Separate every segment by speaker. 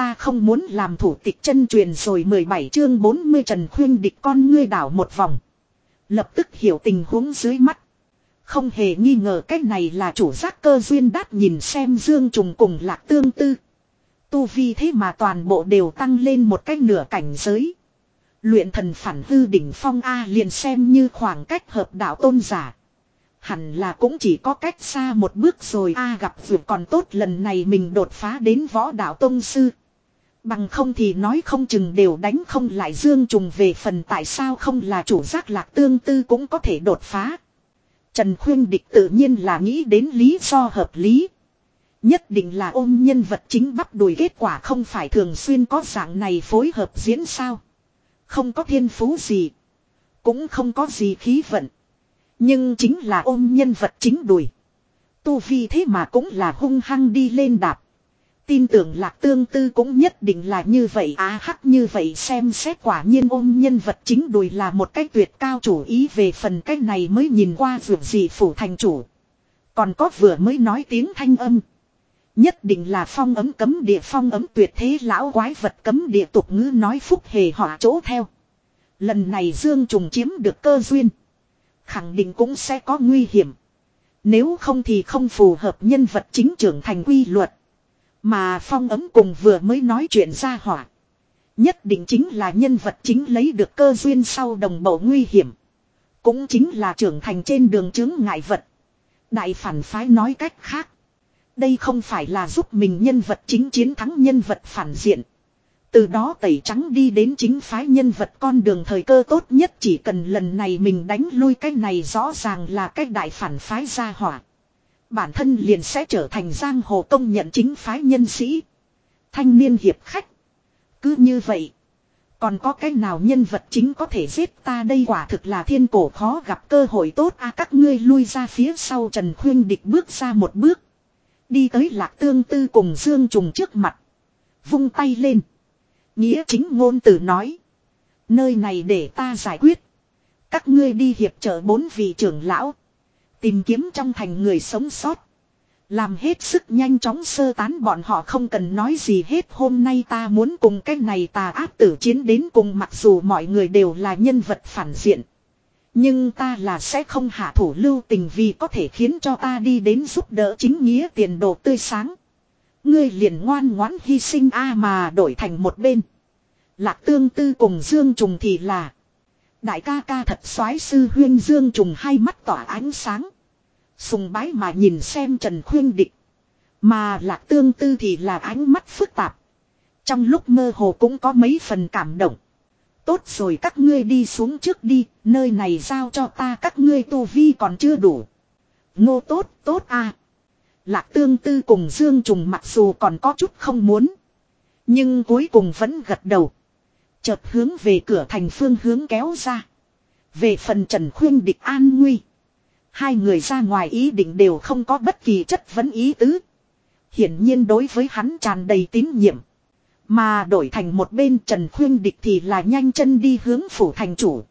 Speaker 1: ta không muốn làm thủ tịch chân truyền rồi 17 chương 40 Trần Khuyên địch con ngươi đảo một vòng. Lập tức hiểu tình huống dưới mắt. Không hề nghi ngờ cách này là chủ giác cơ duyên đát nhìn xem Dương Trùng cùng lạc tương tư. Tu vi thế mà toàn bộ đều tăng lên một cách nửa cảnh giới. Luyện thần phản hư đỉnh phong A liền xem như khoảng cách hợp đạo tôn giả. Hẳn là cũng chỉ có cách xa một bước rồi A gặp vượt còn tốt lần này mình đột phá đến võ đạo tôn sư. Bằng không thì nói không chừng đều đánh không lại dương trùng về phần tại sao không là chủ giác lạc tương tư cũng có thể đột phá. Trần Khuyên Địch tự nhiên là nghĩ đến lý do hợp lý. Nhất định là ôm nhân vật chính bắp đùi kết quả không phải thường xuyên có dạng này phối hợp diễn sao. Không có thiên phú gì. Cũng không có gì khí vận. Nhưng chính là ôm nhân vật chính đùi. Tu vi thế mà cũng là hung hăng đi lên đạp. Tin tưởng lạc tương tư cũng nhất định là như vậy á hắc như vậy xem xét quả nhiên ôm nhân vật chính đùi là một cách tuyệt cao chủ ý về phần cách này mới nhìn qua vượt gì phủ thành chủ. Còn có vừa mới nói tiếng thanh âm. Nhất định là phong ấm cấm địa, phong ấm tuyệt thế lão quái vật cấm địa tục ngữ nói phúc hề họ chỗ theo. Lần này Dương Trùng chiếm được cơ duyên. Khẳng định cũng sẽ có nguy hiểm. Nếu không thì không phù hợp nhân vật chính trưởng thành quy luật. Mà phong ấm cùng vừa mới nói chuyện ra hỏa. Nhất định chính là nhân vật chính lấy được cơ duyên sau đồng bộ nguy hiểm. Cũng chính là trưởng thành trên đường chứng ngại vật. Đại phản phái nói cách khác. Đây không phải là giúp mình nhân vật chính chiến thắng nhân vật phản diện. Từ đó tẩy trắng đi đến chính phái nhân vật con đường thời cơ tốt nhất chỉ cần lần này mình đánh lui cái này rõ ràng là cái đại phản phái gia hỏa. Bản thân liền sẽ trở thành giang hồ công nhận chính phái nhân sĩ. Thanh niên hiệp khách. Cứ như vậy. Còn có cái nào nhân vật chính có thể giết ta đây quả thực là thiên cổ khó gặp cơ hội tốt a, các ngươi lui ra phía sau Trần Khuyên Địch bước ra một bước. Đi tới lạc tương tư cùng Dương Trùng trước mặt. Vung tay lên. Nghĩa chính ngôn từ nói. Nơi này để ta giải quyết. Các ngươi đi hiệp trợ bốn vị trưởng lão. Tìm kiếm trong thành người sống sót. Làm hết sức nhanh chóng sơ tán bọn họ không cần nói gì hết, hôm nay ta muốn cùng cái này ta áp tử chiến đến cùng, mặc dù mọi người đều là nhân vật phản diện. Nhưng ta là sẽ không hạ thủ lưu tình vì có thể khiến cho ta đi đến giúp đỡ chính nghĩa tiền đồ tươi sáng. Ngươi liền ngoan ngoãn hy sinh a mà đổi thành một bên. Lạc tương tư cùng Dương Trùng thì là. Đại ca ca thật soái sư huyên Dương Trùng hai mắt tỏa ánh sáng. Sùng bái mà nhìn xem Trần Khuyên Địch. Mà lạc tương tư thì là ánh mắt phức tạp. Trong lúc mơ hồ cũng có mấy phần cảm động. Tốt rồi các ngươi đi xuống trước đi, nơi này giao cho ta các ngươi tu vi còn chưa đủ. Ngô tốt, tốt à. Lạc tương tư cùng Dương Trùng mặc dù còn có chút không muốn. Nhưng cuối cùng vẫn gật đầu. Chợt hướng về cửa thành phương hướng kéo ra. Về phần Trần Khuyên địch an nguy. Hai người ra ngoài ý định đều không có bất kỳ chất vấn ý tứ. Hiển nhiên đối với hắn tràn đầy tín nhiệm. Mà đổi thành một bên Trần Khuyên Địch thì là nhanh chân đi hướng phủ thành chủ.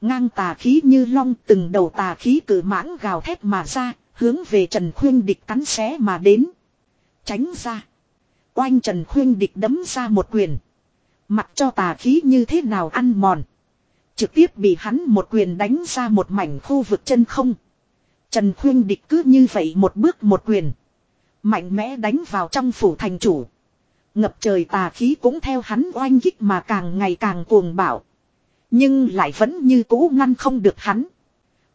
Speaker 1: Ngang tà khí như long từng đầu tà khí cử mãng gào thét mà ra, hướng về Trần Khuyên Địch cắn xé mà đến. Tránh ra. Oanh Trần Khuyên Địch đấm ra một quyền. Mặc cho tà khí như thế nào ăn mòn. Trực tiếp bị hắn một quyền đánh ra một mảnh khu vực chân không. Trần Khuyên Địch cứ như vậy một bước một quyền. Mạnh mẽ đánh vào trong phủ thành chủ. Ngập trời tà khí cũng theo hắn oanh kích mà càng ngày càng cuồng bạo. Nhưng lại vẫn như cũ ngăn không được hắn.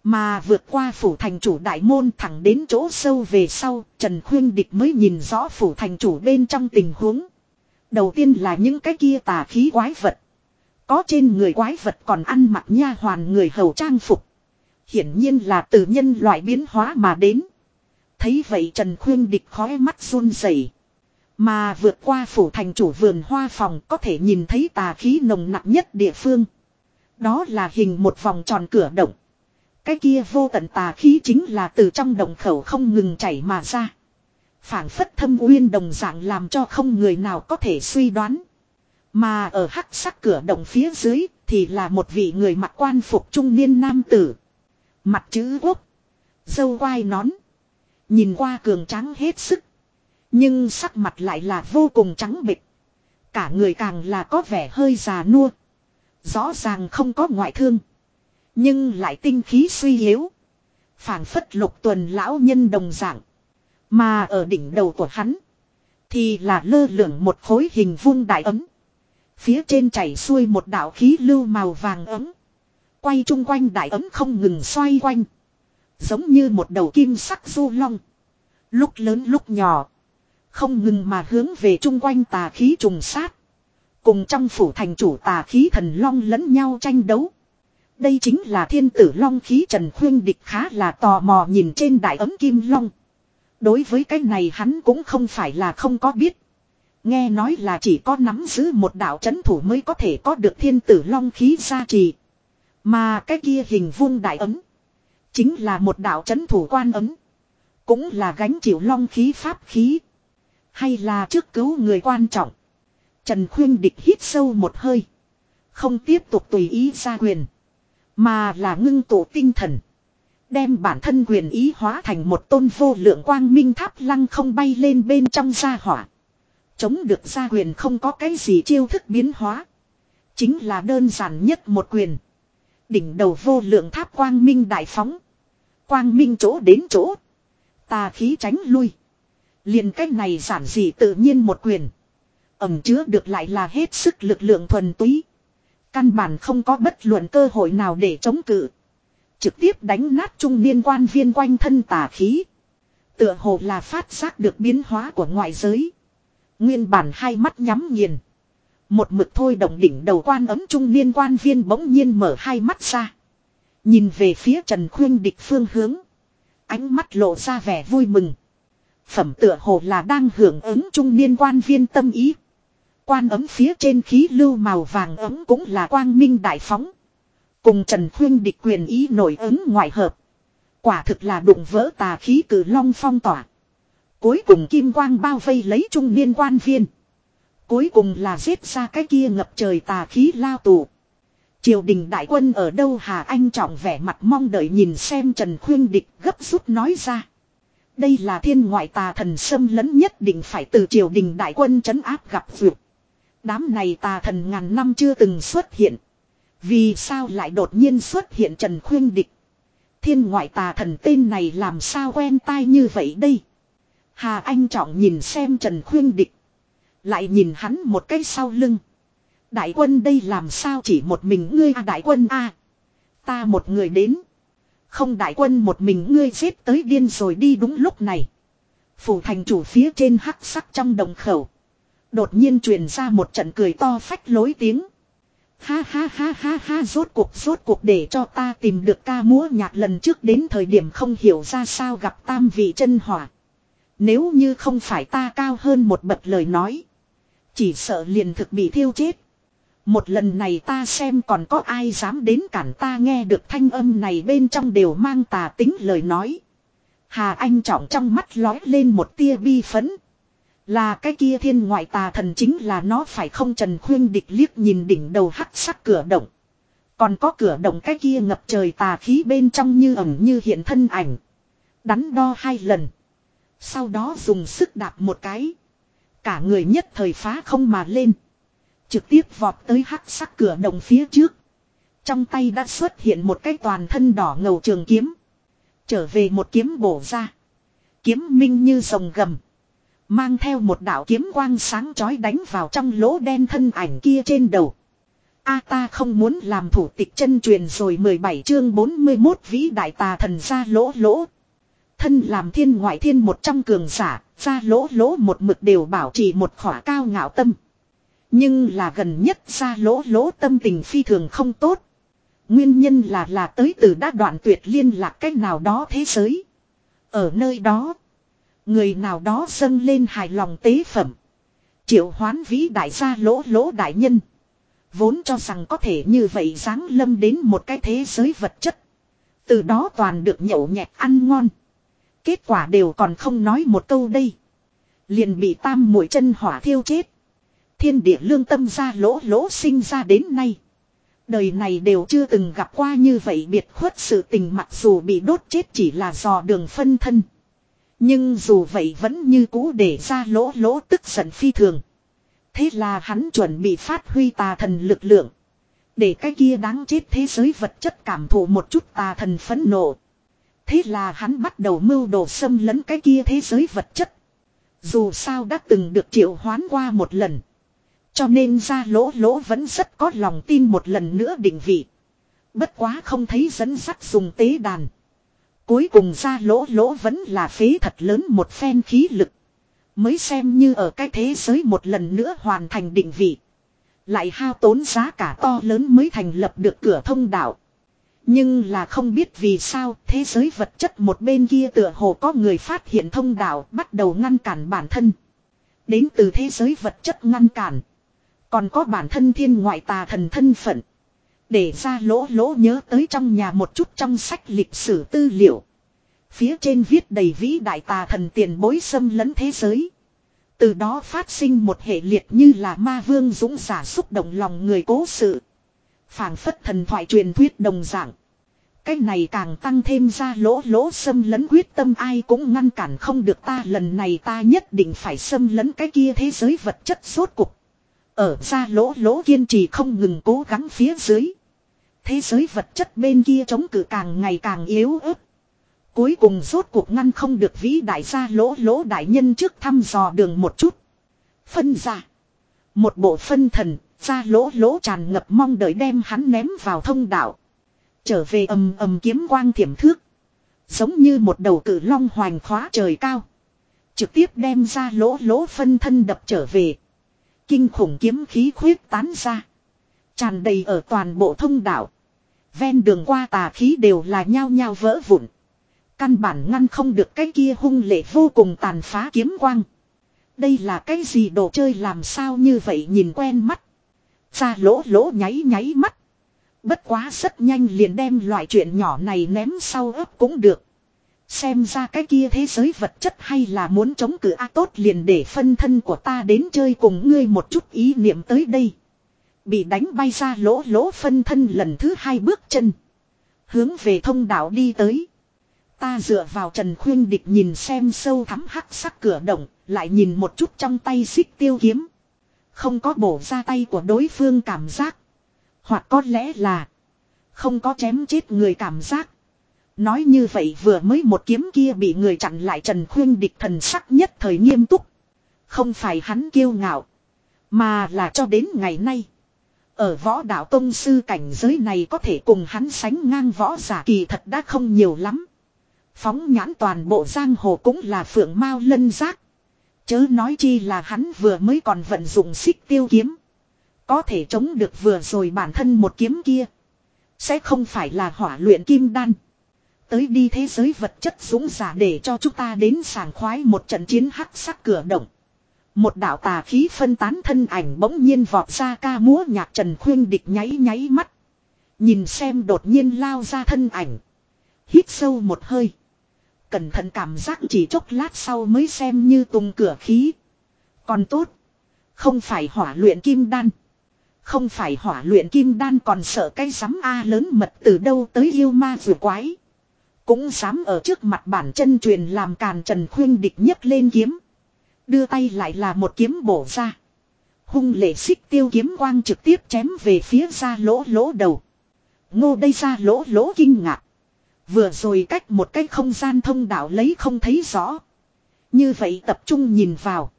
Speaker 1: Mà vượt qua phủ thành chủ đại môn thẳng đến chỗ sâu về sau, Trần Khuyên Địch mới nhìn rõ phủ thành chủ bên trong tình huống. Đầu tiên là những cái kia tà khí quái vật. Có trên người quái vật còn ăn mặc nha hoàn người hầu trang phục. Hiển nhiên là từ nhân loại biến hóa mà đến. Thấy vậy Trần Khuyên Địch khói mắt run rẩy. Mà vượt qua phủ thành chủ vườn hoa phòng có thể nhìn thấy tà khí nồng nặng nhất địa phương. Đó là hình một vòng tròn cửa động. Cái kia vô tận tà khí chính là từ trong động khẩu không ngừng chảy mà ra phảng phất thâm uyên đồng dạng làm cho không người nào có thể suy đoán. Mà ở hắc sắc cửa động phía dưới thì là một vị người mặc quan phục trung niên nam tử. Mặt chữ quốc. Dâu quai nón. Nhìn qua cường trắng hết sức. Nhưng sắc mặt lại là vô cùng trắng bịch. Cả người càng là có vẻ hơi già nua. Rõ ràng không có ngoại thương. Nhưng lại tinh khí suy yếu. phảng phất lục tuần lão nhân đồng dạng. Mà ở đỉnh đầu của hắn. Thì là lơ lửng một khối hình vuông đại ấm. Phía trên chảy xuôi một đạo khí lưu màu vàng ấm. Quay chung quanh đại ấm không ngừng xoay quanh. Giống như một đầu kim sắc du long. Lúc lớn lúc nhỏ. Không ngừng mà hướng về chung quanh tà khí trùng sát. Cùng trong phủ thành chủ tà khí thần long lẫn nhau tranh đấu. Đây chính là thiên tử long khí Trần Khuyên Địch khá là tò mò nhìn trên đại ấm kim long. Đối với cái này hắn cũng không phải là không có biết. Nghe nói là chỉ có nắm giữ một đạo chấn thủ mới có thể có được thiên tử long khí gia trì. Mà cái kia hình vuông đại ấm. Chính là một đạo chấn thủ quan ấm. Cũng là gánh chịu long khí pháp khí. Hay là trước cứu người quan trọng. Trần Khuyên Địch hít sâu một hơi. Không tiếp tục tùy ý ra quyền. Mà là ngưng tụ tinh thần. Đem bản thân quyền ý hóa thành một tôn vô lượng quang minh tháp lăng không bay lên bên trong gia hỏa. Chống được gia quyền không có cái gì chiêu thức biến hóa. Chính là đơn giản nhất một quyền. Đỉnh đầu vô lượng tháp quang minh đại phóng. Quang minh chỗ đến chỗ. Tà khí tránh lui. liền cách này giản dị tự nhiên một quyền. Ẩm chứa được lại là hết sức lực lượng thuần túy. Căn bản không có bất luận cơ hội nào để chống cự. Trực tiếp đánh nát trung niên quan viên quanh thân tà khí. Tựa hồ là phát giác được biến hóa của ngoại giới. Nguyên bản hai mắt nhắm nghiền. Một mực thôi động đỉnh đầu quan ấm trung niên quan viên bỗng nhiên mở hai mắt ra. Nhìn về phía Trần Khuyên địch phương hướng. Ánh mắt lộ ra vẻ vui mừng. Phẩm tựa hồ là đang hưởng ứng trung niên quan viên tâm ý. Quan ấm phía trên khí lưu màu vàng ấm cũng là quang minh đại phóng. Cùng Trần Khuyên địch quyền ý nổi ứng ngoại hợp. Quả thực là đụng vỡ tà khí cử long phong tỏa. Cuối cùng kim quang bao vây lấy trung niên quan viên. Cuối cùng là giết ra cái kia ngập trời tà khí lao tù. Triều đình đại quân ở đâu Hà Anh trọng vẻ mặt mong đợi nhìn xem Trần Khuyên Địch gấp rút nói ra. Đây là thiên ngoại tà thần xâm lấn nhất định phải từ triều đình đại quân trấn áp gặp vượt. Đám này tà thần ngàn năm chưa từng xuất hiện. Vì sao lại đột nhiên xuất hiện Trần Khuyên Địch? Thiên ngoại tà thần tên này làm sao quen tai như vậy đây? Hà Anh Trọng nhìn xem Trần Khuyên Địch. Lại nhìn hắn một cái sau lưng. Đại quân đây làm sao chỉ một mình ngươi à đại quân a Ta một người đến. Không đại quân một mình ngươi giết tới điên rồi đi đúng lúc này. Phủ thành chủ phía trên hắc sắc trong đồng khẩu. Đột nhiên truyền ra một trận cười to phách lối tiếng. Ha ha ha ha ha, rốt cuộc rốt cuộc để cho ta tìm được ca múa nhạc lần trước đến thời điểm không hiểu ra sao gặp tam vị chân hỏa. Nếu như không phải ta cao hơn một bậc lời nói. Chỉ sợ liền thực bị thiêu chết. Một lần này ta xem còn có ai dám đến cản ta nghe được thanh âm này bên trong đều mang tà tính lời nói. Hà Anh trọng trong mắt lói lên một tia bi phấn. Là cái kia thiên ngoại tà thần chính là nó phải không Trần Khuyên địch liếc nhìn đỉnh đầu hắc sắc cửa động. Còn có cửa động cái kia ngập trời tà khí bên trong như ẩm như hiện thân ảnh. Đắn đo hai lần. Sau đó dùng sức đạp một cái. Cả người nhất thời phá không mà lên. Trực tiếp vọt tới hắc sắc cửa động phía trước. Trong tay đã xuất hiện một cái toàn thân đỏ ngầu trường kiếm. Trở về một kiếm bổ ra. Kiếm minh như rồng gầm. Mang theo một đạo kiếm quang sáng chói đánh vào trong lỗ đen thân ảnh kia trên đầu. A ta không muốn làm thủ tịch chân truyền rồi 17 chương 41 vĩ đại tà thần ra lỗ lỗ. Thân làm thiên ngoại thiên một trong cường giả, ra lỗ lỗ một mực đều bảo trì một khỏa cao ngạo tâm. Nhưng là gần nhất ra lỗ lỗ tâm tình phi thường không tốt. Nguyên nhân là là tới từ đã đoạn tuyệt liên lạc cách nào đó thế giới. Ở nơi đó, người nào đó dâng lên hài lòng tế phẩm. Triệu hoán vĩ đại gia lỗ lỗ đại nhân. Vốn cho rằng có thể như vậy giáng lâm đến một cái thế giới vật chất. Từ đó toàn được nhậu nhẹt ăn ngon. Kết quả đều còn không nói một câu đây. Liền bị tam mũi chân hỏa thiêu chết. Thiên địa lương tâm ra lỗ lỗ sinh ra đến nay. Đời này đều chưa từng gặp qua như vậy biệt khuất sự tình mặc dù bị đốt chết chỉ là dò đường phân thân. Nhưng dù vậy vẫn như cũ để ra lỗ lỗ tức giận phi thường. Thế là hắn chuẩn bị phát huy tà thần lực lượng. Để cái kia đáng chết thế giới vật chất cảm thụ một chút tà thần phấn nộ. Thế là hắn bắt đầu mưu đồ xâm lấn cái kia thế giới vật chất. Dù sao đã từng được triệu hoán qua một lần. Cho nên ra lỗ lỗ vẫn rất có lòng tin một lần nữa định vị. Bất quá không thấy dẫn sắt dùng tế đàn. Cuối cùng ra lỗ lỗ vẫn là phế thật lớn một phen khí lực. Mới xem như ở cái thế giới một lần nữa hoàn thành định vị. Lại hao tốn giá cả to lớn mới thành lập được cửa thông đạo. Nhưng là không biết vì sao thế giới vật chất một bên kia tựa hồ có người phát hiện thông đạo bắt đầu ngăn cản bản thân. Đến từ thế giới vật chất ngăn cản. Còn có bản thân thiên ngoại tà thần thân phận. Để ra lỗ lỗ nhớ tới trong nhà một chút trong sách lịch sử tư liệu. Phía trên viết đầy vĩ đại tà thần tiền bối xâm lấn thế giới. Từ đó phát sinh một hệ liệt như là ma vương dũng giả xúc động lòng người cố sự. phảng phất thần thoại truyền thuyết đồng dạng. Cái này càng tăng thêm ra lỗ lỗ xâm lấn quyết tâm ai cũng ngăn cản không được ta, lần này ta nhất định phải xâm lấn cái kia thế giới vật chất rốt cục. Ở ra lỗ lỗ kiên trì không ngừng cố gắng phía dưới. Thế giới vật chất bên kia chống cự càng ngày càng yếu ớt. Cuối cùng rốt cuộc ngăn không được vĩ đại gia lỗ lỗ đại nhân trước thăm dò đường một chút. Phân ra. Một bộ phân thần, ra lỗ lỗ tràn ngập mong đợi đem hắn ném vào thông đạo. Trở về ầm ầm kiếm quang thiểm thước. Giống như một đầu cử long hoành khóa trời cao. Trực tiếp đem ra lỗ lỗ phân thân đập trở về. Kinh khủng kiếm khí khuyết tán ra. Tràn đầy ở toàn bộ thông đạo. Ven đường qua tà khí đều là nhao nhao vỡ vụn. Căn bản ngăn không được cái kia hung lệ vô cùng tàn phá kiếm quang. Đây là cái gì đồ chơi làm sao như vậy nhìn quen mắt. Ra lỗ lỗ nháy nháy mắt. Bất quá rất nhanh liền đem loại chuyện nhỏ này ném sau ấp cũng được. Xem ra cái kia thế giới vật chất hay là muốn chống cự A tốt liền để phân thân của ta đến chơi cùng ngươi một chút ý niệm tới đây. Bị đánh bay ra lỗ lỗ phân thân lần thứ hai bước chân. Hướng về thông đạo đi tới. Ta dựa vào Trần Khuyên Địch nhìn xem sâu thắm hắc sắc cửa động, lại nhìn một chút trong tay xích tiêu kiếm. Không có bổ ra tay của đối phương cảm giác. Hoặc có lẽ là không có chém chết người cảm giác. Nói như vậy vừa mới một kiếm kia bị người chặn lại Trần Khuyên Địch thần sắc nhất thời nghiêm túc. Không phải hắn kiêu ngạo. Mà là cho đến ngày nay. Ở võ đạo tông sư cảnh giới này có thể cùng hắn sánh ngang võ giả kỳ thật đã không nhiều lắm. Phóng nhãn toàn bộ giang hồ cũng là phượng mao lân giác. Chớ nói chi là hắn vừa mới còn vận dụng xích tiêu kiếm. Có thể chống được vừa rồi bản thân một kiếm kia. Sẽ không phải là hỏa luyện kim đan. Tới đi thế giới vật chất dũng giả để cho chúng ta đến sảng khoái một trận chiến hắc sắc cửa động. Một đạo tà khí phân tán thân ảnh bỗng nhiên vọt ra ca múa nhạc trần khuyên địch nháy nháy mắt. Nhìn xem đột nhiên lao ra thân ảnh. Hít sâu một hơi. Cẩn thận cảm giác chỉ chốc lát sau mới xem như tung cửa khí. Còn tốt. Không phải hỏa luyện kim đan. Không phải hỏa luyện kim đan còn sợ cái sắm A lớn mật từ đâu tới yêu ma vừa quái. Cũng dám ở trước mặt bản chân truyền làm càn trần khuyên địch nhất lên kiếm. Đưa tay lại là một kiếm bổ ra. Hung lệ xích tiêu kiếm quang trực tiếp chém về phía ra lỗ lỗ đầu. Ngô đây ra lỗ lỗ kinh ngạc. Vừa rồi cách một cái không gian thông đạo lấy không thấy rõ. Như vậy tập trung nhìn vào.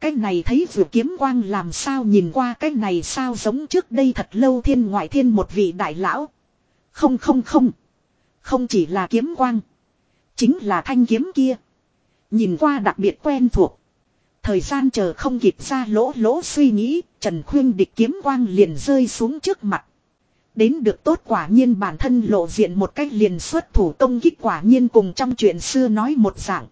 Speaker 1: Cái này thấy vừa kiếm quang làm sao nhìn qua cái này sao giống trước đây thật lâu thiên ngoại thiên một vị đại lão. Không không không. Không chỉ là kiếm quang. Chính là thanh kiếm kia. Nhìn qua đặc biệt quen thuộc. Thời gian chờ không kịp ra lỗ lỗ suy nghĩ, Trần Khuyên địch kiếm quang liền rơi xuống trước mặt. Đến được tốt quả nhiên bản thân lộ diện một cách liền xuất thủ công kích quả nhiên cùng trong chuyện xưa nói một dạng.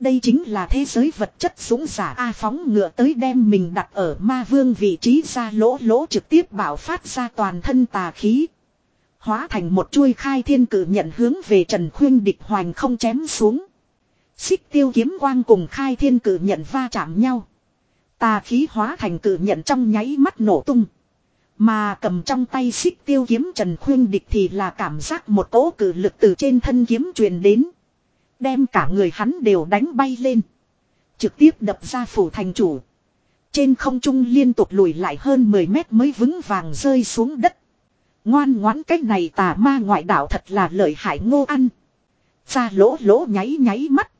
Speaker 1: Đây chính là thế giới vật chất dũng giả A phóng ngựa tới đem mình đặt ở ma vương vị trí ra lỗ lỗ trực tiếp bảo phát ra toàn thân tà khí. Hóa thành một chuôi khai thiên cử nhận hướng về Trần Khuyên địch hoành không chém xuống. Xích tiêu kiếm quang cùng khai thiên cử nhận va chạm nhau. Tà khí hóa thành cử nhận trong nháy mắt nổ tung. Mà cầm trong tay xích tiêu kiếm Trần Khuyên Địch thì là cảm giác một cỗ cử lực từ trên thân kiếm truyền đến. Đem cả người hắn đều đánh bay lên. Trực tiếp đập ra phủ thành chủ. Trên không trung liên tục lùi lại hơn 10 mét mới vững vàng rơi xuống đất. Ngoan ngoãn cách này tà ma ngoại đạo thật là lợi hại ngô ăn. Ra lỗ lỗ nháy nháy mắt.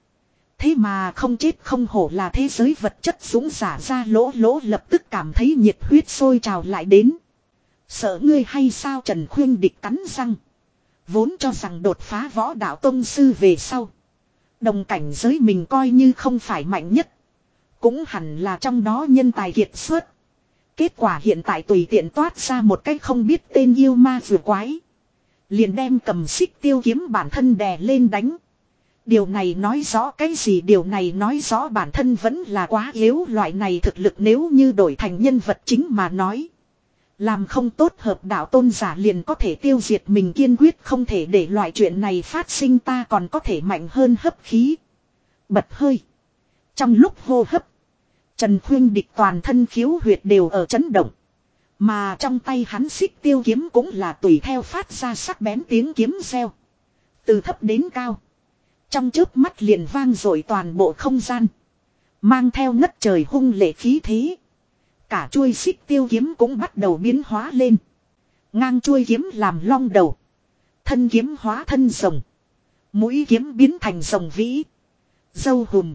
Speaker 1: Thế mà không chết không hổ là thế giới vật chất dũng giả ra lỗ lỗ lập tức cảm thấy nhiệt huyết sôi trào lại đến. Sợ ngươi hay sao Trần Khuyên địch cắn răng. Vốn cho rằng đột phá võ đạo tông sư về sau. Đồng cảnh giới mình coi như không phải mạnh nhất. Cũng hẳn là trong đó nhân tài kiệt xuất. Kết quả hiện tại tùy tiện toát ra một cách không biết tên yêu ma vừa quái. Liền đem cầm xích tiêu kiếm bản thân đè lên đánh. Điều này nói rõ cái gì điều này nói rõ bản thân vẫn là quá yếu loại này thực lực nếu như đổi thành nhân vật chính mà nói. Làm không tốt hợp đạo tôn giả liền có thể tiêu diệt mình kiên quyết không thể để loại chuyện này phát sinh, ta còn có thể mạnh hơn hấp khí. Bật hơi. Trong lúc hô hấp. Trần Khuyên địch toàn thân khiếu huyệt đều ở chấn động. Mà trong tay hắn xích tiêu kiếm cũng là tùy theo phát ra sắc bén tiếng kiếm reo. Từ thấp đến cao. Trong trước mắt liền vang rồi toàn bộ không gian. Mang theo ngất trời hung lệ khí thế. Cả chuôi xích tiêu kiếm cũng bắt đầu biến hóa lên. Ngang chuôi kiếm làm long đầu. Thân kiếm hóa thân rồng. Mũi kiếm biến thành rồng vĩ. Dâu hùm.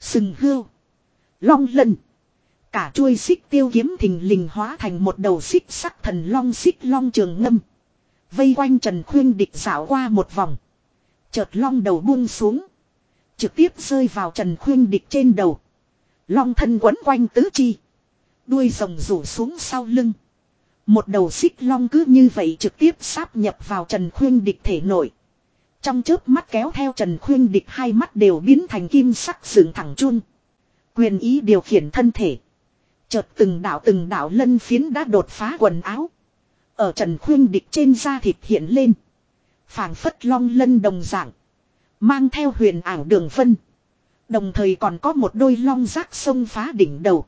Speaker 1: Sừng hươu. Long lân. Cả chuôi xích tiêu kiếm thình lình hóa thành một đầu xích sắc thần long xích long trường ngâm. Vây quanh Trần Khuyên địch dạo qua một vòng. Chợt long đầu buông xuống. Trực tiếp rơi vào Trần Khuyên địch trên đầu. Long thân quấn quanh tứ chi. Đuôi rồng rủ xuống sau lưng. Một đầu xích long cứ như vậy trực tiếp sáp nhập vào Trần Khuyên địch thể nội. Trong chớp mắt kéo theo Trần Khuyên địch hai mắt đều biến thành kim sắc dựng thẳng chun. Quyền ý điều khiển thân thể. Chợt từng đạo từng đạo lân phiến đã đột phá quần áo. Ở Trần Khuyên địch trên da thịt hiện lên phảng phất long lân đồng dạng. Mang theo huyền ảo đường phân Đồng thời còn có một đôi long rác sông phá đỉnh đầu.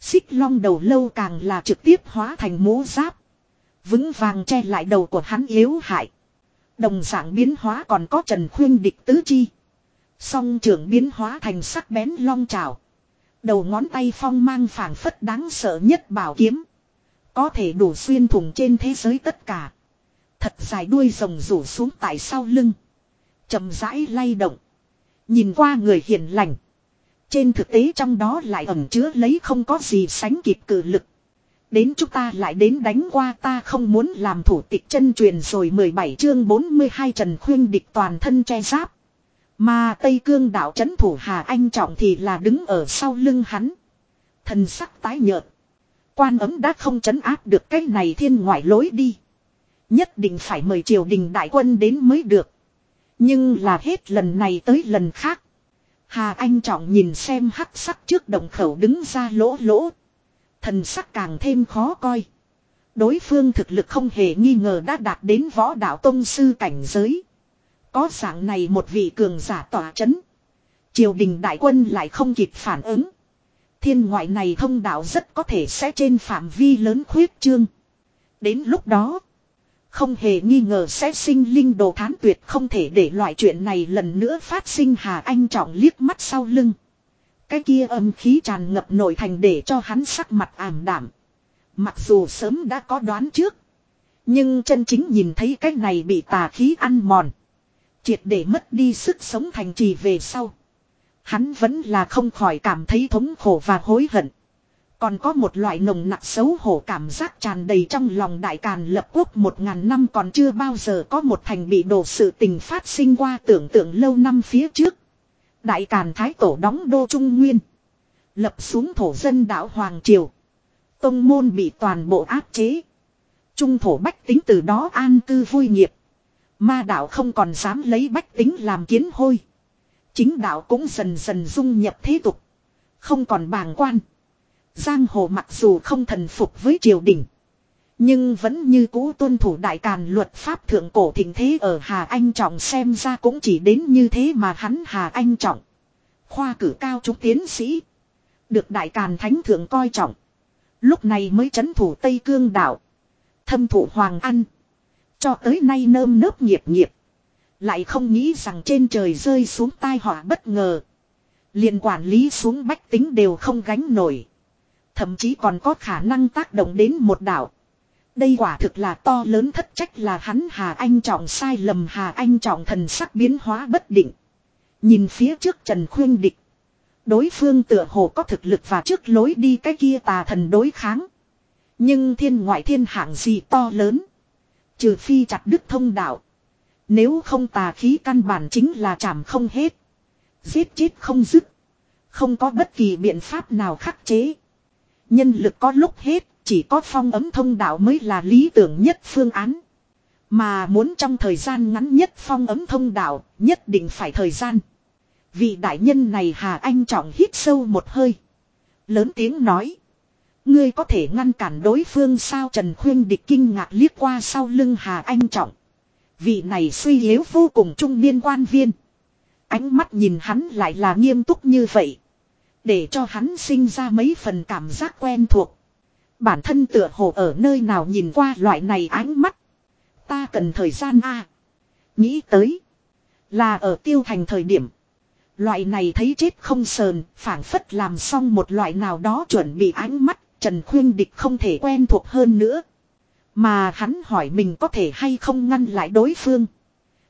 Speaker 1: Xích long đầu lâu càng là trực tiếp hóa thành mũ giáp. Vững vàng che lại đầu của hắn yếu hại. Đồng dạng biến hóa còn có trần khuyên địch tứ chi. Song trưởng biến hóa thành sắc bén long trào. Đầu ngón tay phong mang phảng phất đáng sợ nhất bảo kiếm. Có thể đủ xuyên thủng trên thế giới tất cả. Thật dài đuôi rồng rủ xuống tại sau lưng. chậm rãi lay động. Nhìn qua người hiền lành. Trên thực tế trong đó lại ẩn chứa lấy không có gì sánh kịp cử lực. Đến chúng ta lại đến đánh qua ta không muốn làm thủ tịch chân truyền rồi 17 chương 42 Trần Khuyên địch toàn thân che giáp. Mà Tây Cương đạo chấn thủ Hà Anh Trọng thì là đứng ở sau lưng hắn. Thần sắc tái nhợt. Quan ấm đã không chấn áp được cái này thiên ngoại lối đi. Nhất định phải mời triều đình đại quân đến mới được. Nhưng là hết lần này tới lần khác. Hà Anh Trọng nhìn xem hắc sắc trước đồng khẩu đứng ra lỗ lỗ. Thần sắc càng thêm khó coi. Đối phương thực lực không hề nghi ngờ đã đạt đến võ đạo tông sư cảnh giới. Có dạng này một vị cường giả tỏa chấn. Triều đình đại quân lại không kịp phản ứng. Thiên ngoại này thông đạo rất có thể sẽ trên phạm vi lớn khuyết trương. Đến lúc đó. Không hề nghi ngờ sẽ sinh linh đồ thán tuyệt không thể để loại chuyện này lần nữa phát sinh Hà Anh trọng liếc mắt sau lưng. Cái kia âm khí tràn ngập nổi thành để cho hắn sắc mặt ảm đảm. Mặc dù sớm đã có đoán trước. Nhưng chân chính nhìn thấy cái này bị tà khí ăn mòn. Triệt để mất đi sức sống thành trì về sau. Hắn vẫn là không khỏi cảm thấy thống khổ và hối hận. Còn có một loại nồng nặc xấu hổ cảm giác tràn đầy trong lòng đại càn lập quốc một ngàn năm còn chưa bao giờ có một thành bị đổ sự tình phát sinh qua tưởng tượng lâu năm phía trước. Đại càn thái tổ đóng đô trung nguyên. Lập xuống thổ dân đảo Hoàng Triều. Tông môn bị toàn bộ áp chế. Trung thổ bách tính từ đó an cư vui nghiệp. Ma đạo không còn dám lấy bách tính làm kiến hôi. Chính đạo cũng dần dần dung nhập thế tục. Không còn bàng quan. Giang hồ mặc dù không thần phục với triều đình. Nhưng vẫn như cũ tuân thủ đại càn luật pháp thượng cổ thịnh thế ở Hà Anh Trọng xem ra cũng chỉ đến như thế mà hắn Hà Anh Trọng. Khoa cử cao trúc tiến sĩ. Được đại càn thánh thượng coi trọng. Lúc này mới chấn thủ Tây Cương đảo. Thâm thủ Hoàng An. Cho tới nay nơm nớp nghiệp nghiệp. Lại không nghĩ rằng trên trời rơi xuống tai họa bất ngờ. liền quản lý xuống bách tính đều không gánh nổi. Thậm chí còn có khả năng tác động đến một đảo. Đây quả thực là to lớn thất trách là hắn Hà Anh Trọng sai lầm Hà Anh Trọng thần sắc biến hóa bất định. Nhìn phía trước Trần Khuyên Địch. Đối phương tựa hồ có thực lực và trước lối đi cái kia tà thần đối kháng. Nhưng thiên ngoại thiên hạng gì to lớn. Trừ phi chặt đức thông đạo. Nếu không tà khí căn bản chính là chảm không hết. Giết chết không dứt. Không có bất kỳ biện pháp nào khắc chế. Nhân lực có lúc hết, chỉ có phong ấm thông đạo mới là lý tưởng nhất phương án. Mà muốn trong thời gian ngắn nhất phong ấm thông đạo, nhất định phải thời gian. Vị đại nhân này Hà Anh Trọng hít sâu một hơi. Lớn tiếng nói. Ngươi có thể ngăn cản đối phương sao Trần Khuyên địch kinh ngạc liếc qua sau lưng Hà Anh Trọng. Vị này suy yếu vô cùng trung niên quan viên. Ánh mắt nhìn hắn lại là nghiêm túc như vậy. Để cho hắn sinh ra mấy phần cảm giác quen thuộc. Bản thân tựa hồ ở nơi nào nhìn qua loại này ánh mắt. Ta cần thời gian a Nghĩ tới. Là ở tiêu thành thời điểm. Loại này thấy chết không sờn, phảng phất làm xong một loại nào đó chuẩn bị ánh mắt, Trần Khuyên Địch không thể quen thuộc hơn nữa. Mà hắn hỏi mình có thể hay không ngăn lại đối phương.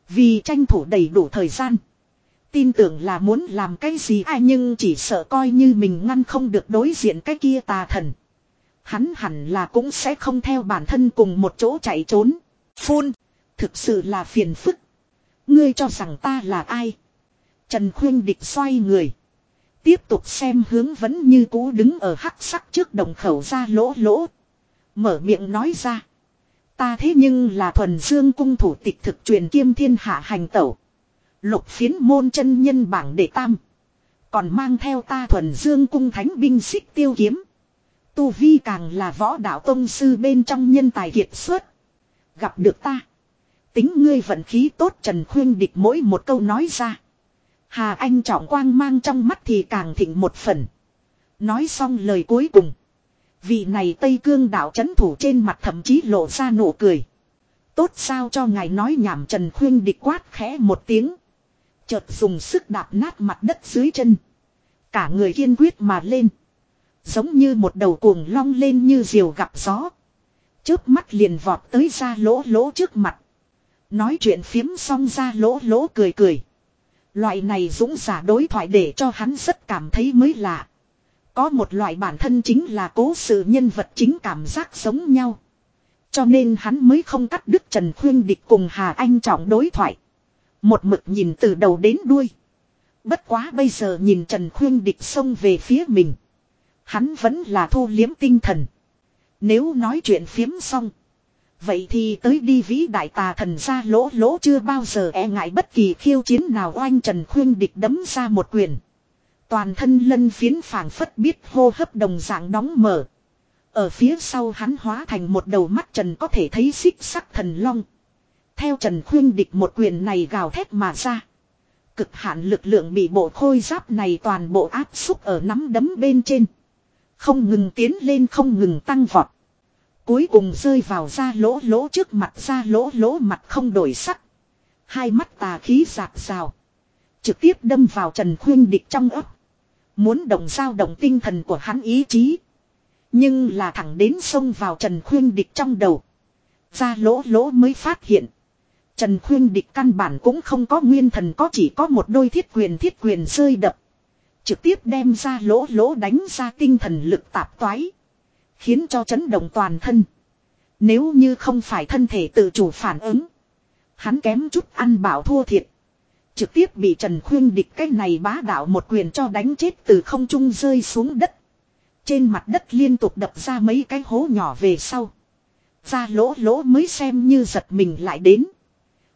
Speaker 1: Vì tranh thủ đầy đủ thời gian. Tin tưởng là muốn làm cái gì ai nhưng chỉ sợ coi như mình ngăn không được đối diện cái kia tà thần. Hắn hẳn là cũng sẽ không theo bản thân cùng một chỗ chạy trốn. Phun. Thực sự là phiền phức. Ngươi cho rằng ta là ai? Trần Khuyên Địch xoay người. Tiếp tục xem hướng vẫn như cũ đứng ở hắc sắc trước đồng khẩu ra lỗ lỗ. Mở miệng nói ra. Ta thế nhưng là thuần dương cung thủ tịch thực truyền kiêm thiên hạ hành tẩu. Lục phiến môn chân nhân bảng đệ tam. Còn mang theo ta thuần dương cung thánh binh xích tiêu kiếm. Tu Vi càng là võ đạo tông sư bên trong nhân tài kiệt xuất. Gặp được ta. Tính ngươi vận khí tốt trần khuyên địch mỗi một câu nói ra. Hà Anh trọng quang mang trong mắt thì càng thịnh một phần. Nói xong lời cuối cùng. Vị này Tây Cương đạo chấn thủ trên mặt thậm chí lộ ra nụ cười. Tốt sao cho ngài nói nhảm Trần Khuyên địch quát khẽ một tiếng. Chợt dùng sức đạp nát mặt đất dưới chân. Cả người kiên quyết mà lên. Giống như một đầu cuồng long lên như diều gặp gió. Chớp mắt liền vọt tới ra lỗ lỗ trước mặt. Nói chuyện phiếm xong ra lỗ lỗ cười cười. Loại này dũng giả đối thoại để cho hắn rất cảm thấy mới lạ. Có một loại bản thân chính là cố sự nhân vật chính cảm giác giống nhau. Cho nên hắn mới không cắt đứt Trần Khuyên Địch cùng Hà Anh Trọng đối thoại. Một mực nhìn từ đầu đến đuôi. Bất quá bây giờ nhìn Trần Khuyên Địch xông về phía mình. Hắn vẫn là thu liếm tinh thần. Nếu nói chuyện phiếm xong. Vậy thì tới đi vĩ đại tà thần ra lỗ lỗ chưa bao giờ e ngại bất kỳ khiêu chiến nào oanh Trần Khuyên Địch đấm ra một quyền. Toàn thân lân phiến phảng phất biết hô hấp đồng dạng đóng mở. Ở phía sau hắn hóa thành một đầu mắt Trần có thể thấy xích sắc thần long. Theo Trần Khuyên Địch một quyền này gào thét mà ra. Cực hạn lực lượng bị bộ khôi giáp này toàn bộ áp xúc ở nắm đấm bên trên. Không ngừng tiến lên, không ngừng tăng vọt. Cuối cùng rơi vào ra lỗ lỗ trước mặt, ra lỗ lỗ mặt không đổi sắc. Hai mắt tà khí giạc rào. Trực tiếp đâm vào Trần Khuyên Địch trong ấp. Muốn động dao động tinh thần của hắn ý chí. Nhưng là thẳng đến xông vào Trần Khuyên Địch trong đầu. Ra lỗ lỗ mới phát hiện. Trần Khuyên Địch căn bản cũng không có nguyên thần, có chỉ có một đôi thiết quyền thiết quyền rơi đập. Trực tiếp đem ra lỗ lỗ đánh ra tinh thần lực tạp toái. Khiến cho chấn động toàn thân. Nếu như không phải thân thể tự chủ phản ứng. Hắn kém chút ăn bảo thua thiệt. Trực tiếp bị Trần Khuyên địch cái này bá đạo một quyền cho đánh chết từ không trung rơi xuống đất. Trên mặt đất liên tục đập ra mấy cái hố nhỏ về sau. Ra lỗ lỗ mới xem như giật mình lại đến.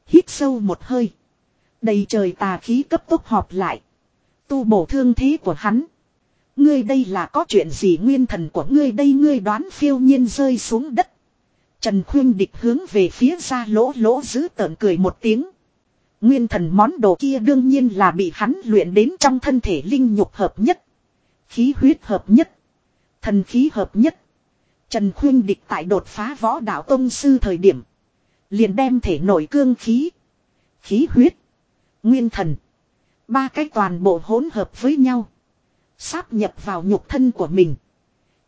Speaker 1: Hít sâu một hơi. Đầy trời tà khí cấp tốc họp lại. Tu bổ thương thế của hắn. Ngươi đây là có chuyện gì nguyên thần của ngươi đây ngươi đoán phiêu nhiên rơi xuống đất. Trần Khuyên địch hướng về phía ra lỗ lỗ giữ tợn cười một tiếng. Nguyên thần món đồ kia đương nhiên là bị hắn luyện đến trong thân thể linh nhục hợp nhất. Khí huyết hợp nhất. Thần khí hợp nhất. Trần Khuyên địch tại đột phá võ đạo tông sư thời điểm. Liền đem thể nổi cương khí. Khí huyết. Nguyên thần. Ba cái toàn bộ hỗn hợp với nhau. Sáp nhập vào nhục thân của mình.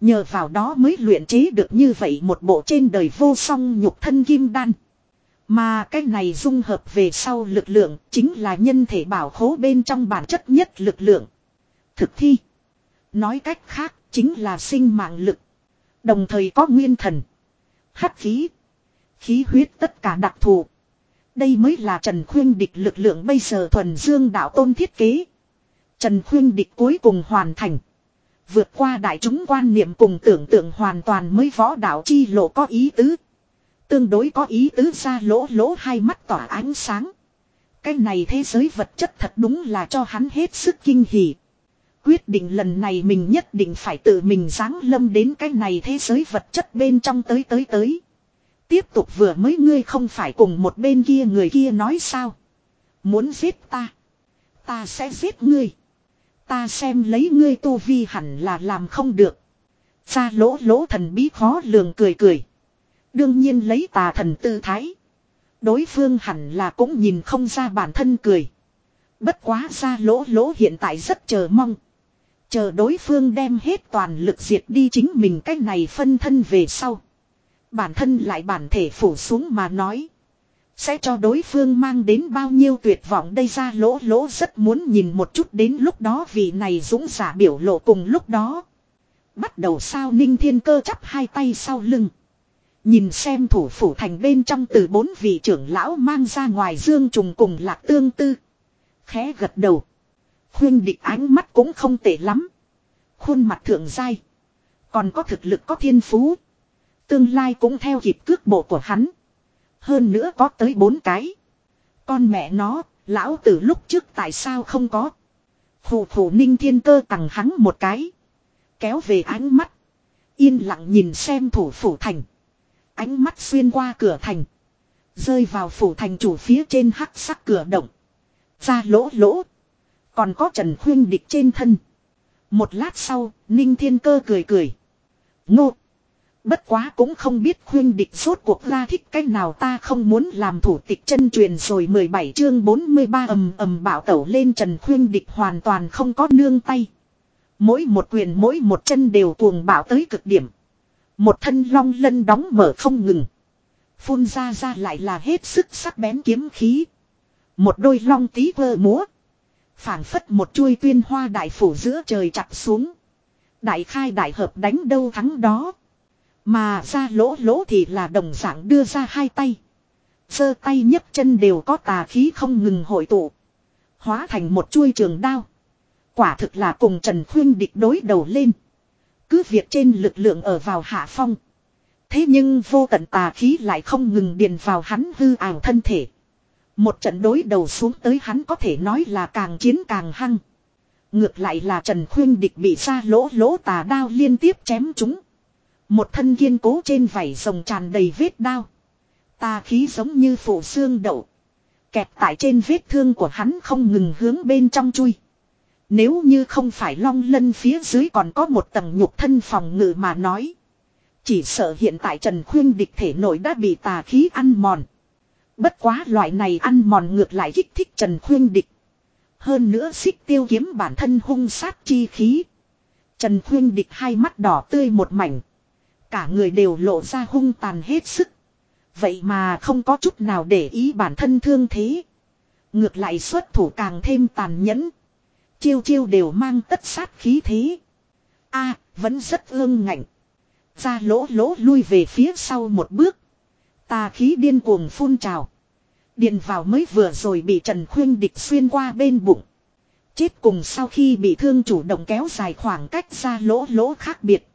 Speaker 1: Nhờ vào đó mới luyện chế được như vậy một bộ trên đời vô song nhục thân kim đan. Mà cái này dung hợp về sau lực lượng chính là nhân thể bảo khố bên trong bản chất nhất lực lượng. Thực thi. Nói cách khác chính là sinh mạng lực. Đồng thời có nguyên thần. Hắc khí. Khí huyết tất cả đặc thù. Đây mới là Trần Khuyên Địch lực lượng bây giờ thuần dương đạo tôn thiết kế. Trần Khuyên Địch cuối cùng hoàn thành. Vượt qua đại chúng quan niệm cùng tưởng tượng hoàn toàn mới võ đạo chi lộ có ý tứ. Tương đối có ý tứ ra lỗ lỗ hai mắt tỏa ánh sáng. Cái này thế giới vật chất thật đúng là cho hắn hết sức kinh hỉ. Quyết định lần này mình nhất định phải tự mình giáng lâm đến cái này thế giới vật chất bên trong tới tới tới. Tiếp tục vừa mới ngươi không phải cùng một bên kia người kia nói sao. Muốn giết ta. Ta sẽ giết ngươi. Ta xem lấy ngươi tu vi hẳn là làm không được. Ra lỗ lỗ thần bí khó lường cười cười. Đương nhiên lấy tà thần tư thái. Đối phương hẳn là cũng nhìn không ra bản thân cười. Bất quá ra lỗ lỗ hiện tại rất chờ mong. Chờ đối phương đem hết toàn lực diệt đi chính mình, cái này phân thân về sau. Bản thân lại bản thể phủ xuống mà nói. Sẽ cho đối phương mang đến bao nhiêu tuyệt vọng đây ra lỗ lỗ rất muốn nhìn một chút đến lúc đó vì này dũng giả biểu lộ cùng lúc đó. Bắt đầu sao ninh thiên cơ chắp hai tay sau lưng. Nhìn xem thủ phủ thành bên trong từ bốn vị trưởng lão mang ra ngoài dương trùng cùng lạc tương tư. Khẽ gật đầu. Khuyên địch ánh mắt cũng không tệ lắm. Khuôn mặt thượng dai. Còn có thực lực có thiên phú. Tương lai cũng theo kịp cước bộ của hắn. Hơn nữa có tới bốn cái. Con mẹ nó, lão tử lúc trước tại sao không có. Phù phù ninh thiên cơ tặng hắn một cái. Kéo về ánh mắt. Yên lặng nhìn xem thủ phủ thành. Ánh mắt xuyên qua cửa thành. Rơi vào phủ thành chủ phía trên hắc sắc cửa động. Ra lỗ lỗ. Còn có Trần Khuyên địch trên thân. Một lát sau, Ninh Thiên Cơ cười cười. Ngô. Bất quá cũng không biết khuyên địch suốt cuộc ra thích cách nào ta không muốn làm thủ tịch chân truyền rồi 17 chương 43 ầm ầm bảo tẩu lên trần khuyên địch hoàn toàn không có nương tay. Mỗi một quyền mỗi một chân đều cuồng bảo tới cực điểm. Một thân long lân đóng mở không ngừng. Phun ra ra lại là hết sức sắc bén kiếm khí. Một đôi long tí vơ múa. phảng phất một chuôi tuyên hoa đại phủ giữa trời chặt xuống. Đại khai đại hợp đánh đâu thắng đó. Mà ra lỗ lỗ thì là đồng dạng đưa ra hai tay. Sơ tay nhấc chân đều có tà khí không ngừng hội tụ. Hóa thành một chuôi trường đao. Quả thực là cùng Trần Khuyên địch đối đầu lên. Cứ việc trên lực lượng ở vào hạ phong. Thế nhưng vô tận tà khí lại không ngừng điền vào hắn hư ảo thân thể. Một trận đối đầu xuống tới hắn có thể nói là càng chiến càng hăng. Ngược lại là Trần Khuyên địch bị ra lỗ lỗ tà đao liên tiếp chém chúng. Một thân kiên cố trên vảy rồng tràn đầy vết đao. ta khí giống như phủ xương đậu. Kẹt tại trên vết thương của hắn không ngừng hướng bên trong chui. Nếu như không phải long lân phía dưới còn có một tầng nhục thân phòng ngự mà nói. Chỉ sợ hiện tại Trần Khuyên địch thể nội đã bị tà khí ăn mòn. Bất quá loại này ăn mòn ngược lại kích thích Trần Khuyên địch. Hơn nữa xích tiêu kiếm bản thân hung sát chi khí. Trần Khuyên địch hai mắt đỏ tươi một mảnh. Cả người đều lộ ra hung tàn hết sức. Vậy mà không có chút nào để ý bản thân thương thế. Ngược lại xuất thủ càng thêm tàn nhẫn. Chiêu chiêu đều mang tất sát khí thế. a, vẫn rất ương ngạnh. Ra lỗ lỗ lui về phía sau một bước. Tà khí điên cuồng phun trào. Điện vào mới vừa rồi bị Trần Khuyên địch xuyên qua bên bụng. Chết cùng sau khi bị thương chủ động kéo dài khoảng cách ra lỗ lỗ khác biệt.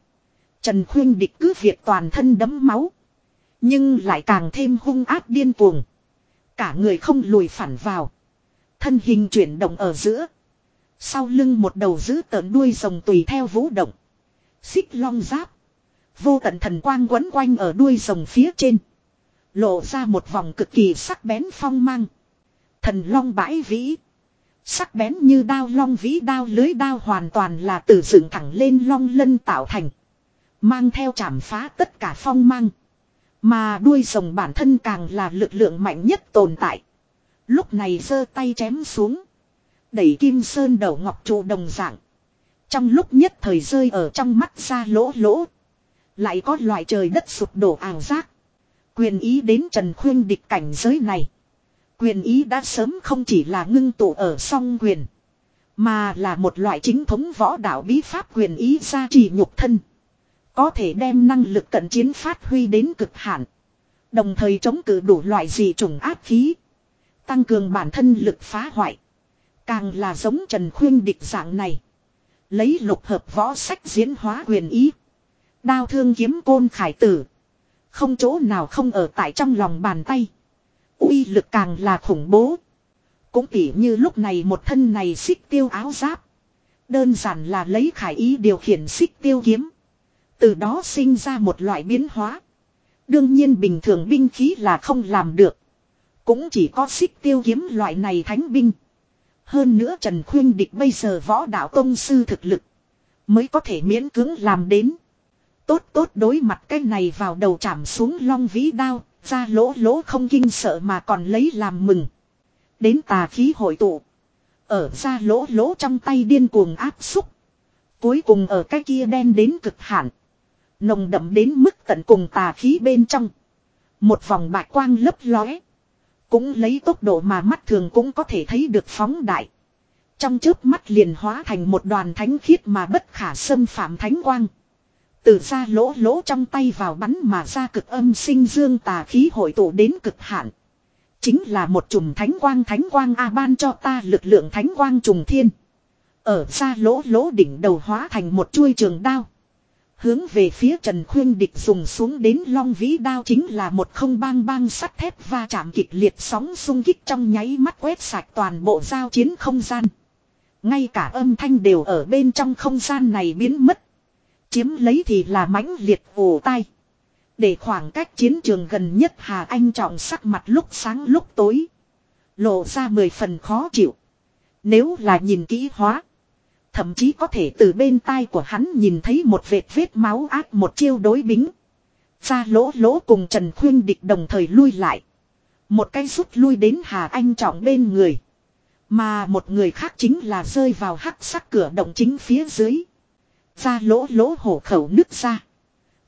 Speaker 1: Trần Khuyên địch cứ việc toàn thân đấm máu. Nhưng lại càng thêm hung ác điên cuồng. Cả người không lùi phản vào. Thân hình chuyển động ở giữa. Sau lưng một đầu giữ tợn đuôi rồng tùy theo vũ động. Xích long giáp. Vô tận thần quang quấn quanh ở đuôi rồng phía trên. Lộ ra một vòng cực kỳ sắc bén phong mang. Thần long bãi vĩ. Sắc bén như đao, long vĩ đao, lưới đao hoàn toàn là từ dựng thẳng lên long lân tạo thành. Mang theo chảm phá tất cả phong mang. Mà đuôi rồng bản thân càng là lực lượng mạnh nhất tồn tại. Lúc này giơ tay chém xuống. Đẩy kim sơn đầu ngọc trụ đồng dạng. trong lúc nhất thời rơi ở trong mắt ra lỗ lỗ. Lại có loại trời đất sụp đổ ảo giác. Quyền ý đến Trần Khuyên địch cảnh giới này. Quyền ý đã sớm không chỉ là ngưng tụ ở song quyền. Mà là một loại chính thống võ đạo bí pháp quyền ý gia trì nhục thân. Có thể đem năng lực cận chiến phát huy đến cực hạn. Đồng thời chống cự đủ loại dị trùng áp khí. Tăng cường bản thân lực phá hoại. Càng là giống Trần Khuyên địch dạng này. Lấy lục hợp võ sách diễn hóa quyền ý. Đao thương kiếm côn khải tử. Không chỗ nào không ở tại trong lòng bàn tay. uy lực càng là khủng bố. Cũng tỉ như lúc này một thân này xích tiêu áo giáp. Đơn giản là lấy khải ý điều khiển xích tiêu kiếm. Từ đó sinh ra một loại biến hóa. Đương nhiên bình thường binh khí là không làm được. Cũng chỉ có xích tiêu kiếm loại này thánh binh. Hơn nữa Trần Khuyên Địch bây giờ võ đạo tông sư thực lực. Mới có thể miễn cưỡng làm đến. Tốt tốt đối mặt cái này vào đầu chạm xuống long vĩ đao. Ra lỗ lỗ không kinh sợ mà còn lấy làm mừng. Đến tà khí hội tụ. Ở ra lỗ lỗ trong tay điên cuồng áp xúc. Cuối cùng ở cái kia đen đến cực hạn. Nồng đậm đến mức tận cùng tà khí bên trong. Một vòng bạch quang lấp lóe. Cũng lấy tốc độ mà mắt thường cũng có thể thấy được phóng đại. Trong chớp mắt liền hóa thành một đoàn thánh khiết mà bất khả xâm phạm thánh quang. Từ ra lỗ lỗ trong tay vào bắn mà ra cực âm sinh dương tà khí hội tụ đến cực hạn. Chính là một chùm thánh quang thánh quang A ban cho ta lực lượng thánh quang trùng thiên. Ở xa lỗ lỗ đỉnh đầu hóa thành một chuôi trường đao. Hướng về phía Trần Khuyên Địch dùng xuống đến long vĩ đao chính là một không bang bang sắt thép va chạm kịch liệt sóng xung kích trong nháy mắt quét sạch toàn bộ giao chiến không gian. Ngay cả âm thanh đều ở bên trong không gian này biến mất. Chiếm lấy thì là mãnh liệt ồ tay Để khoảng cách chiến trường gần nhất Hà Anh trọng sắc mặt lúc sáng lúc tối. Lộ ra mười phần khó chịu. Nếu là nhìn kỹ hóa. Thậm chí có thể từ bên tai của hắn nhìn thấy một vệt vết máu ác một chiêu đối bính. Ra lỗ lỗ cùng Trần Khuyên địch đồng thời lui lại. Một cái rút lui đến Hà Anh trọng bên người. Mà một người khác chính là rơi vào hắc sắc cửa động chính phía dưới. Ra lỗ lỗ hổ khẩu nứt ra.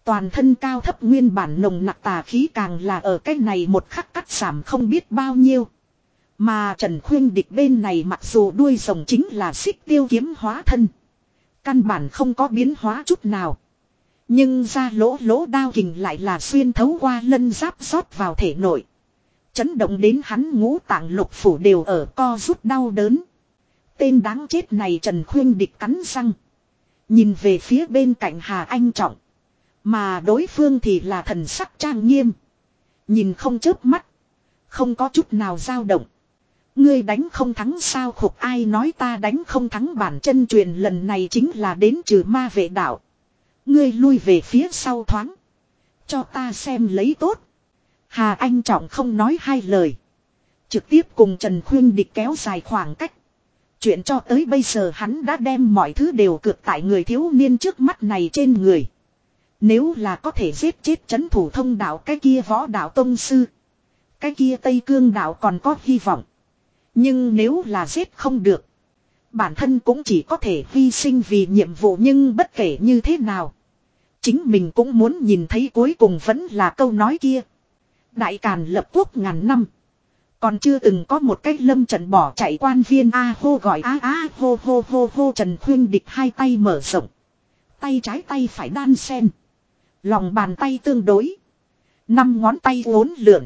Speaker 1: Toàn thân cao thấp nguyên bản nồng nặc tà khí càng là ở cái này một khắc cắt giảm không biết bao nhiêu. Mà Trần Khuyên địch bên này mặc dù đuôi rồng chính là xích tiêu kiếm hóa thân. Căn bản không có biến hóa chút nào. Nhưng ra lỗ lỗ đao kình lại là xuyên thấu qua lân giáp rót vào thể nội. Chấn động đến hắn ngũ tạng lục phủ đều ở co rút đau đớn. Tên đáng chết này Trần Khuyên địch cắn răng. Nhìn về phía bên cạnh Hà Anh Trọng. Mà đối phương thì là thần sắc trang nghiêm. Nhìn không chớp mắt. Không có chút nào dao động. Ngươi đánh không thắng sao khục ai nói ta đánh không thắng bản chân truyền lần này chính là đến trừ ma vệ đạo. Ngươi lui về phía sau thoáng. Cho ta xem lấy tốt. Hà Anh Trọng không nói hai lời. Trực tiếp cùng Trần Khuyên địch kéo dài khoảng cách. Chuyện cho tới bây giờ hắn đã đem mọi thứ đều cược tại người thiếu niên trước mắt này trên người. Nếu là có thể giết chết chấn thủ thông đạo cái kia võ đạo tông sư. Cái kia Tây Cương đạo còn có hy vọng. Nhưng nếu là giết không được. Bản thân cũng chỉ có thể hy sinh vì nhiệm vụ nhưng bất kể như thế nào. Chính mình cũng muốn nhìn thấy cuối cùng vẫn là câu nói kia. Đại Càn lập quốc ngàn năm. Còn chưa từng có một cái lâm trận bỏ chạy quan viên A hô gọi a a hô hô hô hô Trần Khuyên địch hai tay mở rộng. Tay trái tay phải đan sen. Lòng bàn tay tương đối. Năm ngón tay uốn lượn.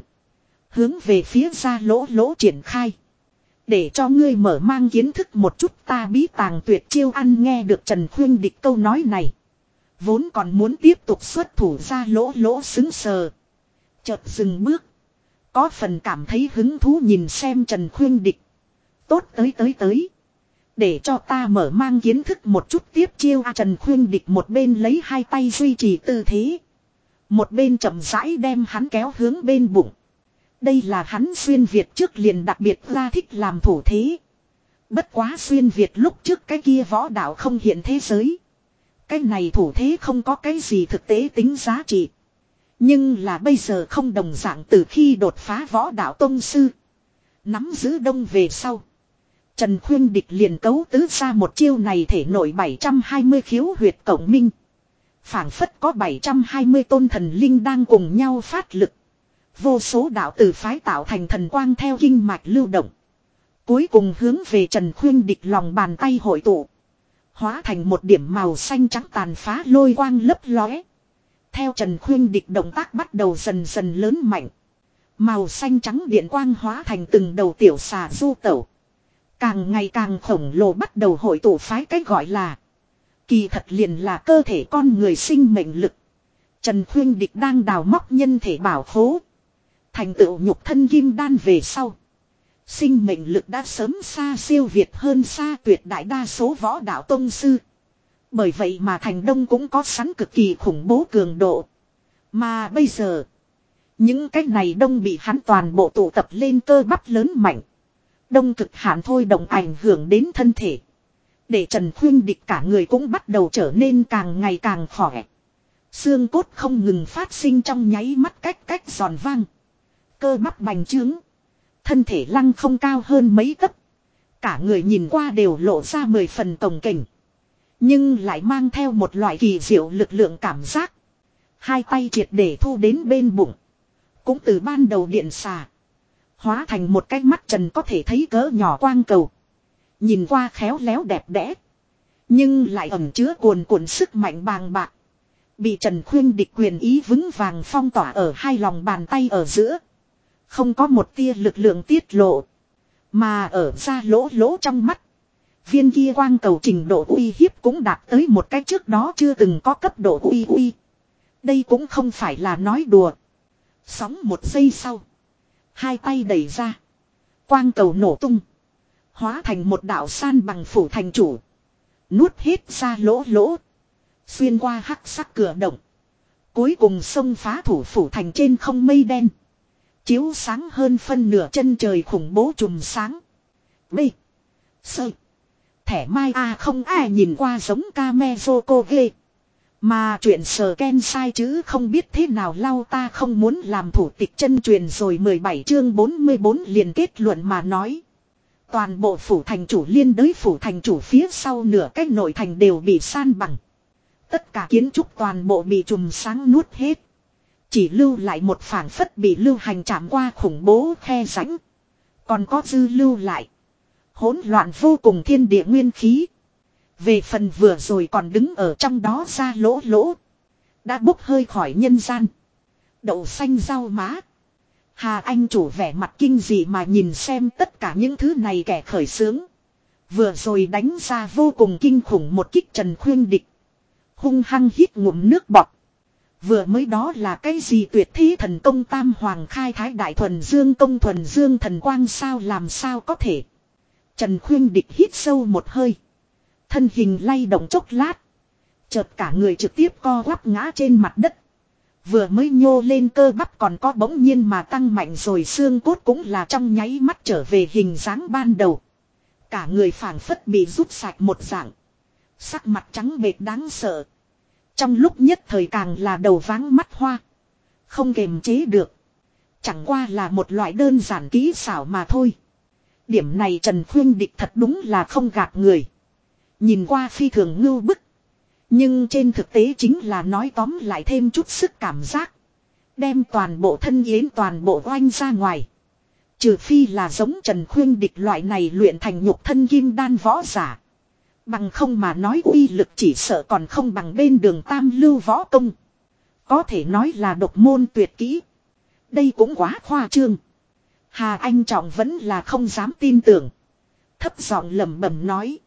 Speaker 1: Hướng về phía ra lỗ lỗ triển khai. Để cho ngươi mở mang kiến thức một chút ta bí tàng tuyệt chiêu ăn nghe được Trần Khuyên địch câu nói này. Vốn còn muốn tiếp tục xuất thủ ra lỗ lỗ xứng sờ. Chợt dừng bước. Có phần cảm thấy hứng thú nhìn xem Trần Khuyên địch. Tốt tới tới tới. Để cho ta mở mang kiến thức một chút tiếp chiêu A Trần Khuyên địch một bên lấy hai tay duy trì tư thế. Một bên chậm rãi đem hắn kéo hướng bên bụng. Đây là hắn xuyên Việt trước liền đặc biệt ra thích làm thủ thế. Bất quá xuyên Việt lúc trước cái kia võ đạo không hiện thế giới. Cái này thủ thế không có cái gì thực tế tính giá trị. Nhưng là bây giờ không đồng dạng từ khi đột phá võ đạo tông sư. Nắm giữ đông về sau. Trần Khuyên Địch liền cấu tứ ra một chiêu này thể nổi 720 khiếu huyệt cổng minh. phảng phất có 720 tôn thần linh đang cùng nhau phát lực. Vô số đạo tử phái tạo thành thần quang theo kinh mạch lưu động. Cuối cùng hướng về Trần Khuyên Địch lòng bàn tay hội tụ. Hóa thành một điểm màu xanh trắng tàn phá lôi quang lấp lóe. Theo Trần Khuyên Địch động tác bắt đầu dần dần lớn mạnh. Màu xanh trắng điện quang hóa thành từng đầu tiểu xà du tẩu. Càng ngày càng khổng lồ bắt đầu hội tụ phái cách gọi là. Kỳ thật liền là cơ thể con người sinh mệnh lực. Trần Khuyên Địch đang đào móc nhân thể bảo khố. Thành tựu nhục thân kim đan về sau. Sinh mệnh lực đã sớm xa siêu việt hơn xa tuyệt đại đa số võ đạo tông sư. Bởi vậy mà thành đông cũng có sẵn cực kỳ khủng bố cường độ. Mà bây giờ. Những cái này đông bị hắn toàn bộ tụ tập lên cơ bắp lớn mạnh. Đông cực hạn thôi đồng ảnh hưởng đến thân thể. Để Trần Khuyên địch cả người cũng bắt đầu trở nên càng ngày càng khỏe. Xương cốt không ngừng phát sinh trong nháy mắt cách cách giòn vang. Cơ bắp bành trướng. Thân thể lăng không cao hơn mấy cấp, Cả người nhìn qua đều lộ ra mười phần tổng cảnh, Nhưng lại mang theo một loại kỳ diệu lực lượng cảm giác. Hai tay triệt để thu đến bên bụng. Cũng từ ban đầu điện xà. Hóa thành một cái mắt trần có thể thấy cỡ nhỏ quang cầu. Nhìn qua khéo léo đẹp đẽ. Nhưng lại ẩm chứa cuồn cuộn sức mạnh bàng bạc. Bị Trần Khuyên địch quyền ý vững vàng phong tỏa ở hai lòng bàn tay ở giữa. Không có một tia lực lượng tiết lộ. Mà ở ra lỗ lỗ trong mắt. Viên kia quang cầu trình độ uy hiếp cũng đạt tới một cái trước đó chưa từng có cấp độ uy uy. Đây cũng không phải là nói đùa. Sóng một giây sau. Hai tay đẩy ra. Quang cầu nổ tung. Hóa thành một đạo san bằng phủ thành chủ. Nuốt hết ra lỗ lỗ. Xuyên qua hắc sắc cửa động. Cuối cùng sông phá thủ phủ thành trên không mây đen. Chiếu sáng hơn phân nửa chân trời khủng bố chùm sáng. B. Sơ. Thẻ mai A không ai nhìn qua giống ca me cô ghê. Mà chuyện sờ ken sai chứ không biết thế nào lau ta không muốn làm thủ tịch chân truyền rồi 17 chương 44 liền kết luận mà nói. Toàn bộ phủ thành chủ liên đới phủ thành chủ phía sau nửa cách nội thành đều bị san bằng. Tất cả kiến trúc toàn bộ bị trùm sáng nuốt hết. Chỉ lưu lại một phản phất bị lưu hành chạm qua khủng bố khe rãnh. Còn có dư lưu lại. hỗn loạn vô cùng thiên địa nguyên khí. Về phần vừa rồi còn đứng ở trong đó ra lỗ lỗ. Đã bốc hơi khỏi nhân gian. Đậu xanh rau má. Hà Anh chủ vẻ mặt kinh dị mà nhìn xem tất cả những thứ này kẻ khởi sướng. Vừa rồi đánh ra vô cùng kinh khủng một kích trần khuyên địch. Hung hăng hít ngụm nước bọt. Vừa mới đó là cái gì tuyệt thế thần công tam hoàng khai thái đại thuần dương công thuần dương thần quang sao làm sao có thể. Trần khuyên địch hít sâu một hơi. Thân hình lay động chốc lát. Chợt cả người trực tiếp co quắp ngã trên mặt đất. Vừa mới nhô lên cơ bắp còn có bỗng nhiên mà tăng mạnh rồi xương cốt cũng là trong nháy mắt trở về hình dáng ban đầu. Cả người phảng phất bị rút sạch một dạng. Sắc mặt trắng bệt đáng sợ. Trong lúc nhất thời càng là đầu váng mắt hoa. Không kềm chế được. Chẳng qua là một loại đơn giản kỹ xảo mà thôi. Điểm này Trần Khuyên Địch thật đúng là không gạt người. Nhìn qua phi thường ngưu bức. Nhưng trên thực tế chính là nói tóm lại thêm chút sức cảm giác. Đem toàn bộ thân yến toàn bộ oanh ra ngoài. Trừ phi là giống Trần Khuyên địch loại này luyện thành nhục thân kim đan võ giả. Bằng không mà nói uy lực chỉ sợ còn không bằng bên đường tam lưu võ công. Có thể nói là độc môn tuyệt kỹ. Đây cũng quá khoa trương. Hà Anh Trọng vẫn là không dám tin tưởng. Thấp giọng lẩm bẩm nói.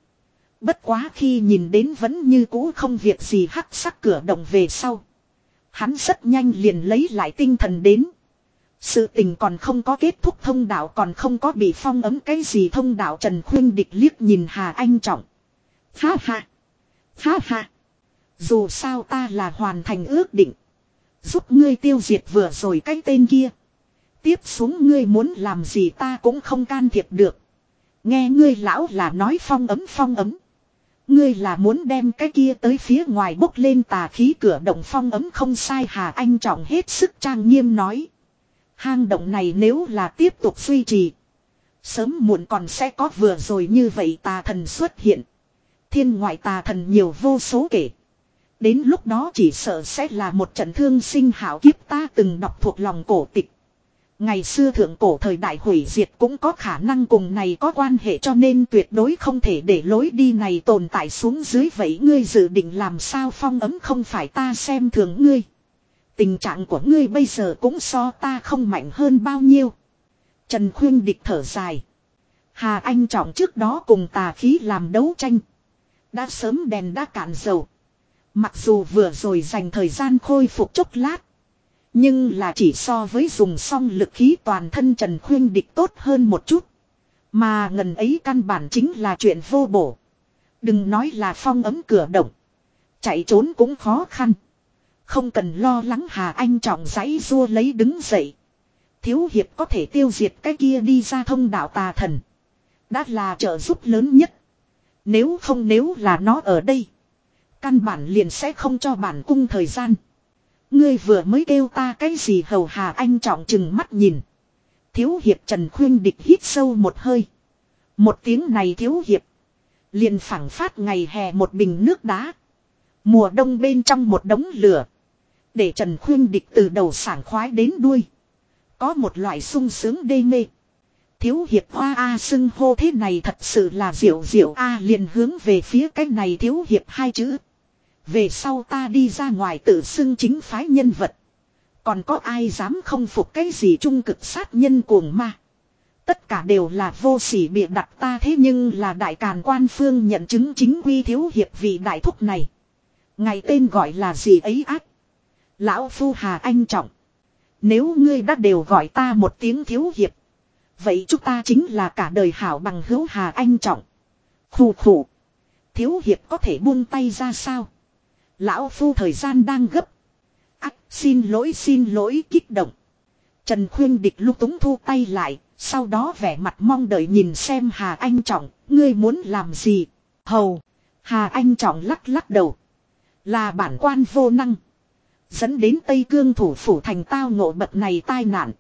Speaker 1: Bất quá khi nhìn đến vẫn như cũ không việc gì hắc sắc cửa động về sau. Hắn rất nhanh liền lấy lại tinh thần đến. Sự tình còn không có kết thúc thông đạo còn không có bị phong ấm cái gì thông đạo Trần Khuyên địch liếc nhìn Hà Anh Trọng. Ha ha. Ha ha. Dù sao ta là hoàn thành ước định. Giúp ngươi tiêu diệt vừa rồi cái tên kia. Tiếp xuống ngươi muốn làm gì ta cũng không can thiệp được. Nghe ngươi lão là nói phong ấm phong ấm. Ngươi là muốn đem cái kia tới phía ngoài bốc lên tà khí cửa động phong ấm không sai Hà Anh Trọng hết sức trang nghiêm nói. Hang động này nếu là tiếp tục duy trì. Sớm muộn còn sẽ có vừa rồi như vậy tà thần xuất hiện. Thiên ngoại tà thần nhiều vô số kể. Đến lúc đó chỉ sợ sẽ là một trận thương sinh hảo kiếp ta từng đọc thuộc lòng cổ tịch. Ngày xưa thượng cổ thời đại hủy diệt cũng có khả năng cùng này có quan hệ cho nên tuyệt đối không thể để lối đi này tồn tại xuống dưới vậy ngươi dự định làm sao phong ấm không phải ta xem thường ngươi. Tình trạng của ngươi bây giờ cũng so ta không mạnh hơn bao nhiêu. Trần Khuyên địch thở dài. Hà Anh trọng trước đó cùng tà khí làm đấu tranh. Đã sớm đèn đã cạn dầu. Mặc dù vừa rồi dành thời gian khôi phục chốc lát. Nhưng là chỉ so với dùng xong lực khí toàn thân Trần Khuyên địch tốt hơn một chút. Mà ngần ấy căn bản chính là chuyện vô bổ. Đừng nói là phong ấm cửa động. Chạy trốn cũng khó khăn. Không cần lo lắng Hà Anh trọng giấy rua lấy đứng dậy. Thiếu hiệp có thể tiêu diệt cái kia đi ra thông đạo tà thần. Đã là trợ giúp lớn nhất. Nếu không nếu là nó ở đây. Căn bản liền sẽ không cho bản cung thời gian. Ngươi vừa mới kêu ta cái gì hầu hà anh trọng chừng mắt nhìn. Thiếu hiệp Trần Khuyên Địch hít sâu một hơi. Một tiếng này thiếu hiệp. Liền phẳng phát ngày hè một bình nước đá. Mùa đông bên trong một đống lửa. Để Trần Khuyên Địch từ đầu sảng khoái đến đuôi. Có một loại sung sướng đê mê. Thiếu hiệp hoa A xưng hô thế này thật sự là diệu diệu A liền hướng về phía cái này thiếu hiệp hai chữ. Về sau ta đi ra ngoài tự xưng chính phái nhân vật. Còn có ai dám không phục cái gì trung cực sát nhân cuồng ma. Tất cả đều là vô sỉ bịa đặt ta thế nhưng là đại càn quan phương nhận chứng chính quy thiếu hiệp vị đại thúc này. Ngày tên gọi là gì ấy ác. Lão Phu Hà Anh Trọng. Nếu ngươi đã đều gọi ta một tiếng thiếu hiệp. Vậy chúng ta chính là cả đời hảo bằng hữu Hà Anh Trọng. Khù khù. Thiếu hiệp có thể buông tay ra sao? Lão Phu thời gian đang gấp. Ác xin lỗi xin lỗi, kích động. Trần Khuyên Địch lúc túng thu tay lại. Sau đó vẻ mặt mong đợi nhìn xem Hà Anh Trọng. Ngươi muốn làm gì? Hầu. Hà Anh Trọng lắc lắc đầu. Là bản quan vô năng. Dẫn đến Tây Cương thủ phủ thành tao ngộ bật này tai nạn.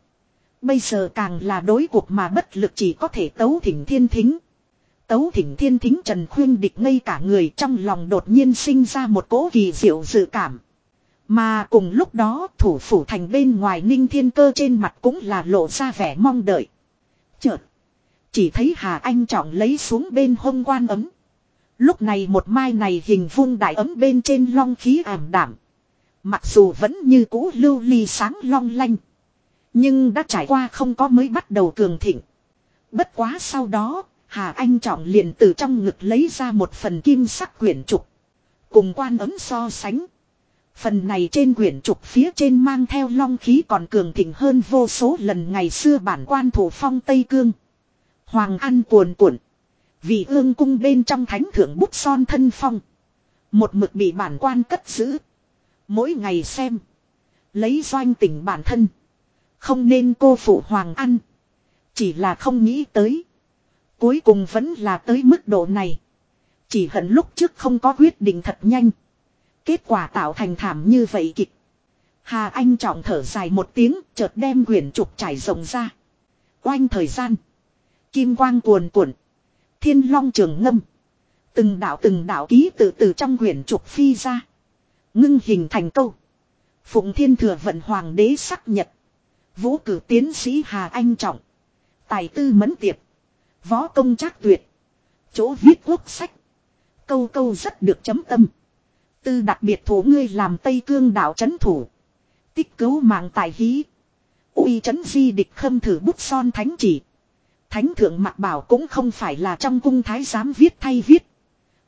Speaker 1: Bây giờ càng là đối cuộc mà bất lực chỉ có thể tấu thỉnh thiên thính. Tấu thỉnh thiên thính Trần Khuyên địch ngây cả người trong lòng đột nhiên sinh ra một cỗ kỳ diệu dự cảm. Mà cùng lúc đó, thủ phủ thành bên ngoài ninh thiên cơ trên mặt cũng là lộ ra vẻ mong đợi. Chợt. Chỉ thấy Hà Anh trọng lấy xuống bên hông quan ấm. Lúc này một mai này hình vuông đại ấm bên trên long khí ảm đảm. Mặc dù vẫn như cũ lưu ly sáng long lanh. Nhưng đã trải qua không có mới bắt đầu cường thịnh. Bất quá sau đó, Hà Anh Trọng liền từ trong ngực lấy ra một phần kim sắc quyển trục. Cùng quan ấm so sánh. Phần này trên quyển trục phía trên mang theo long khí còn cường thịnh hơn vô số lần ngày xưa bản quan thủ phong Tây Cương. Hoàng An cuồn cuộn. Vì ương cung bên trong thánh thượng bút son thân phong. Một mực bị bản quan cất giữ. Mỗi ngày xem. Lấy doanh tình bản thân. Không nên cô phụ Hoàng ăn. Chỉ là không nghĩ tới. Cuối cùng vẫn là tới mức độ này. Chỉ hận lúc trước không có quyết định thật nhanh. Kết quả tạo thành thảm như vậy kịch. Hà Anh trọng thở dài một tiếng, chợt đem quyển trục trải rộng ra. Oanh thời gian. Kim quang cuồn cuộn. Thiên long trường ngâm. Từng đạo từng đạo ký tự từ trong quyển trục phi ra. Ngưng hình thành câu. Phụng thiên thừa vận hoàng đế sắc nhật. Vũ cử tiến sĩ Hà Anh Trọng. Tài tư mẫn tiệp. Võ công trác tuyệt. Chỗ viết quốc sách. Câu câu rất được chấm tâm. Tư đặc biệt thủ ngươi làm Tây Cương đạo chấn thủ. Tích cứu mạng tài hí. uy chấn di địch khâm thử bút son thánh chỉ. Thánh thượng mặc bảo cũng không phải là trong cung thái giám viết thay viết.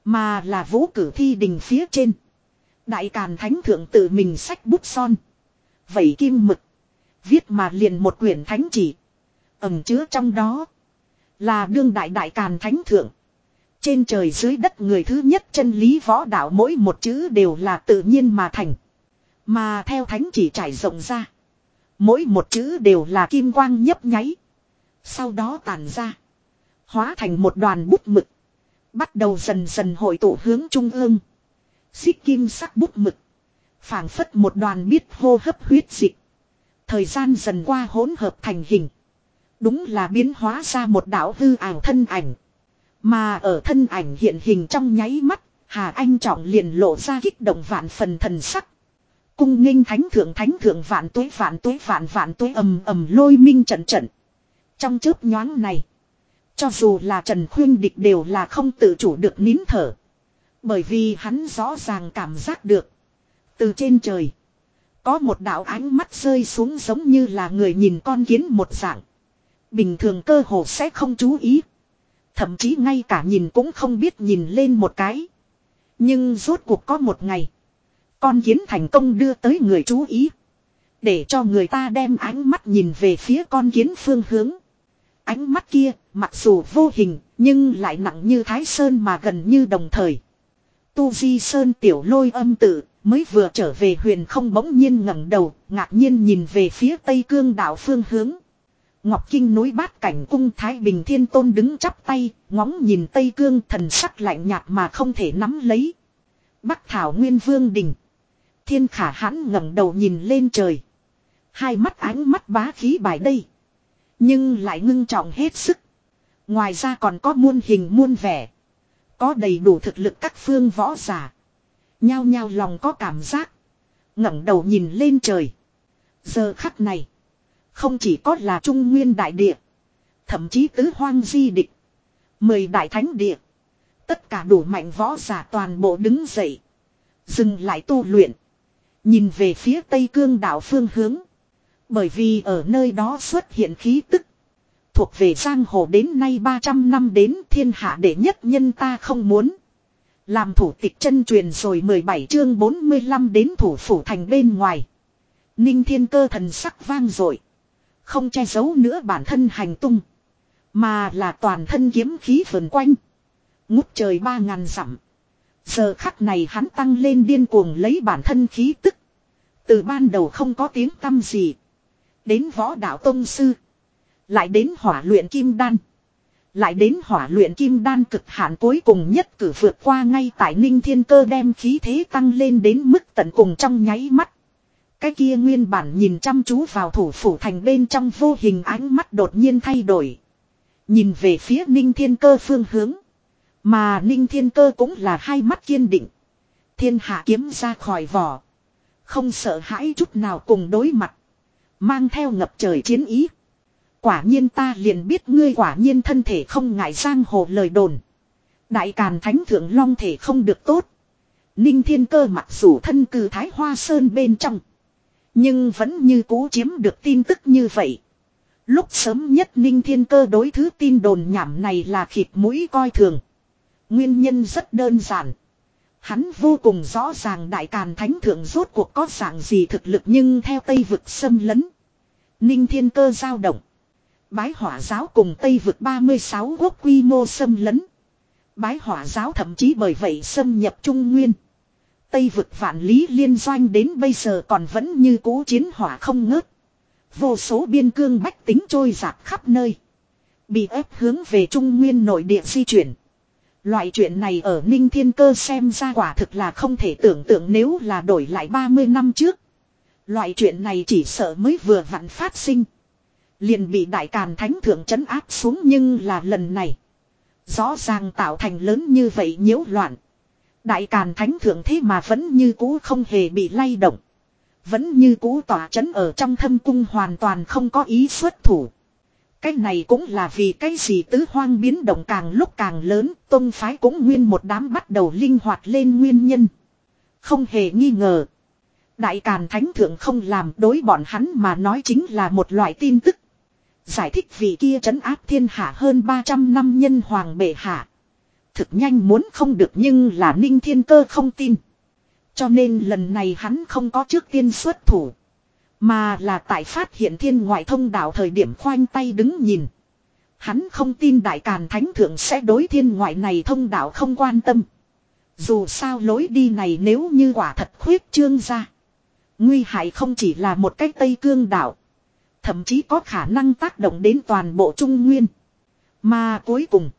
Speaker 1: Mà là vũ cử thi đình phía trên. Đại Càn Thánh Thượng tự mình sách bút son. Vẩy kim mực. Viết mà liền một quyển thánh chỉ. Ẩm chứa trong đó. Là đương đại Đại Càn Thánh Thượng. Trên trời dưới đất người thứ nhất chân lý võ đạo mỗi một chữ đều là tự nhiên mà thành. Mà theo thánh chỉ trải rộng ra. Mỗi một chữ đều là kim quang nhấp nháy. Sau đó tàn ra. Hóa thành một đoàn bút mực. Bắt đầu dần dần hội tụ hướng trung ương. Xích kim sắc bút mực. phảng phất một đoàn biết hô hấp huyết dịch. Thời gian dần qua hỗn hợp thành hình. Đúng là biến hóa ra một đạo hư ảo thân ảnh. Mà ở thân ảnh hiện hình trong nháy mắt, Hà Anh Trọng liền lộ ra kích động vạn phần thần sắc. Cung nghênh thánh thượng thánh thượng vạn tuế vạn tuế vạn vạn tuế ầm ầm lôi minh trận trận. Trong chớp nhoáng này, cho dù là Trần Khuyên Địch đều là không tự chủ được nín thở. Bởi vì hắn rõ ràng cảm giác được. Từ trên trời, có một đạo ánh mắt rơi xuống giống như là người nhìn con kiến một dạng. Bình thường cơ hồ sẽ không chú ý. Thậm chí ngay cả nhìn cũng không biết nhìn lên một cái. Nhưng rốt cuộc có một ngày. Con kiến thành công đưa tới người chú ý. Để cho người ta đem ánh mắt nhìn về phía con kiến phương hướng. Ánh mắt kia, mặc dù vô hình, nhưng lại nặng như thái sơn mà gần như đồng thời. Tu Di Sơn tiểu lôi âm tự, mới vừa trở về huyền không bỗng nhiên ngẩng đầu, ngạc nhiên nhìn về phía tây cương đảo phương hướng. Ngọc Kinh núi bát cảnh cung Thái Bình Thiên Tôn đứng chắp tay, ngóng nhìn Tây Cương thần sắc lạnh nhạt mà không thể nắm lấy. Bắc Thảo Nguyên Vương Đình. Thiên khả hãn ngẩng đầu nhìn lên trời. Hai mắt ánh mắt bá khí bài đây. Nhưng lại ngưng trọng hết sức. Ngoài ra còn có muôn hình muôn vẻ. Có đầy đủ thực lực các phương võ giả. Nhao nhao lòng có cảm giác. ngẩng đầu nhìn lên trời. Giờ khắc này. Không chỉ có là trung nguyên đại địa. Thậm chí tứ hoang di địch. Mười đại thánh địa. Tất cả đủ mạnh võ giả toàn bộ đứng dậy. Dừng lại tu luyện. Nhìn về phía tây cương đảo phương hướng. Bởi vì ở nơi đó xuất hiện khí tức. Thuộc về giang hồ đến nay 300 năm đến thiên hạ đệ nhất nhân ta không muốn. Làm thủ tịch chân truyền rồi 17 chương 45 đến thủ phủ thành bên ngoài. Ninh thiên cơ thần sắc vang dội, Không che giấu nữa bản thân hành tung. Mà là toàn thân kiếm khí vần quanh. Ngút trời ba ngàn dặm. Giờ khắc này hắn tăng lên điên cuồng lấy bản thân khí tức. Từ ban đầu không có tiếng tâm gì. Đến võ đạo tông sư. Lại đến hỏa luyện kim đan. Lại đến hỏa luyện kim đan cực hạn cuối cùng nhất cử vượt qua ngay tại ninh thiên cơ đem khí thế tăng lên đến mức tận cùng trong nháy mắt. Cái kia nguyên bản nhìn chăm chú vào thủ phủ thành bên trong vô hình ánh mắt đột nhiên thay đổi. Nhìn về phía ninh thiên cơ phương hướng. Mà ninh thiên cơ cũng là hai mắt kiên định. Thiên hạ kiếm ra khỏi vỏ. Không sợ hãi chút nào cùng đối mặt. Mang theo ngập trời chiến ý. Quả nhiên ta liền biết ngươi quả nhiên thân thể không ngại giang hồ lời đồn. Đại Càn Thánh Thượng Long thể không được tốt. Ninh Thiên Cơ mặc dù thân cư Thái Hoa Sơn bên trong. Nhưng vẫn như cũ chiếm được tin tức như vậy. Lúc sớm nhất Ninh Thiên Cơ đối thứ tin đồn nhảm này là khịt mũi coi thường. Nguyên nhân rất đơn giản. Hắn vô cùng rõ ràng Đại Càn Thánh Thượng rốt cuộc có dạng gì thực lực nhưng theo Tây vực xâm lấn. Ninh Thiên Cơ giao động. Bái hỏa giáo cùng Tây vực 36 quốc quy mô xâm lấn. Bái hỏa giáo thậm chí bởi vậy xâm nhập Trung Nguyên. Tây vực vạn lý liên doanh đến bây giờ còn vẫn như cũ chiến hỏa không ngớt. Vô số biên cương bách tính trôi giạt khắp nơi. Bị ép hướng về Trung Nguyên nội địa di chuyển. Loại chuyện này ở Ninh Thiên Cơ xem ra quả thực là không thể tưởng tượng nếu là đổi lại 30 năm trước. Loại chuyện này chỉ sợ mới vừa vặn phát sinh. Liền bị đại càn thánh thượng trấn áp xuống nhưng là lần này. Rõ ràng tạo thành lớn như vậy nhiễu loạn. Đại càn thánh thượng thế mà vẫn như cũ không hề bị lay động. Vẫn như cũ tỏa chấn ở trong thâm cung hoàn toàn không có ý xuất thủ. Cái này cũng là vì cái gì tứ hoang biến động càng lúc càng lớn, tôn phái cũng nguyên một đám bắt đầu linh hoạt lên nguyên nhân. Không hề nghi ngờ. Đại Càn Thánh Thượng không làm đối bọn hắn mà nói chính là một loại tin tức. Giải thích vì kia trấn áp thiên hạ hơn 300 năm nhân hoàng bệ hạ. Thực nhanh muốn không được nhưng là ninh thiên cơ không tin. Cho nên lần này hắn không có trước tiên xuất thủ. Mà là tại phát hiện thiên ngoại thông đạo thời điểm khoanh tay đứng nhìn. Hắn không tin đại càn thánh thượng sẽ đối thiên ngoại này thông đạo không quan tâm. Dù sao lối đi này nếu như quả thật khuyết trương ra. Nguy hại không chỉ là một cách Tây Cương đảo. Thậm chí có khả năng tác động đến toàn bộ Trung Nguyên. Mà cuối cùng.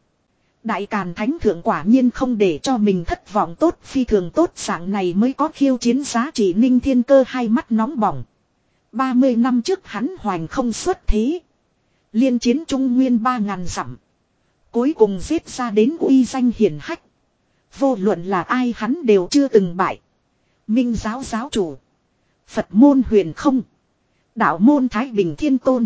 Speaker 1: Đại Càn Thánh Thượng quả nhiên không để cho mình thất vọng tốt, phi thường tốt dạng này mới có khiêu chiến giá trị ninh thiên cơ hai mắt nóng bỏng. 30 năm trước hắn hoành không xuất thế. Liên chiến trung nguyên ba ngàn dặm. Cuối cùng giết ra đến uy danh hiển hách. Vô luận là ai hắn đều chưa từng bại. Minh giáo giáo chủ. Phật môn huyền không. Đạo môn Thái Bình Thiên Tôn.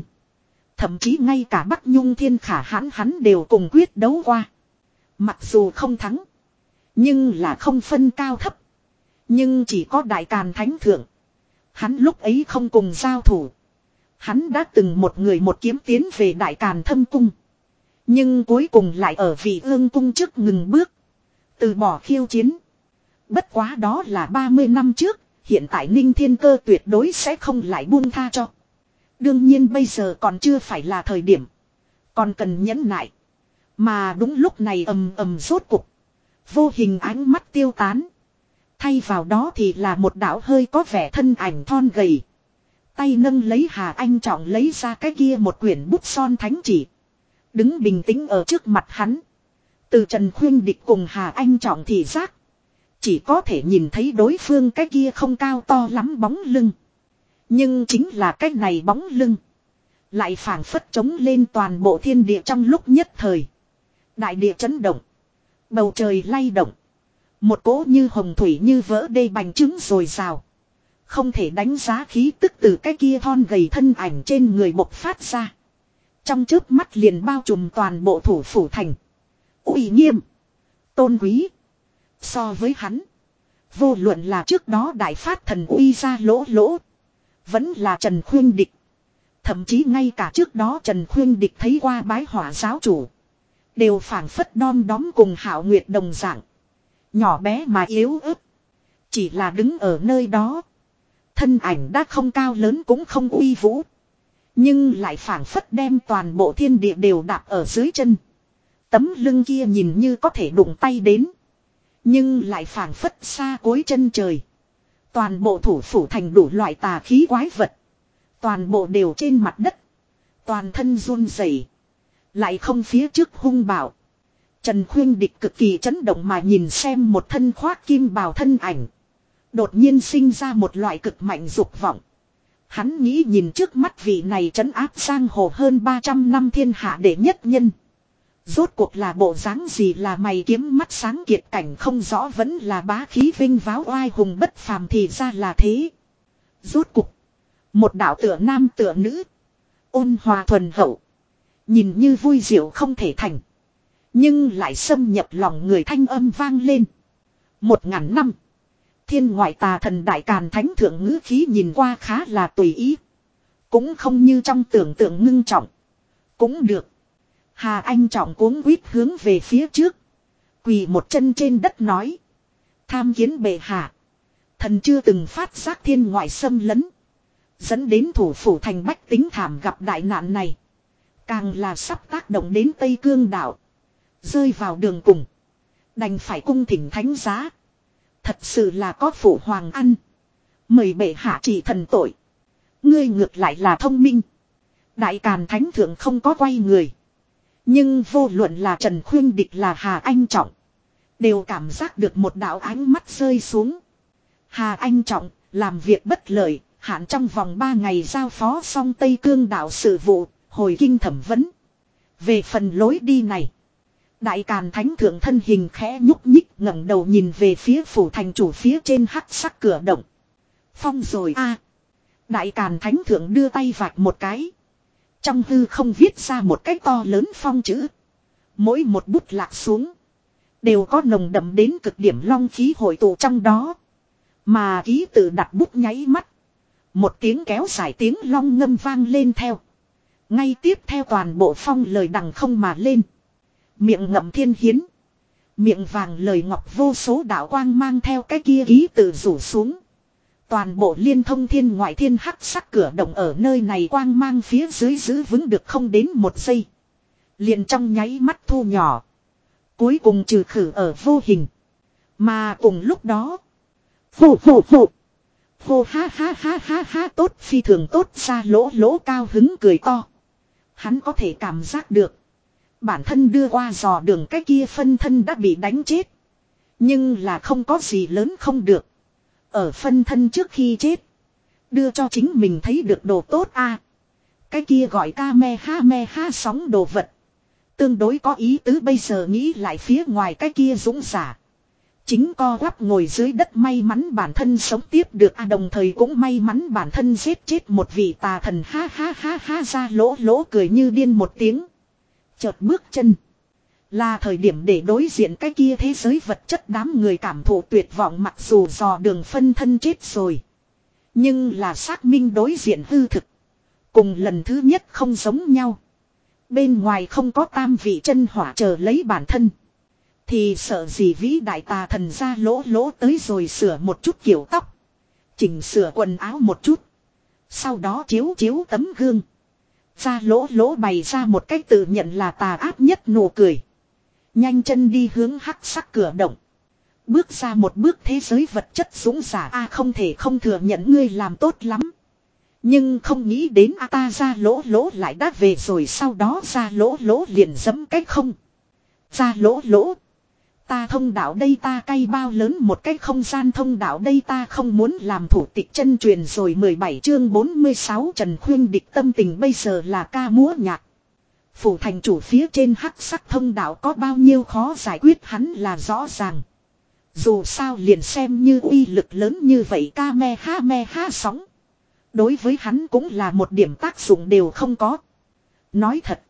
Speaker 1: Thậm chí ngay cả Bắc Nhung Thiên Khả hãn hắn đều cùng quyết đấu qua. Mặc dù không thắng. Nhưng là không phân cao thấp. Nhưng chỉ có Đại Càn Thánh Thượng. Hắn lúc ấy không cùng giao thủ. Hắn đã từng một người một kiếm tiến về Đại Càn Thâm Cung. Nhưng cuối cùng lại ở vị ương cung trước ngừng bước. Từ bỏ khiêu chiến. Bất quá đó là 30 năm trước, hiện tại Ninh Thiên Cơ tuyệt đối sẽ không lại buông tha cho. Đương nhiên bây giờ còn chưa phải là thời điểm. Còn cần nhẫn nại. Mà đúng lúc này ầm ầm rốt cục. Vô hình ánh mắt tiêu tán. Thay vào đó thì là một đạo hơi có vẻ thân ảnh thon gầy. Tay nâng lấy Hà Anh Trọng lấy ra cái kia một quyển bút son thánh chỉ. Đứng bình tĩnh ở trước mặt hắn. Từ Trần Khuyên Địch cùng Hà Anh Trọng thì giác. Chỉ có thể nhìn thấy đối phương cái kia không cao to lắm bóng lưng. Nhưng chính là cái này bóng lưng. Lại phảng phất trống lên toàn bộ thiên địa trong lúc nhất thời. Đại địa chấn động. Bầu trời lay động. Một cỗ như hồng thủy như vỡ đê bành trứng rồi rào. Không thể đánh giá khí tức từ cái kia thon gầy thân ảnh trên người bộc phát ra. Trong chớp mắt liền bao trùm toàn bộ thủ phủ thành. uy nghiêm. Tôn quý. So với hắn. Vô luận là trước đó đại phát thần uy ra lỗ lỗ. Vẫn là Trần Khuyên Địch. Thậm chí ngay cả trước đó Trần Khuyên Địch thấy qua bái hỏa giáo chủ. Đều phản phất đom đóm cùng hảo nguyệt đồng dạng. Nhỏ bé mà yếu ớt. Chỉ là đứng ở nơi đó. Thân ảnh đã không cao lớn cũng không uy vũ. Nhưng lại phản phất đem toàn bộ thiên địa đều đạp ở dưới chân. Tấm lưng kia nhìn như có thể đụng tay đến. Nhưng lại phảng phất xa cuối chân trời. Toàn bộ thủ phủ thành đủ loại tà khí quái vật. Toàn bộ đều trên mặt đất. Toàn thân run rẩy, Lại không phía trước hung bạo. Trần Khuyên Địch cực kỳ chấn động mà nhìn xem một thân khoác kim bào thân ảnh. Đột nhiên sinh ra một loại cực mạnh dục vọng. Hắn nghĩ nhìn trước mắt vị này trấn áp sang hồ hơn 300 năm thiên hạ đệ nhất nhân. Rốt cuộc là bộ dáng gì là mày kiếm mắt sáng kiệt cảnh không rõ vẫn là bá khí vinh váo oai hùng bất phàm thì ra là thế. Rốt cuộc. Một đạo tựa nam tựa nữ. Ôn hòa thuần hậu. Nhìn như vui diệu không thể thành. Nhưng lại xâm nhập lòng người thanh âm vang lên. Một ngàn năm. Thiên ngoại tà thần đại càn thánh thượng ngữ khí nhìn qua khá là tùy ý. Cũng không như trong tưởng tượng ngưng trọng. Cũng được. Hà Anh trọng cuống quýt hướng về phía trước. Quỳ một chân trên đất nói. Tham kiến bệ hạ. Thần chưa từng phát giác thiên ngoại xâm lấn. Dẫn đến thủ phủ thành bách tính thảm gặp đại nạn này. Càng là sắp tác động đến Tây Cương đảo. Rơi vào đường cùng. Đành phải cung thỉnh thánh giá. Thật sự là có phụ hoàng ăn. Mời bệ hạ chỉ thần tội. Ngươi ngược lại là thông minh. Đại Càn Thánh Thượng không có quay người. Nhưng vô luận là Trần Khuyên Địch là Hà Anh Trọng. Đều cảm giác được một đạo ánh mắt rơi xuống. Hà Anh Trọng, làm việc bất lợi, hạn trong vòng 3 ngày giao phó xong Tây Cương đạo sự vụ, hồi kinh thẩm vấn. Về phần lối đi này. Đại Càn Thánh Thượng thân hình khẽ nhúc nhích ngẩng đầu nhìn về phía phủ thành chủ phía trên hắc sắc cửa động. Phong rồi a Đại Càn Thánh Thượng đưa tay vạch một cái. Trong hư không viết ra một cái to lớn phong chữ. Mỗi một bút lạc xuống. Đều có nồng đậm đến cực điểm long khí hội tụ trong đó. Mà ký tự đặt bút nháy mắt. Một tiếng kéo dài tiếng long ngâm vang lên theo. Ngay tiếp theo toàn bộ phong lời đằng không mà lên. Miệng ngậm thiên hiến. Miệng vàng lời ngọc vô số đạo quang mang theo cái kia ký tự rủ xuống. Toàn bộ liên thông thiên ngoại thiên hắc sắc cửa động ở nơi này quang mang phía dưới giữ vững được không đến một giây. Liền trong nháy mắt thu nhỏ. Cuối cùng trừ khử ở vô hình. Mà cùng lúc đó. Phụ phụ phụ. Hô ha ha ha ha ha tốt, phi thường tốt, ra lỗ lỗ cao hứng cười to. Hắn có thể cảm giác được. Bản thân đưa qua dò đường cái kia phân thân đã bị đánh chết. Nhưng là không có gì lớn không được. Ở phân thân trước khi chết. Đưa cho chính mình thấy được đồ tốt a Cái kia gọi ca me ha me ha sóng đồ vật. Tương đối có ý tứ bây giờ nghĩ lại phía ngoài cái kia dũng giả. Chính co quắp ngồi dưới đất may mắn bản thân sống tiếp được à đồng thời cũng may mắn bản thân giết chết một vị tà thần ha ha ha ha ra lỗ lỗ cười như điên một tiếng. Chợt bước chân. Là thời điểm để đối diện cái kia thế giới vật chất đám người cảm thụ tuyệt vọng mặc dù dò đường phân thân chết rồi. Nhưng là xác minh đối diện hư thực. Cùng lần thứ nhất không giống nhau. Bên ngoài không có tam vị chân hỏa chờ lấy bản thân. Thì sợ gì vĩ đại tà thần ra lỗ lỗ tới rồi sửa một chút kiểu tóc. Chỉnh sửa quần áo một chút. Sau đó chiếu chiếu tấm gương. Ra lỗ lỗ bày ra một cách tự nhận là tà áp nhất nụ cười. Nhanh chân đi hướng hắc sắc cửa động. Bước ra một bước thế giới vật chất dũng giả, a, không thể không thừa nhận ngươi làm tốt lắm. Nhưng không nghĩ đến a, ta ra lỗ lỗ lại đã về rồi, sau đó ra lỗ lỗ liền dấm cách không. Ra lỗ lỗ. Ta thông đạo đây ta cay bao lớn một cái không gian thông đạo đây ta không muốn làm thủ tịch chân truyền rồi 17 chương 46 Trần Khuyên địch tâm tình bây giờ là ca múa nhạc. Phủ thành chủ phía trên hắc sắc thông đạo có bao nhiêu khó giải quyết hắn là rõ ràng. Dù sao liền xem như uy lực lớn như vậy ca me ha me ha sóng. Đối với hắn cũng là một điểm tác dụng đều không có. Nói thật.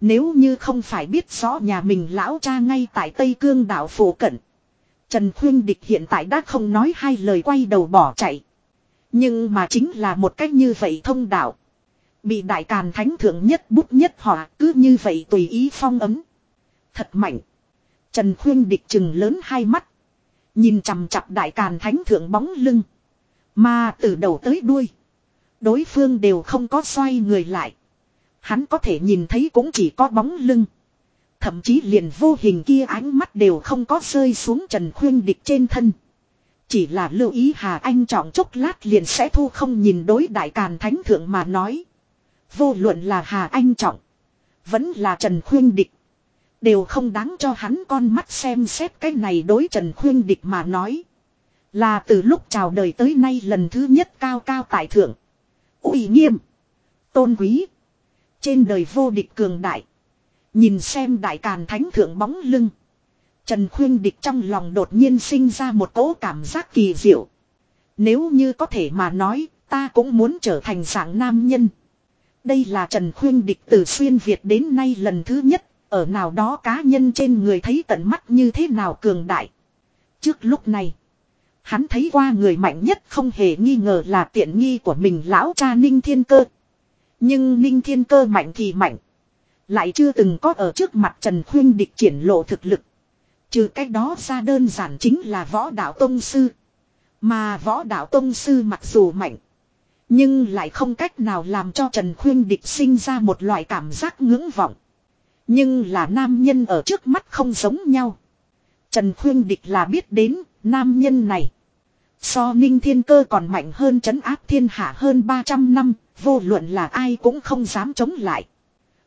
Speaker 1: Nếu như không phải biết rõ nhà mình lão cha ngay tại Tây Cương đảo phủ cận. Trần Khuyên Địch hiện tại đã không nói hai lời quay đầu bỏ chạy. Nhưng mà chính là một cách như vậy thông đạo. Bị đại càn thánh thượng nhất bút nhất họa cứ như vậy tùy ý phong ấm. Thật mạnh. Trần Khuyên Địch chừng lớn hai mắt. Nhìn chằm chặp đại càn thánh thượng bóng lưng. Mà từ đầu tới đuôi. Đối phương đều không có xoay người lại. Hắn có thể nhìn thấy cũng chỉ có bóng lưng. Thậm chí liền vô hình kia ánh mắt đều không có rơi xuống Trần Khuyên Địch trên thân. Chỉ là lưu ý Hà Anh trọng chốc lát liền sẽ thu không nhìn đối đại càn thánh thượng mà nói. Vô luận là Hà Anh trọng. Vẫn là Trần Khuyên Địch. Đều không đáng cho hắn con mắt xem xét cái này đối Trần Khuyên Địch mà nói. Là từ lúc chào đời tới nay lần thứ nhất cao cao tại thượng. uy nghiêm. Tôn quý. Trên đời vô địch cường đại. Nhìn xem đại càn thánh thượng bóng lưng. Trần Khuyên Địch trong lòng đột nhiên sinh ra một cỗ cảm giác kỳ diệu. Nếu như có thể mà nói, ta cũng muốn trở thành dạng nam nhân. Đây là Trần Khuyên Địch từ xuyên Việt đến nay lần thứ nhất, ở nào đó cá nhân trên người thấy tận mắt như thế nào cường đại. Trước lúc này, hắn thấy qua người mạnh nhất không hề nghi ngờ là tiện nghi của mình lão cha Ninh Thiên Cơ. Nhưng Ninh Thiên Cơ mạnh thì mạnh. Lại chưa từng có ở trước mặt Trần Khuyên địch triển lộ thực lực. Trừ cách đó ra đơn giản chính là võ đạo tông sư. Mà võ đạo tông sư mặc dù mạnh. Nhưng lại không cách nào làm cho Trần Khuyên địch sinh ra một loại cảm giác ngưỡng vọng. Nhưng là nam nhân ở trước mắt không giống nhau. Trần Khuyên địch là biết đến nam nhân này. So ninh thiên cơ còn mạnh hơn trấn áp thiên hạ hơn 300 năm, vô luận là ai cũng không dám chống lại.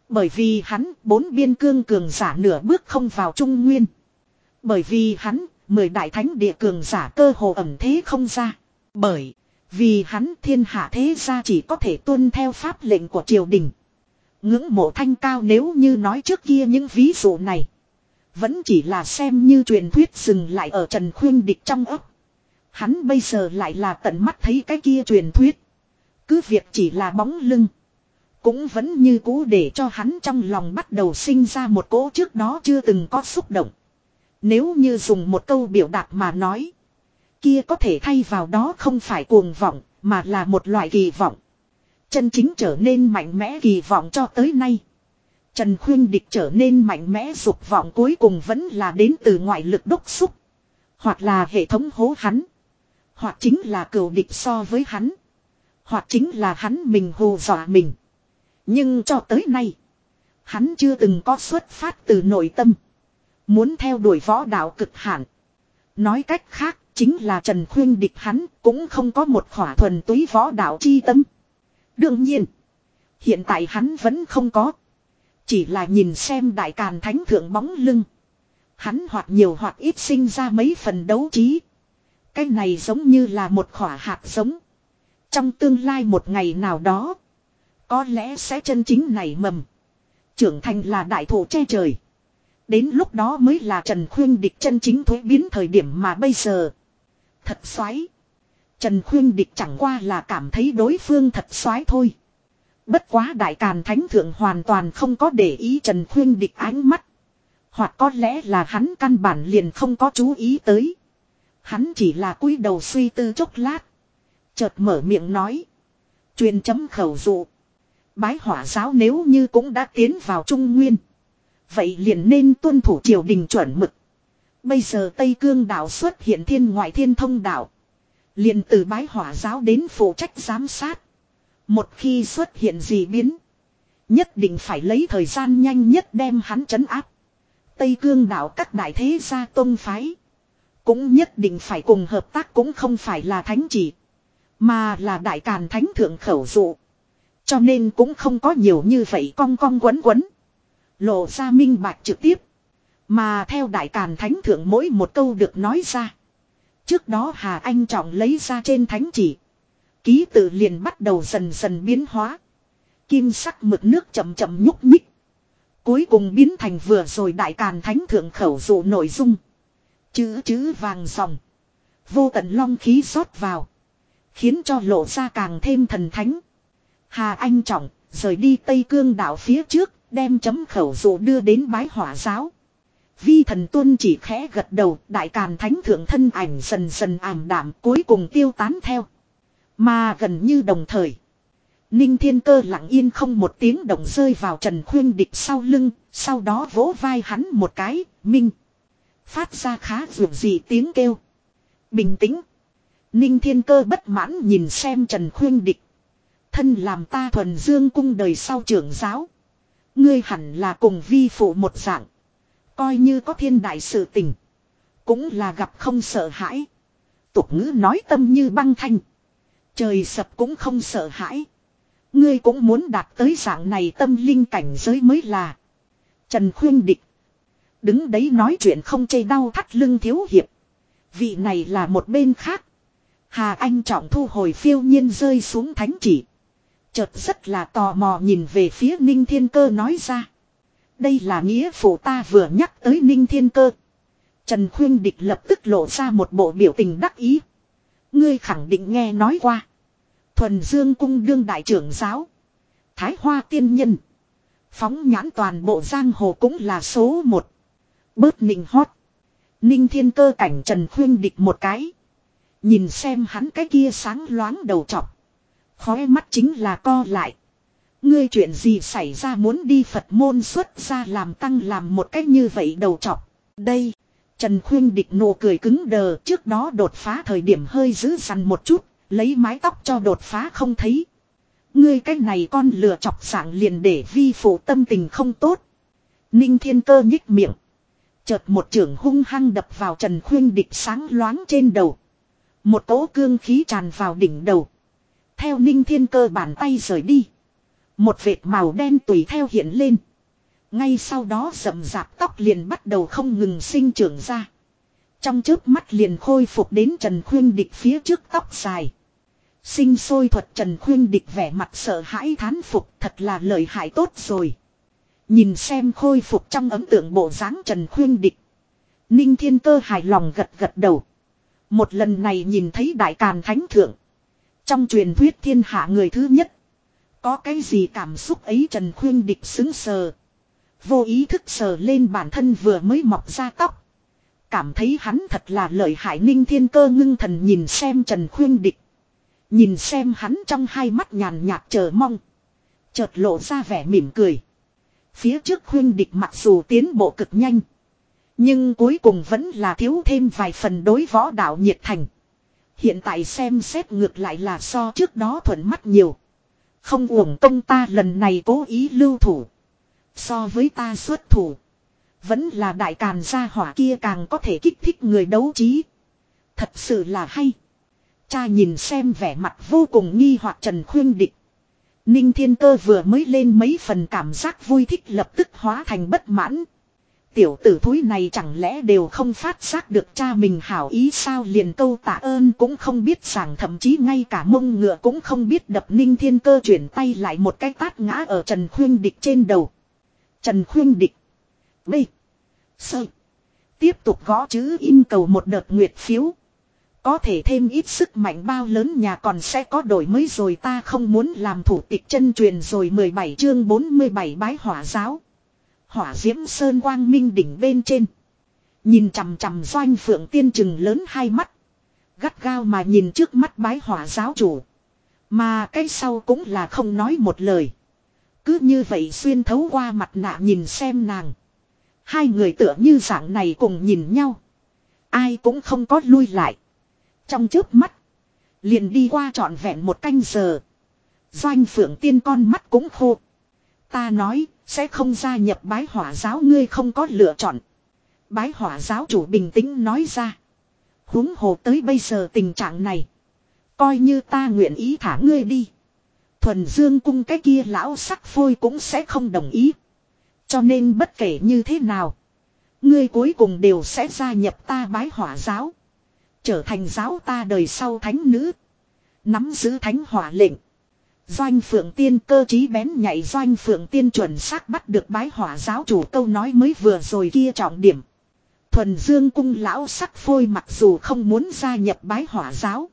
Speaker 1: Bởi vì hắn bốn biên cương cường giả nửa bước không vào trung nguyên. Bởi vì hắn, mười đại thánh địa cường giả cơ hồ ẩm thế không ra. Bởi vì hắn thiên hạ thế gia chỉ có thể tuân theo pháp lệnh của triều đình. Ngưỡng mộ thanh cao nếu như nói trước kia những ví dụ này. Vẫn chỉ là xem như truyền thuyết dừng lại ở Trần Khuyên Địch trong ấp. Hắn bây giờ lại là tận mắt thấy cái kia truyền thuyết. Cứ việc chỉ là bóng lưng. Cũng vẫn như cũ để cho hắn trong lòng bắt đầu sinh ra một cỗ trước đó chưa từng có xúc động. Nếu như dùng một câu biểu đạt mà nói. Kia có thể thay vào đó không phải cuồng vọng, mà là một loại kỳ vọng. Chân chính trở nên mạnh mẽ kỳ vọng cho tới nay. Trần Khuyên Địch trở nên mạnh mẽ dục vọng cuối cùng vẫn là đến từ ngoại lực đốc xúc. Hoặc là hệ thống hố hắn. Hoặc chính là cựu địch so với hắn. Hoặc chính là hắn mình hù dọa mình. Nhưng cho tới nay. Hắn chưa từng có xuất phát từ nội tâm. Muốn theo đuổi võ đạo cực hạn. Nói cách khác chính là Trần Khuyên địch hắn cũng không có một khỏa thuần túy võ đạo chi tâm. Đương nhiên. Hiện tại hắn vẫn không có. Chỉ là nhìn xem đại càn thánh thượng bóng lưng. Hắn hoặc nhiều hoặc ít sinh ra mấy phần đấu trí. Cái này giống như là một khỏa hạt giống. Trong tương lai một ngày nào đó. Có lẽ sẽ chân chính nảy mầm. Trưởng thành là đại thổ che trời. Đến lúc đó mới là Trần Khuyên Địch chân chính thuế biến thời điểm mà bây giờ. Thật xoáy. Trần Khuyên Địch chẳng qua là cảm thấy đối phương thật xoáy thôi. Bất quá đại càn thánh thượng hoàn toàn không có để ý Trần Khuyên Địch ánh mắt. Hoặc có lẽ là hắn căn bản liền không có chú ý tới. Hắn chỉ là cúi đầu suy tư chốc lát. Chợt mở miệng nói. Truyền chấm khẩu dụ. Bái hỏa giáo nếu như cũng đã tiến vào Trung Nguyên. Vậy liền nên tuân thủ triều đình chuẩn mực. Bây giờ Tây Cương đảo xuất hiện thiên ngoại thiên thông đảo. Liền từ bái hỏa giáo đến phụ trách giám sát. Một khi xuất hiện gì biến. Nhất định phải lấy thời gian nhanh nhất đem hắn trấn áp. Tây Cương đảo các đại thế gia tôn phái. Cũng nhất định phải cùng hợp tác cũng không phải là thánh chỉ. Mà là đại càn thánh thượng khẩu dụ. Cho nên cũng không có nhiều như vậy cong cong quấn quấn. Lộ ra minh bạch trực tiếp. Mà theo đại càn thánh thượng mỗi một câu được nói ra. Trước đó Hà Anh Trọng lấy ra trên thánh chỉ. Ký tự liền bắt đầu dần dần biến hóa. Kim sắc mực nước chậm chậm nhúc nhích. Cuối cùng biến thành vừa rồi đại càn thánh thượng khẩu dụ nội dung. Chữ chữ vàng dòng. Vô tận long khí rót vào. Khiến cho lộ ra càng thêm thần thánh. Hà Anh Trọng, rời đi Tây Cương đảo phía trước, đem chấm khẩu dụ đưa đến bái hỏa giáo. Vi thần tuân chỉ khẽ gật đầu, đại càn thánh thượng thân ảnh dần dần ảm đạm cuối cùng tiêu tán theo. Mà gần như đồng thời. Ninh thiên cơ lặng yên không một tiếng động rơi vào trần khuyên địch sau lưng, sau đó vỗ vai hắn một cái, minh. Phát ra khá vượt gì tiếng kêu. Bình tĩnh. Ninh thiên cơ bất mãn nhìn xem trần khuyên địch. Thân làm ta thuần dương cung đời sau trưởng giáo. Ngươi hẳn là cùng vi phụ một dạng. Coi như có thiên đại sự tình. Cũng là gặp không sợ hãi. Tục ngữ nói tâm như băng thanh. Trời sập cũng không sợ hãi. Ngươi cũng muốn đạt tới dạng này tâm linh cảnh giới mới là. Trần khuyên địch. Đứng đấy nói chuyện không chê đau thắt lưng thiếu hiệp. Vị này là một bên khác. Hà Anh trọng thu hồi phiêu nhiên rơi xuống thánh chỉ. Chợt rất là tò mò nhìn về phía Ninh Thiên Cơ nói ra. Đây là nghĩa phụ ta vừa nhắc tới Ninh Thiên Cơ. Trần Khuyên Địch lập tức lộ ra một bộ biểu tình đắc ý. Ngươi khẳng định nghe nói qua. Thuần Dương Cung đương đại trưởng giáo. Thái Hoa tiên nhân. Phóng nhãn toàn bộ giang hồ cũng là số một. Bớt nịnh hót. Ninh Thiên Cơ cảnh Trần Khuyên Địch một cái. Nhìn xem hắn cái kia sáng loáng đầu trọc. Khóe mắt chính là co lại. Ngươi chuyện gì xảy ra muốn đi Phật môn xuất ra làm tăng làm một cách như vậy đầu trọc. Đây. Trần Khuyên địch nụ cười cứng đờ, trước đó đột phá thời điểm hơi giữ dằn một chút. Lấy mái tóc cho đột phá không thấy. Ngươi cách này con lừa chọc sảng liền để vi phụ tâm tình không tốt. Ninh thiên cơ nhích miệng. Chợt một trưởng hung hăng đập vào Trần Khuyên địch sáng loáng trên đầu. Một cỗ cương khí tràn vào đỉnh đầu. Theo ninh thiên cơ bàn tay rời đi. Một vệt màu đen tùy theo hiện lên. Ngay sau đó rậm rạp tóc liền bắt đầu không ngừng sinh trưởng ra. Trong chớp mắt liền khôi phục đến Trần Khuyên Địch phía trước tóc dài. Sinh sôi thuật Trần Khuyên Địch vẻ mặt sợ hãi thán phục thật là lợi hại tốt rồi. Nhìn xem khôi phục trong ấn tượng bộ dáng Trần Khuyên Địch. Ninh Thiên Cơ hài lòng gật gật đầu. Một lần này nhìn thấy Đại Càn Thánh Thượng. Trong truyền thuyết thiên hạ người thứ nhất. Có cái gì cảm xúc ấy Trần Khuyên Địch xứng sờ. Vô ý thức sờ lên bản thân vừa mới mọc ra tóc. Cảm thấy hắn thật là lợi hại ninh thiên cơ ngưng thần nhìn xem Trần Khuyên Địch. Nhìn xem hắn trong hai mắt nhàn nhạt chờ mong. Chợt lộ ra vẻ mỉm cười. Phía trước Khuyên Địch mặc dù tiến bộ cực nhanh. Nhưng cuối cùng vẫn là thiếu thêm vài phần đối võ đạo nhiệt thành. Hiện tại xem xét ngược lại là so trước đó thuận mắt nhiều. Không uổng công ta lần này cố ý lưu thủ. So với ta xuất thủ. Vẫn là đại càn gia hỏa kia càng có thể kích thích người đấu trí. Thật sự là hay. Cha nhìn xem vẻ mặt vô cùng nghi hoặc Trần Khuyên Địch. Ninh Thiên Cơ vừa mới lên mấy phần cảm giác vui thích lập tức hóa thành bất mãn. Tiểu tử thúi này chẳng lẽ đều không phát giác được cha mình hảo ý sao liền câu tạ ơn cũng không biết rằng thậm chí ngay cả mông ngựa cũng không biết đập ninh thiên cơ chuyển tay lại một cái tát ngã ở Trần Khuyên Địch trên đầu. Trần Khuyên Địch. B. Sơ. Tiếp tục gõ chữ in cầu một đợt nguyệt phiếu. Có thể thêm ít sức mạnh bao lớn nhà còn sẽ có đổi mới rồi ta không muốn làm thủ tịch chân truyền rồi 17 chương 47 bái hỏa giáo. Hỏa diễm sơn quang minh đỉnh bên trên. Nhìn chằm chằm doanh phượng tiên trừng lớn hai mắt. Gắt gao mà nhìn trước mắt bái hỏa giáo chủ. Mà cái sau cũng là không nói một lời. Cứ như vậy xuyên thấu qua mặt nạ nhìn xem nàng. Hai người tựa như dạng này cùng nhìn nhau. Ai cũng không có lui lại. Trong trước mắt. Liền đi qua trọn vẹn một canh giờ. Doanh phượng tiên con mắt cũng khô. Ta nói, sẽ không gia nhập bái hỏa giáo, ngươi không có lựa chọn. Bái hỏa giáo chủ bình tĩnh nói ra. huống hồ tới bây giờ tình trạng này. Coi như ta nguyện ý thả ngươi đi. Thuần dương cung cái kia lão sắc phôi cũng sẽ không đồng ý. Cho nên bất kể như thế nào. Ngươi cuối cùng đều sẽ gia nhập ta bái hỏa giáo. Trở thành giáo ta đời sau thánh nữ. Nắm giữ thánh hỏa lệnh. Doanh phượng tiên cơ trí bén nhạy doanh phượng tiên chuẩn xác bắt được bái hỏa giáo chủ câu nói mới vừa rồi kia trọng điểm. Thuần dương cung lão sắc phôi mặc dù không muốn gia nhập bái hỏa giáo.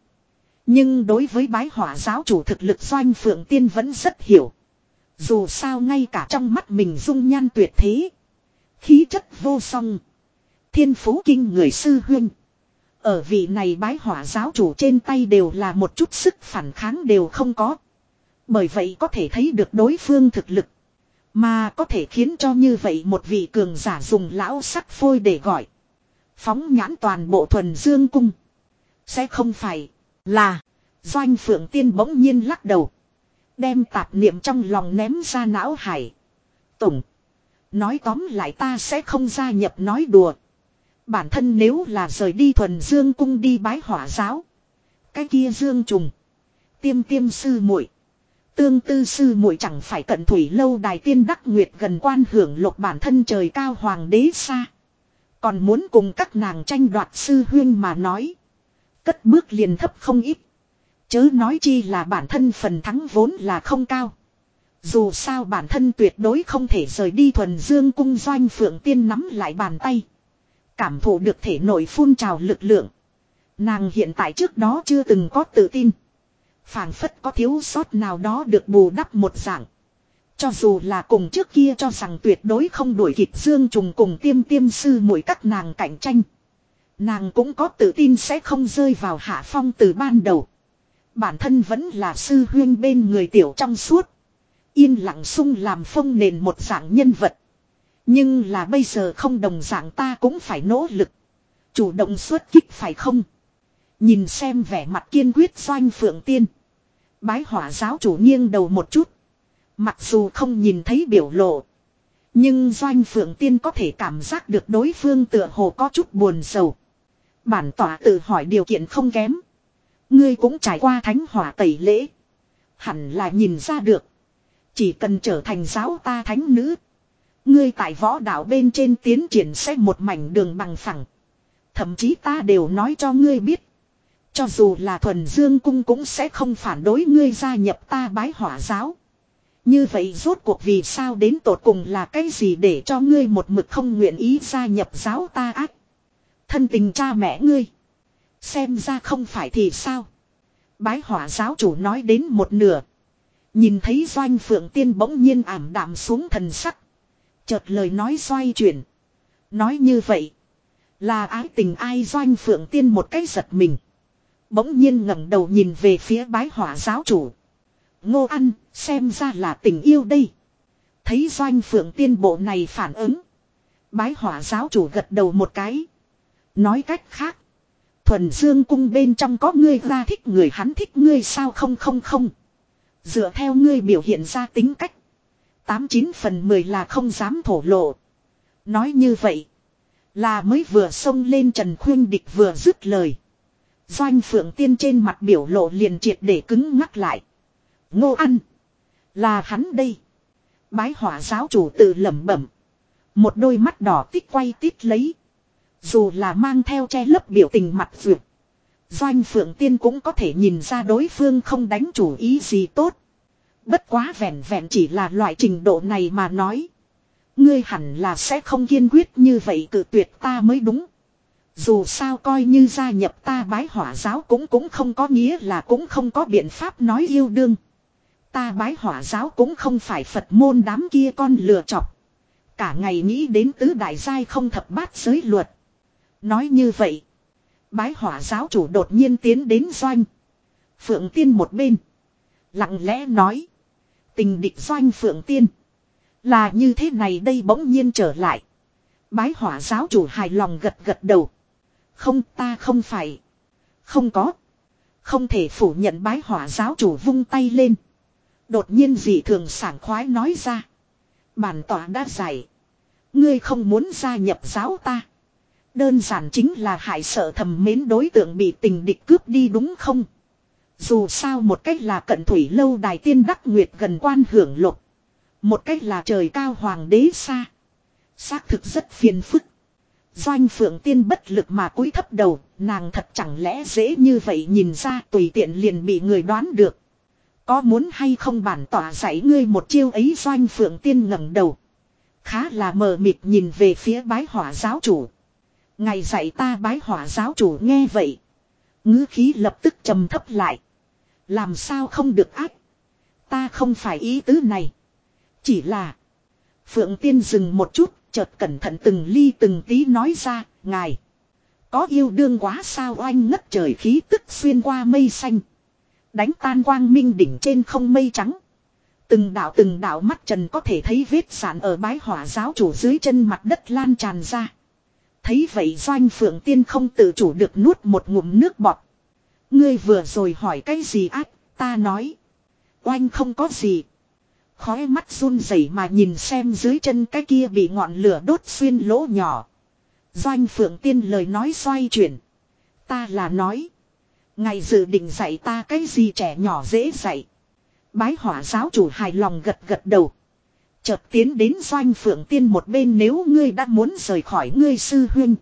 Speaker 1: Nhưng đối với bái hỏa giáo chủ thực lực doanh phượng tiên vẫn rất hiểu. Dù sao ngay cả trong mắt mình dung nhan tuyệt thế. Khí chất vô song. Thiên phú kinh người sư huynh. Ở vị này bái hỏa giáo chủ trên tay đều là một chút sức phản kháng đều không có. Bởi vậy có thể thấy được đối phương thực lực. Mà có thể khiến cho như vậy một vị cường giả dùng lão sắc phôi để gọi. Phóng nhãn toàn bộ thuần dương cung. Sẽ không phải là doanh phượng tiên bỗng nhiên lắc đầu. Đem tạp niệm trong lòng ném ra não hải. Tổng. Nói tóm lại ta sẽ không gia nhập nói đùa. Bản thân nếu là rời đi thuần dương cung đi bái hỏa giáo. Cái kia dương trùng. Tiêm tiêm sư muội Tương tư sư muội chẳng phải cận thủy lâu đài tiên đắc nguyệt gần quan hưởng lục bản thân trời cao hoàng đế xa. Còn muốn cùng các nàng tranh đoạt sư huyên mà nói. Cất bước liền thấp không ít. Chớ nói chi là bản thân phần thắng vốn là không cao. Dù sao bản thân tuyệt đối không thể rời đi thuần dương cung doanh phượng tiên nắm lại bàn tay. Cảm thụ được thể nội phun trào lực lượng. Nàng hiện tại trước đó chưa từng có tự tin phảng phất có thiếu sót nào đó được bù đắp một dạng. Cho dù là cùng trước kia cho rằng tuyệt đối không đuổi kịp Dương Trùng cùng tiêm tiêm sư mũi các nàng cạnh tranh. Nàng cũng có tự tin sẽ không rơi vào hạ phong từ ban đầu. Bản thân vẫn là sư huyên bên người tiểu trong suốt. Yên lặng sung làm phong nền một dạng nhân vật. Nhưng là bây giờ không đồng dạng ta cũng phải nỗ lực. Chủ động xuất kích phải không? Nhìn xem vẻ mặt kiên quyết doanh phượng tiên. Bái hỏa giáo chủ nghiêng đầu một chút. Mặc dù không nhìn thấy biểu lộ. Nhưng doanh phượng tiên có thể cảm giác được đối phương tựa hồ có chút buồn sầu. Bản tỏa tự hỏi điều kiện không kém. Ngươi cũng trải qua thánh hỏa tẩy lễ. Hẳn là nhìn ra được. Chỉ cần trở thành giáo ta thánh nữ. Ngươi tại võ đạo bên trên tiến triển sẽ một mảnh đường bằng phẳng. Thậm chí ta đều nói cho ngươi biết. Cho dù là thuần dương cung cũng sẽ không phản đối ngươi gia nhập ta bái hỏa giáo. Như vậy rốt cuộc vì sao đến tột cùng là cái gì để cho ngươi một mực không nguyện ý gia nhập giáo ta ác. Thân tình cha mẹ ngươi. Xem ra không phải thì sao. Bái hỏa giáo chủ nói đến một nửa. Nhìn thấy doanh phượng tiên bỗng nhiên ảm đạm xuống thần sắc. Chợt lời nói xoay chuyển. Nói như vậy. Là ái tình ai doanh phượng tiên một cái giật mình. Bỗng nhiên ngẩng đầu nhìn về phía bái hỏa giáo chủ. Ngô ăn, xem ra là tình yêu đây. Thấy doanh phượng tiên bộ này phản ứng. Bái hỏa giáo chủ gật đầu một cái. Nói cách khác. Thuần dương cung bên trong có ngươi ra thích người hắn thích ngươi sao không không không. Dựa theo ngươi biểu hiện ra tính cách. Tám chín phần mười là không dám thổ lộ. Nói như vậy. Là mới vừa xông lên Trần Khuyên Địch vừa dứt lời. Doanh phượng tiên trên mặt biểu lộ liền triệt để cứng ngắc lại. Ngô ăn. Là hắn đây. Bái hỏa giáo chủ tự lẩm bẩm. Một đôi mắt đỏ tích quay tít lấy. Dù là mang theo che lấp biểu tình mặt vượt. Doanh Phượng Tiên cũng có thể nhìn ra đối phương không đánh chủ ý gì tốt. Bất quá vẹn vẹn chỉ là loại trình độ này mà nói. Ngươi hẳn là sẽ không kiên quyết như vậy cự tuyệt ta mới đúng. Dù sao coi như gia nhập ta bái hỏa giáo cũng cũng không có nghĩa là cũng không có biện pháp nói yêu đương. Ta bái hỏa giáo cũng không phải Phật môn đám kia con lừa chọc. Cả ngày nghĩ đến tứ đại giai không thập bát giới luật. Nói như vậy. Bái hỏa giáo chủ đột nhiên tiến đến doanh. Phượng tiên một bên. Lặng lẽ nói. Tình địch doanh phượng tiên. Là như thế này đây bỗng nhiên trở lại. Bái hỏa giáo chủ hài lòng gật gật đầu. Không, ta không phải. Không có. Không thể phủ nhận bái hỏa giáo chủ vung tay lên. Đột nhiên dị thường sảng khoái nói ra. Bản tỏa đã giải. Ngươi không muốn gia nhập giáo ta. Đơn giản chính là hại sợ thầm mến đối tượng bị tình địch cướp đi đúng không? Dù sao một cách là cận thủy lâu đài tiên đắc nguyệt gần quan hưởng lục. Một cách là trời cao hoàng đế xa. Xác thực rất phiền phức. Doanh phượng tiên bất lực mà cúi thấp đầu, nàng thật chẳng lẽ dễ như vậy nhìn ra tùy tiện liền bị người đoán được. Có muốn hay không bản tỏa dạy ngươi một chiêu ấy doanh phượng tiên ngẩng đầu. Khá là mờ mịt nhìn về phía bái hỏa giáo chủ. Ngày dạy ta bái hỏa giáo chủ nghe vậy. ngữ khí lập tức trầm thấp lại. Làm sao không được ác. Ta không phải ý tứ này. Chỉ là. Phượng tiên dừng một chút, chợt cẩn thận từng ly từng tí nói ra, ngài. Có yêu đương quá sao oanh ngất trời khí tức xuyên qua mây xanh. Đánh tan quang minh đỉnh trên không mây trắng. Từng đạo từng đạo mắt trần có thể thấy vết sản ở bái hỏa giáo chủ dưới chân mặt đất lan tràn ra. Thấy vậy doanh phượng tiên không tự chủ được nuốt một ngụm nước bọt. Ngươi vừa rồi hỏi cái gì ác, ta nói. Oanh không có gì. Khói mắt run rẩy mà nhìn xem dưới chân cái kia bị ngọn lửa đốt xuyên lỗ nhỏ. Doanh phượng tiên lời nói xoay chuyển. Ta là nói. Ngày dự định dạy ta cái gì trẻ nhỏ dễ dạy. Bái hỏa giáo chủ hài lòng gật gật đầu. Chợt tiến đến doanh phượng tiên một bên nếu ngươi đã muốn rời khỏi ngươi sư huynh.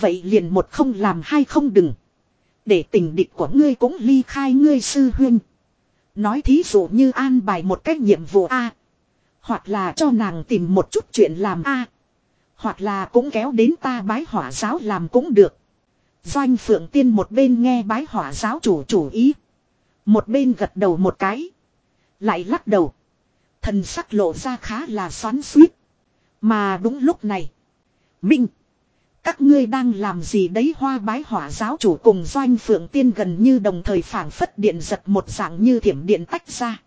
Speaker 1: Vậy liền một không làm hai không đừng. Để tình địch của ngươi cũng ly khai ngươi sư huynh. Nói thí dụ như an bài một cách nhiệm vụ A. Hoặc là cho nàng tìm một chút chuyện làm A. Hoặc là cũng kéo đến ta bái hỏa giáo làm cũng được. Doanh phượng tiên một bên nghe bái hỏa giáo chủ chủ ý. Một bên gật đầu một cái. Lại lắc đầu. Thần sắc lộ ra khá là xoắn suýt. Mà đúng lúc này. Minh. Các ngươi đang làm gì đấy hoa bái hỏa giáo chủ cùng doanh phượng tiên gần như đồng thời phản phất điện giật một dạng như thiểm điện tách ra.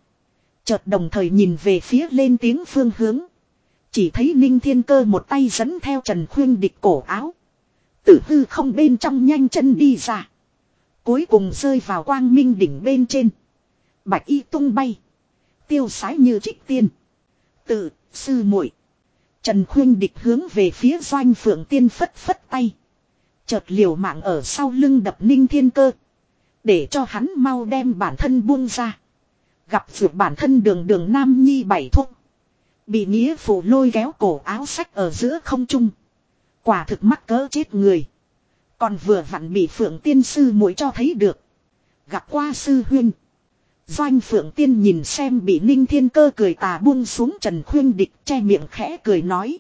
Speaker 1: Chợt đồng thời nhìn về phía lên tiếng phương hướng. Chỉ thấy Ninh Thiên Cơ một tay dẫn theo Trần Khuyên địch cổ áo. Tử hư không bên trong nhanh chân đi ra. Cuối cùng rơi vào quang minh đỉnh bên trên. Bạch y tung bay. Tiêu sái như trích tiên. Tự, sư muội Trần Khuyên địch hướng về phía doanh phượng tiên phất phất tay. Chợt liều mạng ở sau lưng đập ninh thiên cơ. Để cho hắn mau đem bản thân buông ra. Gặp vượt bản thân đường đường nam nhi bảy thúc. Bị nghĩa phụ lôi kéo cổ áo sách ở giữa không trung. Quả thực mắc cỡ chết người. Còn vừa vặn bị phượng tiên sư mũi cho thấy được. Gặp qua sư huynh. Doanh phượng tiên nhìn xem bị ninh thiên cơ cười tà buông xuống trần khuyên địch che miệng khẽ cười nói.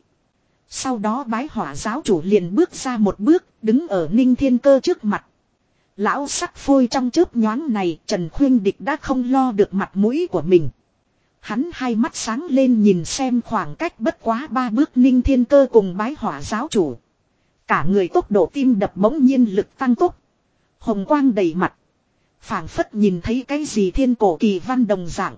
Speaker 1: Sau đó bái hỏa giáo chủ liền bước ra một bước, đứng ở ninh thiên cơ trước mặt. Lão sắc phôi trong chớp nhoáng này, trần khuyên địch đã không lo được mặt mũi của mình. Hắn hai mắt sáng lên nhìn xem khoảng cách bất quá ba bước ninh thiên cơ cùng bái hỏa giáo chủ. Cả người tốc độ tim đập bỗng nhiên lực tăng tốc. Hồng quang đầy mặt phảng phất nhìn thấy cái gì thiên cổ kỳ văn đồng dạng.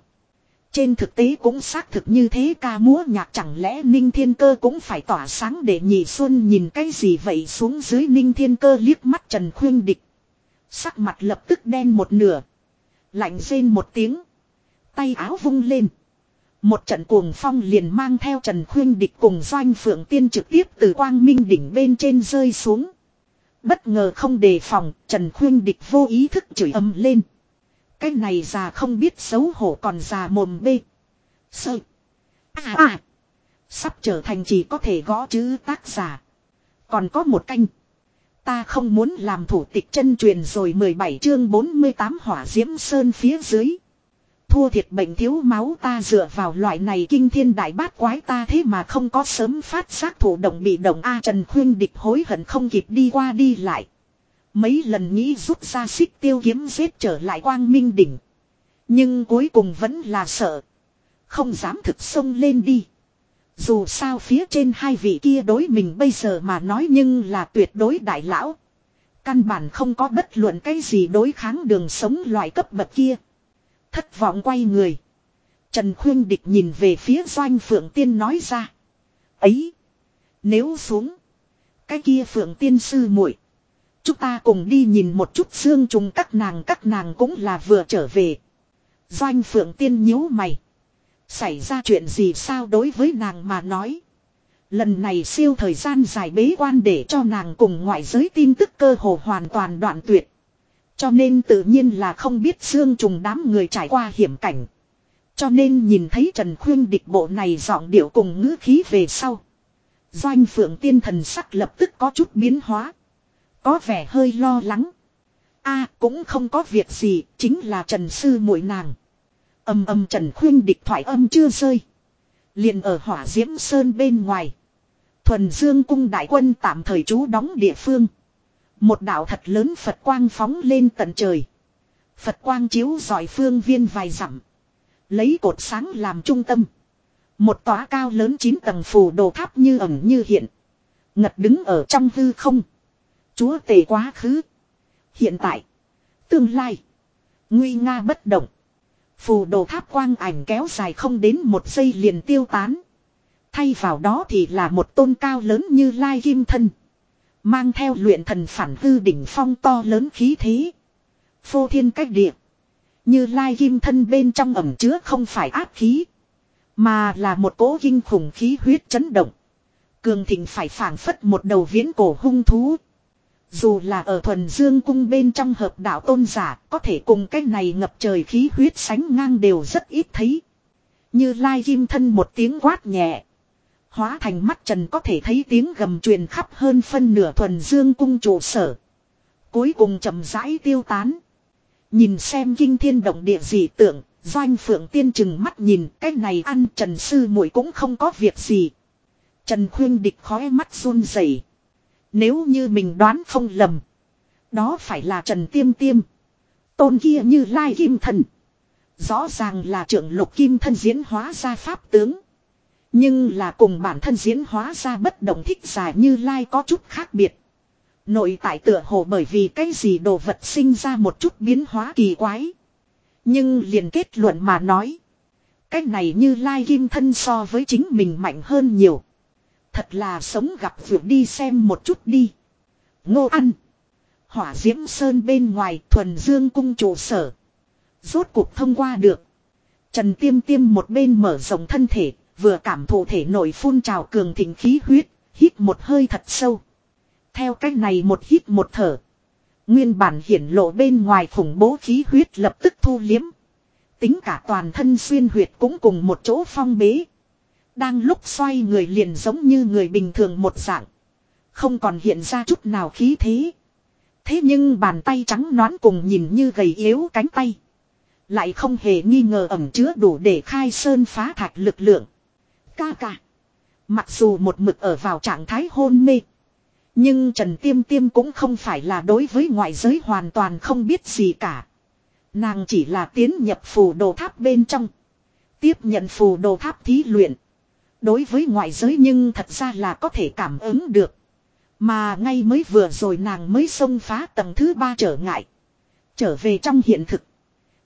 Speaker 1: Trên thực tế cũng xác thực như thế, ca múa nhạc chẳng lẽ Ninh Thiên Cơ cũng phải tỏa sáng để nhị xuân nhìn cái gì vậy xuống dưới Ninh Thiên Cơ liếc mắt Trần Khuyên Địch. Sắc mặt lập tức đen một nửa. Lạnh rên một tiếng. Tay áo vung lên. Một trận cuồng phong liền mang theo Trần Khuyên Địch cùng Doanh Phượng Tiên trực tiếp từ quang minh đỉnh bên trên rơi xuống. Bất ngờ không đề phòng, Trần Khuyên Địch vô ý thức chửi ầm lên. Cái này già không biết xấu hổ còn già mồm bê. Sợ. À à. Sắp trở thành chỉ có thể gõ chữ tác giả. Còn có một canh. Ta không muốn làm thủ tịch chân truyền rồi 17 chương 48 hỏa diễm sơn phía dưới. Thua thiệt bệnh thiếu máu ta dựa vào loại này kinh thiên đại bát quái ta thế mà không có sớm phát giác thủ động bị động A Trần Khuyên địch hối hận không kịp đi qua đi lại. Mấy lần nghĩ rút ra xích tiêu kiếm giết trở lại quang minh đỉnh. Nhưng cuối cùng vẫn là sợ. Không dám thực sông lên đi. Dù sao phía trên hai vị kia đối mình bây giờ mà nói nhưng là tuyệt đối đại lão. Căn bản không có bất luận cái gì đối kháng đường sống loại cấp bậc kia. Thất vọng quay người. Trần Khuyên Địch nhìn về phía doanh Phượng Tiên nói ra. Ấy. Nếu xuống. Cái kia Phượng Tiên sư muội, Chúng ta cùng đi nhìn một chút xương trùng các nàng các nàng cũng là vừa trở về. Doanh Phượng Tiên nhíu mày. Xảy ra chuyện gì sao đối với nàng mà nói. Lần này siêu thời gian dài bế quan để cho nàng cùng ngoại giới tin tức cơ hồ hoàn toàn đoạn tuyệt. Cho nên tự nhiên là không biết xương trùng đám người trải qua hiểm cảnh. Cho nên nhìn thấy Trần Khuyên địch bộ này giọng điệu cùng ngữ khí về sau. Doanh phượng tiên thần sắc lập tức có chút biến hóa. Có vẻ hơi lo lắng. a cũng không có việc gì, chính là Trần Sư muội nàng. Âm âm Trần Khuyên địch thoại âm chưa rơi. liền ở hỏa diễm sơn bên ngoài. Thuần Dương cung đại quân tạm thời trú đóng địa phương. Một đạo thật lớn Phật quang phóng lên tận trời. Phật quang chiếu dọi phương viên vài dặm. Lấy cột sáng làm trung tâm. Một tòa cao lớn chín tầng phù đồ tháp như ẩn như hiện. Ngật đứng ở trong hư không. Chúa tể quá khứ. Hiện tại. Tương lai. Nguy nga bất động. Phù đồ tháp quang ảnh kéo dài không đến một giây liền tiêu tán. Thay vào đó thì là một tôn cao lớn như lai kim thân. Mang theo luyện thần phản hư đỉnh phong to lớn khí thế. Phô thiên cách địa. Như lai kim thân bên trong ẩm chứa không phải áp khí. Mà là một cỗ kinh khủng khí huyết chấn động. Cường thịnh phải phảng phất một đầu viễn cổ hung thú. Dù là ở thuần dương cung bên trong hợp đạo tôn giả, có thể cùng cái này ngập trời khí huyết sánh ngang đều rất ít thấy. Như lai kim thân một tiếng quát nhẹ. Hóa thành mắt trần có thể thấy tiếng gầm truyền khắp hơn phân nửa thuần dương cung trụ sở. Cuối cùng chậm rãi tiêu tán. Nhìn xem kinh thiên động địa dị tượng, doanh phượng tiên chừng mắt nhìn cái này ăn trần sư muội cũng không có việc gì. Trần khuyên địch khói mắt run rẩy. Nếu như mình đoán không lầm. Đó phải là Trần Tiêm Tiêm. Tôn kia như Lai Kim Thần. Rõ ràng là trưởng lục Kim Thân diễn hóa ra pháp tướng. Nhưng là cùng bản thân diễn hóa ra bất động thích giả như Lai có chút khác biệt. Nội tại tựa hồ bởi vì cái gì đồ vật sinh ra một chút biến hóa kỳ quái. Nhưng liền kết luận mà nói. Cái này như Lai Kim Thân so với chính mình mạnh hơn nhiều. Thật là sống gặp vượt đi xem một chút đi. Ngô ăn. Hỏa diễm sơn bên ngoài thuần dương cung trụ sở. Rốt cuộc thông qua được. Trần tiêm tiêm một bên mở rộng thân thể. Vừa cảm thụ thể nội phun trào cường thịnh khí huyết. Hít một hơi thật sâu. Theo cách này một hít một thở. Nguyên bản hiển lộ bên ngoài khủng bố khí huyết lập tức thu liếm. Tính cả toàn thân xuyên huyệt cũng cùng một chỗ phong bế. Đang lúc xoay người liền giống như người bình thường một dạng. Không còn hiện ra chút nào khí thế. Thế nhưng bàn tay trắng nõn cùng nhìn như gầy yếu cánh tay. Lại không hề nghi ngờ ẩm chứa đủ để khai sơn phá thạch lực lượng. Ca ca. Mặc dù một mực ở vào trạng thái hôn mê. Nhưng Trần Tiêm Tiêm cũng không phải là đối với ngoại giới hoàn toàn không biết gì cả. Nàng chỉ là tiến nhập phù đồ tháp bên trong. Tiếp nhận phù đồ tháp thí luyện. Đối với ngoại giới nhưng thật ra là có thể cảm ứng được. Mà ngay mới vừa rồi nàng mới xông phá tầng thứ ba trở ngại. Trở về trong hiện thực.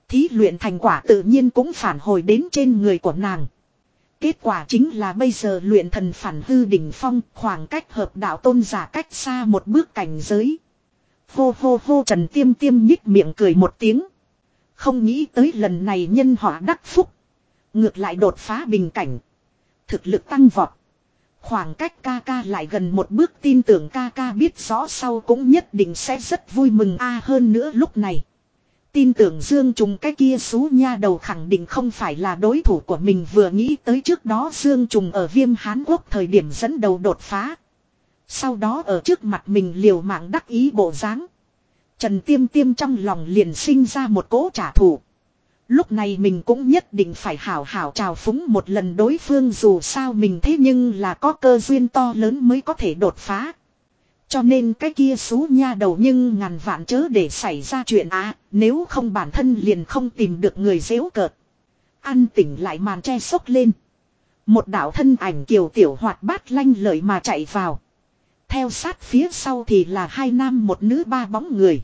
Speaker 1: Thí luyện thành quả tự nhiên cũng phản hồi đến trên người của nàng. Kết quả chính là bây giờ luyện thần phản hư đỉnh phong, khoảng cách hợp đạo tôn giả cách xa một bước cảnh giới. Hô hô hô trần tiêm tiêm nhích miệng cười một tiếng. Không nghĩ tới lần này nhân họa đắc phúc. Ngược lại đột phá bình cảnh. Thực lực tăng vọt. Khoảng cách ca ca lại gần một bước, tin tưởng ca ca biết rõ sau cũng nhất định sẽ rất vui mừng a à, hơn nữa lúc này. Tin tưởng Dương Trùng cái kia xú nha đầu khẳng định không phải là đối thủ của mình vừa nghĩ tới trước đó Dương Trùng ở viêm Hán Quốc thời điểm dẫn đầu đột phá. Sau đó ở trước mặt mình liều mạng đắc ý bộ dáng Trần Tiêm Tiêm trong lòng liền sinh ra một cỗ trả thù. Lúc này mình cũng nhất định phải hảo hảo chào phúng một lần đối phương dù sao mình thế nhưng là có cơ duyên to lớn mới có thể đột phá. Cho nên cái kia xú nha đầu nhưng ngàn vạn chớ để xảy ra chuyện á, nếu không bản thân liền không tìm được người dễu cợt. Ăn tỉnh lại màn che sốc lên. Một đạo thân ảnh kiều tiểu hoạt bát lanh lợi mà chạy vào. Theo sát phía sau thì là hai nam một nữ ba bóng người.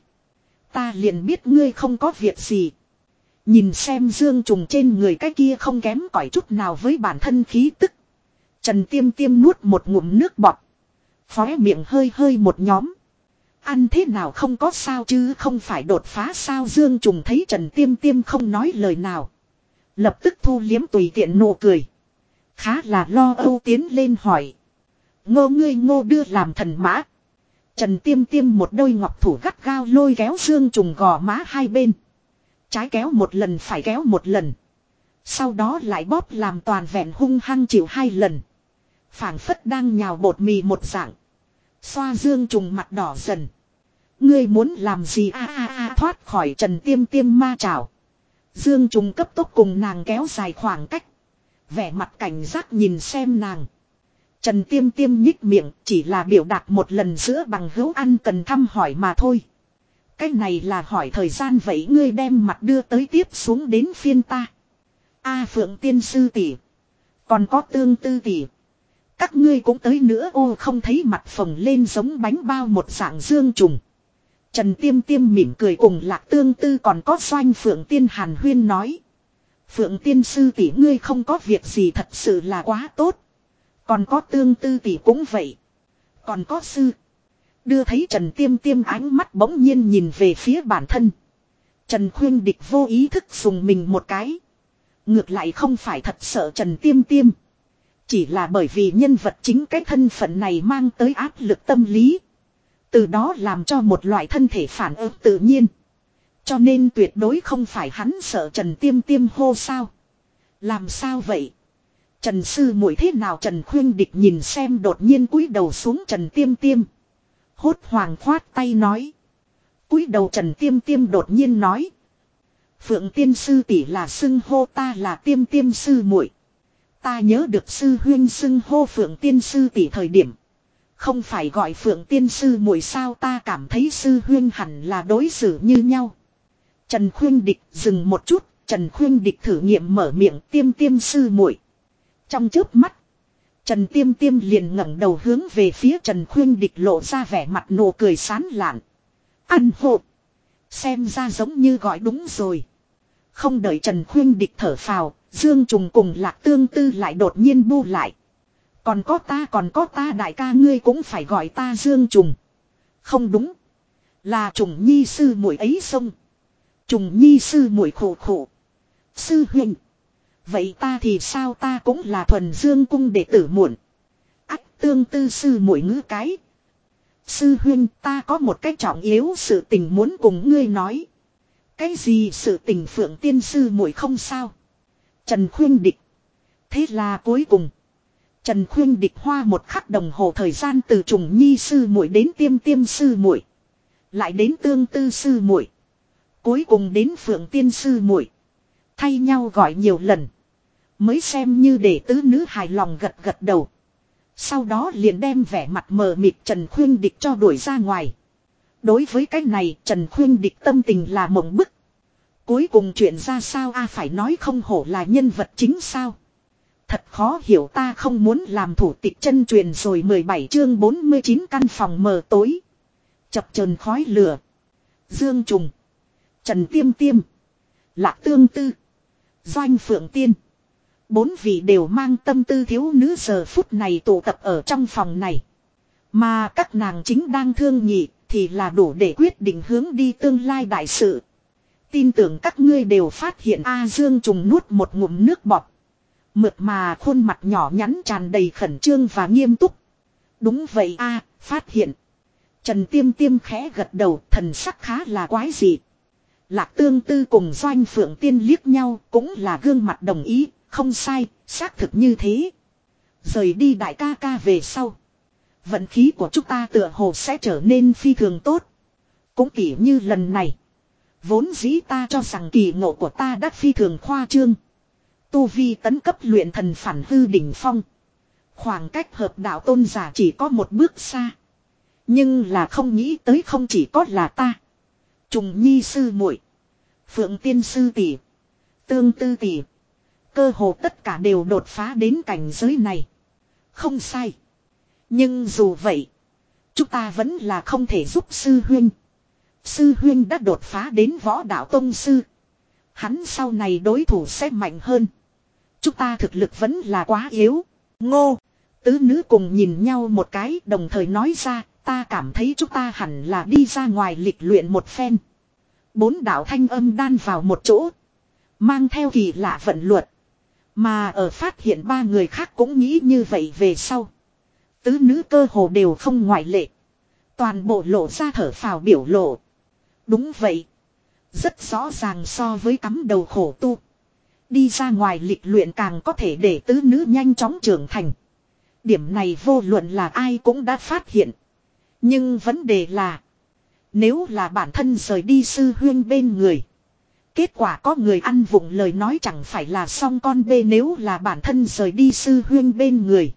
Speaker 1: Ta liền biết ngươi không có việc gì. Nhìn xem dương trùng trên người cái kia không kém cỏi chút nào với bản thân khí tức. Trần tiêm tiêm nuốt một ngụm nước bọt. Phóe miệng hơi hơi một nhóm. Ăn thế nào không có sao chứ không phải đột phá sao Dương Trùng thấy Trần Tiêm Tiêm không nói lời nào. Lập tức thu liếm tùy tiện nụ cười. Khá là lo âu tiến lên hỏi. Ngô ngươi ngô đưa làm thần mã. Trần Tiêm Tiêm một đôi ngọc thủ gắt gao lôi kéo Dương Trùng gò má hai bên. Trái kéo một lần phải kéo một lần. Sau đó lại bóp làm toàn vẹn hung hăng chịu hai lần. phảng phất đang nhào bột mì một dạng. Xoa dương trùng mặt đỏ dần. Ngươi muốn làm gì a a a, thoát khỏi trần tiêm tiêm ma trảo. Dương trùng cấp tốc cùng nàng kéo dài khoảng cách. Vẻ mặt cảnh giác nhìn xem nàng. Trần tiêm tiêm nhích miệng, chỉ là biểu đạt một lần giữa bằng hữu ăn cần thăm hỏi mà thôi. Cái này là hỏi thời gian vậy ngươi đem mặt đưa tới tiếp xuống đến phiên ta. A phượng tiên sư tỷ Còn có tương tư tỷ các ngươi cũng tới nữa ô, không thấy mặt phồng lên giống bánh bao một dạng dương trùng. Trần Tiêm Tiêm mỉm cười cùng lạc tương tư còn có doanh Phượng Tiên Hàn Huyên nói. Phượng Tiên Sư tỷ, ngươi không có việc gì thật sự là quá tốt. Còn có tương tư tỷ cũng vậy. Còn có sư. Đưa thấy Trần Tiêm Tiêm ánh mắt bỗng nhiên nhìn về phía bản thân. Trần Khuyên Địch vô ý thức dùng mình một cái. Ngược lại không phải thật sợ Trần Tiêm Tiêm. Chỉ là bởi vì nhân vật chính cái thân phận này mang tới áp lực tâm lý. Từ đó làm cho một loại thân thể phản ứng tự nhiên. Cho nên tuyệt đối không phải hắn sợ Trần Tiêm Tiêm hô sao. Làm sao vậy? Trần Sư muội thế nào Trần Khuyên Địch nhìn xem đột nhiên cúi đầu xuống Trần Tiêm Tiêm. Hốt hoàng khoát tay nói. cúi đầu Trần Tiêm Tiêm đột nhiên nói. Phượng Tiên Sư tỷ là xưng hô ta là Tiêm Tiêm Sư muội Ta nhớ được sư huyên xưng hô phượng tiên sư tỷ thời điểm. Không phải gọi phượng tiên sư muội sao ta cảm thấy sư huyên hẳn là đối xử như nhau. Trần khuyên địch dừng một chút, Trần khuyên địch thử nghiệm mở miệng tiêm tiêm sư muội Trong chớp mắt, Trần tiêm tiêm liền ngẩng đầu hướng về phía Trần khuyên địch lộ ra vẻ mặt nụ cười sán lạn. Ăn hộp. Xem ra giống như gọi đúng rồi. Không đợi Trần khuyên địch thở phào, Dương Trùng cùng lạc tương tư lại đột nhiên bu lại. Còn có ta còn có ta đại ca ngươi cũng phải gọi ta Dương Trùng. Không đúng. Là trùng nhi sư muội ấy sông. Trùng nhi sư muội khổ khổ. Sư huynh. Vậy ta thì sao ta cũng là thuần dương cung đệ tử muộn. Ách tương tư sư muội ngữ cái. Sư huynh ta có một cách trọng yếu sự tình muốn cùng ngươi nói. Cái gì sự tình phượng tiên sư muội không sao. Trần Khuyên Địch. Thế là cuối cùng. Trần Khuyên Địch hoa một khắc đồng hồ thời gian từ trùng nhi sư muội đến tiêm tiêm sư muội, Lại đến tương tư sư muội, Cuối cùng đến phượng tiên sư muội Thay nhau gọi nhiều lần. Mới xem như để tứ nữ hài lòng gật gật đầu. Sau đó liền đem vẻ mặt mờ mịt Trần Khuyên Địch cho đuổi ra ngoài. Đối với cái này, Trần Khuyên Địch tâm tình là mộng bức. Cuối cùng chuyện ra sao a phải nói không hổ là nhân vật chính sao. Thật khó hiểu ta không muốn làm thủ tịch chân truyền rồi 17 chương 49 căn phòng mờ tối. Chập trần khói lửa. Dương Trùng. Trần Tiêm Tiêm. Lạc Tương Tư. Doanh Phượng Tiên. Bốn vị đều mang tâm tư thiếu nữ giờ phút này tụ tập ở trong phòng này. Mà các nàng chính đang thương nhị thì là đủ để quyết định hướng đi tương lai đại sự. Tin tưởng các ngươi đều phát hiện A Dương trùng nuốt một ngụm nước bọt. Mượt mà khuôn mặt nhỏ nhắn tràn đầy khẩn trương và nghiêm túc. Đúng vậy A, phát hiện. Trần Tiêm Tiêm khẽ gật đầu, thần sắc khá là quái dị. Lạc tương tư cùng doanh phượng tiên liếc nhau cũng là gương mặt đồng ý, không sai, xác thực như thế. Rời đi đại ca ca về sau. Vận khí của chúng ta tựa hồ sẽ trở nên phi thường tốt. Cũng tỉ như lần này. Vốn dĩ ta cho rằng kỳ ngộ của ta đã phi thường khoa trương. Tu vi tấn cấp luyện thần phản hư đỉnh phong. Khoảng cách hợp đạo tôn giả chỉ có một bước xa. Nhưng là không nghĩ tới không chỉ có là ta. Trùng nhi sư muội, Phượng tiên sư tỷ, Tương tư tỷ, Cơ hồ tất cả đều đột phá đến cảnh giới này. Không sai. Nhưng dù vậy. Chúng ta vẫn là không thể giúp sư huynh. Sư huyên đã đột phá đến võ đạo tông sư. Hắn sau này đối thủ sẽ mạnh hơn. Chúng ta thực lực vẫn là quá yếu. Ngô. Tứ nữ cùng nhìn nhau một cái, đồng thời nói ra. Ta cảm thấy chúng ta hẳn là đi ra ngoài lịch luyện một phen. Bốn đạo thanh âm đan vào một chỗ. Mang theo kỳ lạ vận luật. Mà ở phát hiện ba người khác cũng nghĩ như vậy về sau. Tứ nữ cơ hồ đều không ngoại lệ. Toàn bộ lộ ra thở phào biểu lộ. Đúng vậy. Rất rõ ràng so với cắm đầu khổ tu. Đi ra ngoài lịch luyện càng có thể để tứ nữ nhanh chóng trưởng thành. Điểm này vô luận là ai cũng đã phát hiện. Nhưng vấn đề là. Nếu là bản thân rời đi sư huyên bên người. Kết quả có người ăn vụng lời nói chẳng phải là xong con bê nếu là bản thân rời đi sư huyên bên người.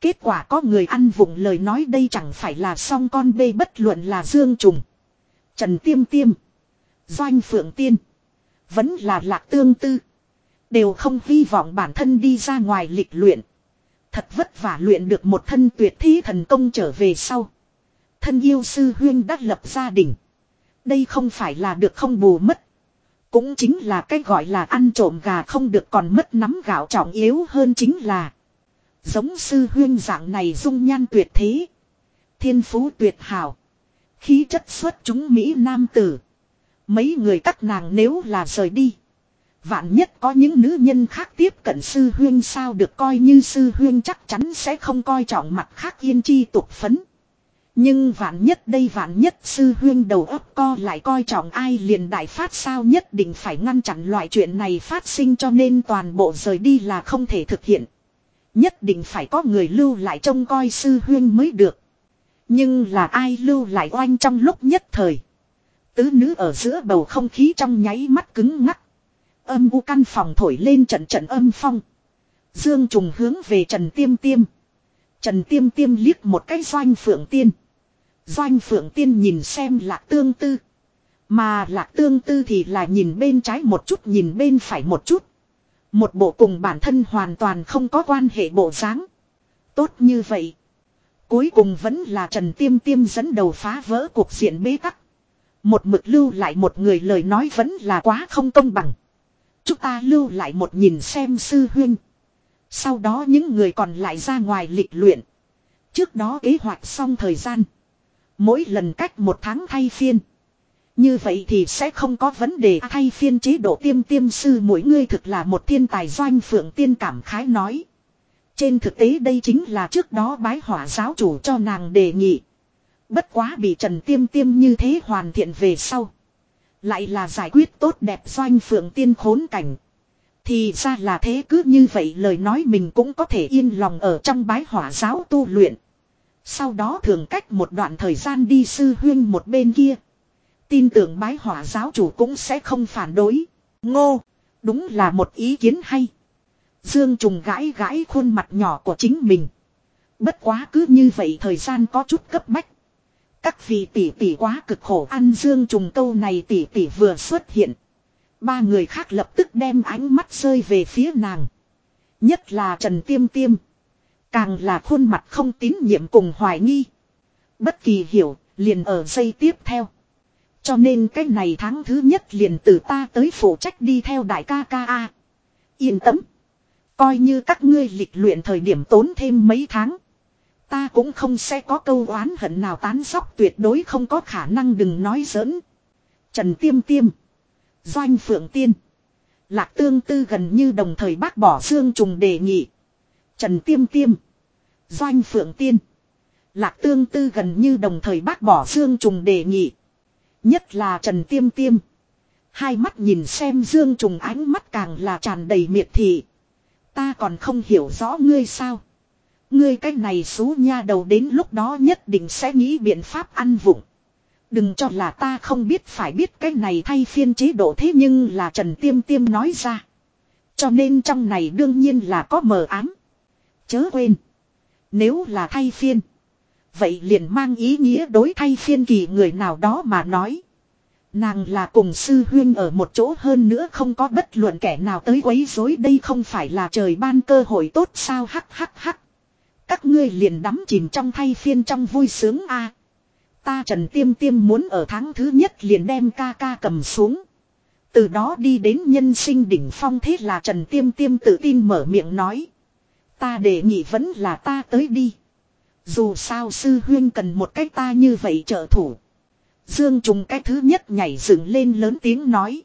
Speaker 1: Kết quả có người ăn vụng lời nói đây chẳng phải là xong con bê bất luận là Dương Trùng. Trần Tiêm Tiêm. Doanh Phượng Tiên. Vẫn là lạc tương tư. Đều không hy vọng bản thân đi ra ngoài lịch luyện. Thật vất vả luyện được một thân tuyệt thí thần công trở về sau. Thân yêu sư huyên đã lập gia đình. Đây không phải là được không bù mất. Cũng chính là cái gọi là ăn trộm gà không được còn mất nắm gạo trọng yếu hơn chính là. Giống sư huyên dạng này dung nhan tuyệt thế. Thiên phú tuyệt hảo. Khí chất xuất chúng Mỹ Nam tử. Mấy người các nàng nếu là rời đi. Vạn nhất có những nữ nhân khác tiếp cận sư huyên sao được coi như sư huyên chắc chắn sẽ không coi trọng mặt khác yên chi tục phấn. Nhưng vạn nhất đây vạn nhất sư huyên đầu óc co lại coi trọng ai liền đại phát sao nhất định phải ngăn chặn loại chuyện này phát sinh cho nên toàn bộ rời đi là không thể thực hiện. Nhất định phải có người lưu lại trông coi sư huyên mới được. Nhưng là ai lưu lại oanh trong lúc nhất thời. Tứ nữ ở giữa bầu không khí trong nháy mắt cứng ngắc. Âm u căn phòng thổi lên trận trận âm phong. Dương trùng hướng về Trần Tiêm Tiêm. Trần Tiêm Tiêm liếc một cái doanh phượng tiên. Doanh phượng tiên nhìn xem lạc tương tư. Mà lạc tương tư thì là nhìn bên trái một chút, nhìn bên phải một chút. Một bộ cùng bản thân hoàn toàn không có quan hệ bộ dáng. Tốt như vậy. Cuối cùng vẫn là Trần Tiêm Tiêm dẫn đầu phá vỡ cuộc diện bế tắc. Một mực lưu lại một người lời nói vẫn là quá không công bằng. Chúng ta lưu lại một nhìn xem sư huynh. Sau đó những người còn lại ra ngoài lịch luyện. Trước đó kế hoạch xong thời gian. Mỗi lần cách một tháng thay phiên. Như vậy thì sẽ không có vấn đề thay phiên chế độ tiêm tiêm sư mỗi người thực là một thiên tài doanh phượng tiên cảm khái nói. Trên thực tế đây chính là trước đó bái hỏa giáo chủ cho nàng đề nghị. Bất quá bị Trần Tiêm Tiêm như thế hoàn thiện về sau. Lại là giải quyết tốt đẹp doanh phượng tiên khốn cảnh. Thì ra là thế cứ như vậy lời nói mình cũng có thể yên lòng ở trong bái hỏa giáo tu luyện. Sau đó thường cách một đoạn thời gian đi sư huyên một bên kia. Tin tưởng bái hỏa giáo chủ cũng sẽ không phản đối. Ngô, đúng là một ý kiến hay. Dương Trùng gãi gãi khuôn mặt nhỏ của chính mình. Bất quá cứ như vậy thời gian có chút cấp bách. Các vị tỷ tỷ quá cực khổ ăn Dương Trùng câu này tỷ tỷ vừa xuất hiện. Ba người khác lập tức đem ánh mắt rơi về phía nàng. Nhất là Trần Tiêm Tiêm. Càng là khuôn mặt không tín nhiệm cùng hoài nghi. Bất kỳ hiểu, liền ở giây tiếp theo. Cho nên cái này tháng thứ nhất liền từ ta tới phụ trách đi theo đại ca ca A. Yên tâm. Coi như các ngươi lịch luyện thời điểm tốn thêm mấy tháng. Ta cũng không sẽ có câu oán hận nào tán sóc tuyệt đối không có khả năng đừng nói giỡn. Trần Tiêm Tiêm. Doanh Phượng Tiên. Lạc Tương Tư gần như đồng thời bác bỏ Dương Trùng đề nghị. Trần Tiêm Tiêm. Doanh Phượng Tiên. Lạc Tương Tư gần như đồng thời bác bỏ Dương Trùng đề nghị. Nhất là Trần Tiêm Tiêm. Hai mắt nhìn xem Dương Trùng ánh mắt càng là tràn đầy miệt thị. Ta còn không hiểu rõ ngươi sao. Ngươi cái này xú nha đầu đến lúc đó nhất định sẽ nghĩ biện pháp ăn vụng. Đừng cho là ta không biết phải biết cái này thay phiên chế độ thế nhưng là Trần Tiêm Tiêm nói ra. Cho nên trong này đương nhiên là có mờ ám. Chớ quên. Nếu là thay phiên. Vậy liền mang ý nghĩa đối thay phiên kỳ người nào đó mà nói. Nàng là cùng sư huyên ở một chỗ hơn nữa không có bất luận kẻ nào tới quấy rối, đây không phải là trời ban cơ hội tốt sao hắc hắc hắc. Các ngươi liền đắm chìm trong thay phiên trong vui sướng a. Ta Trần Tiêm Tiêm muốn ở tháng thứ nhất liền đem ca ca cầm xuống. Từ đó đi đến nhân sinh đỉnh phong, thế là Trần Tiêm Tiêm tự tin mở miệng nói. Ta đề nghị vẫn là ta tới đi. Dù sao sư huyên cần một cách ta như vậy trợ thủ. Dương trùng cái thứ nhất nhảy dựng lên lớn tiếng nói.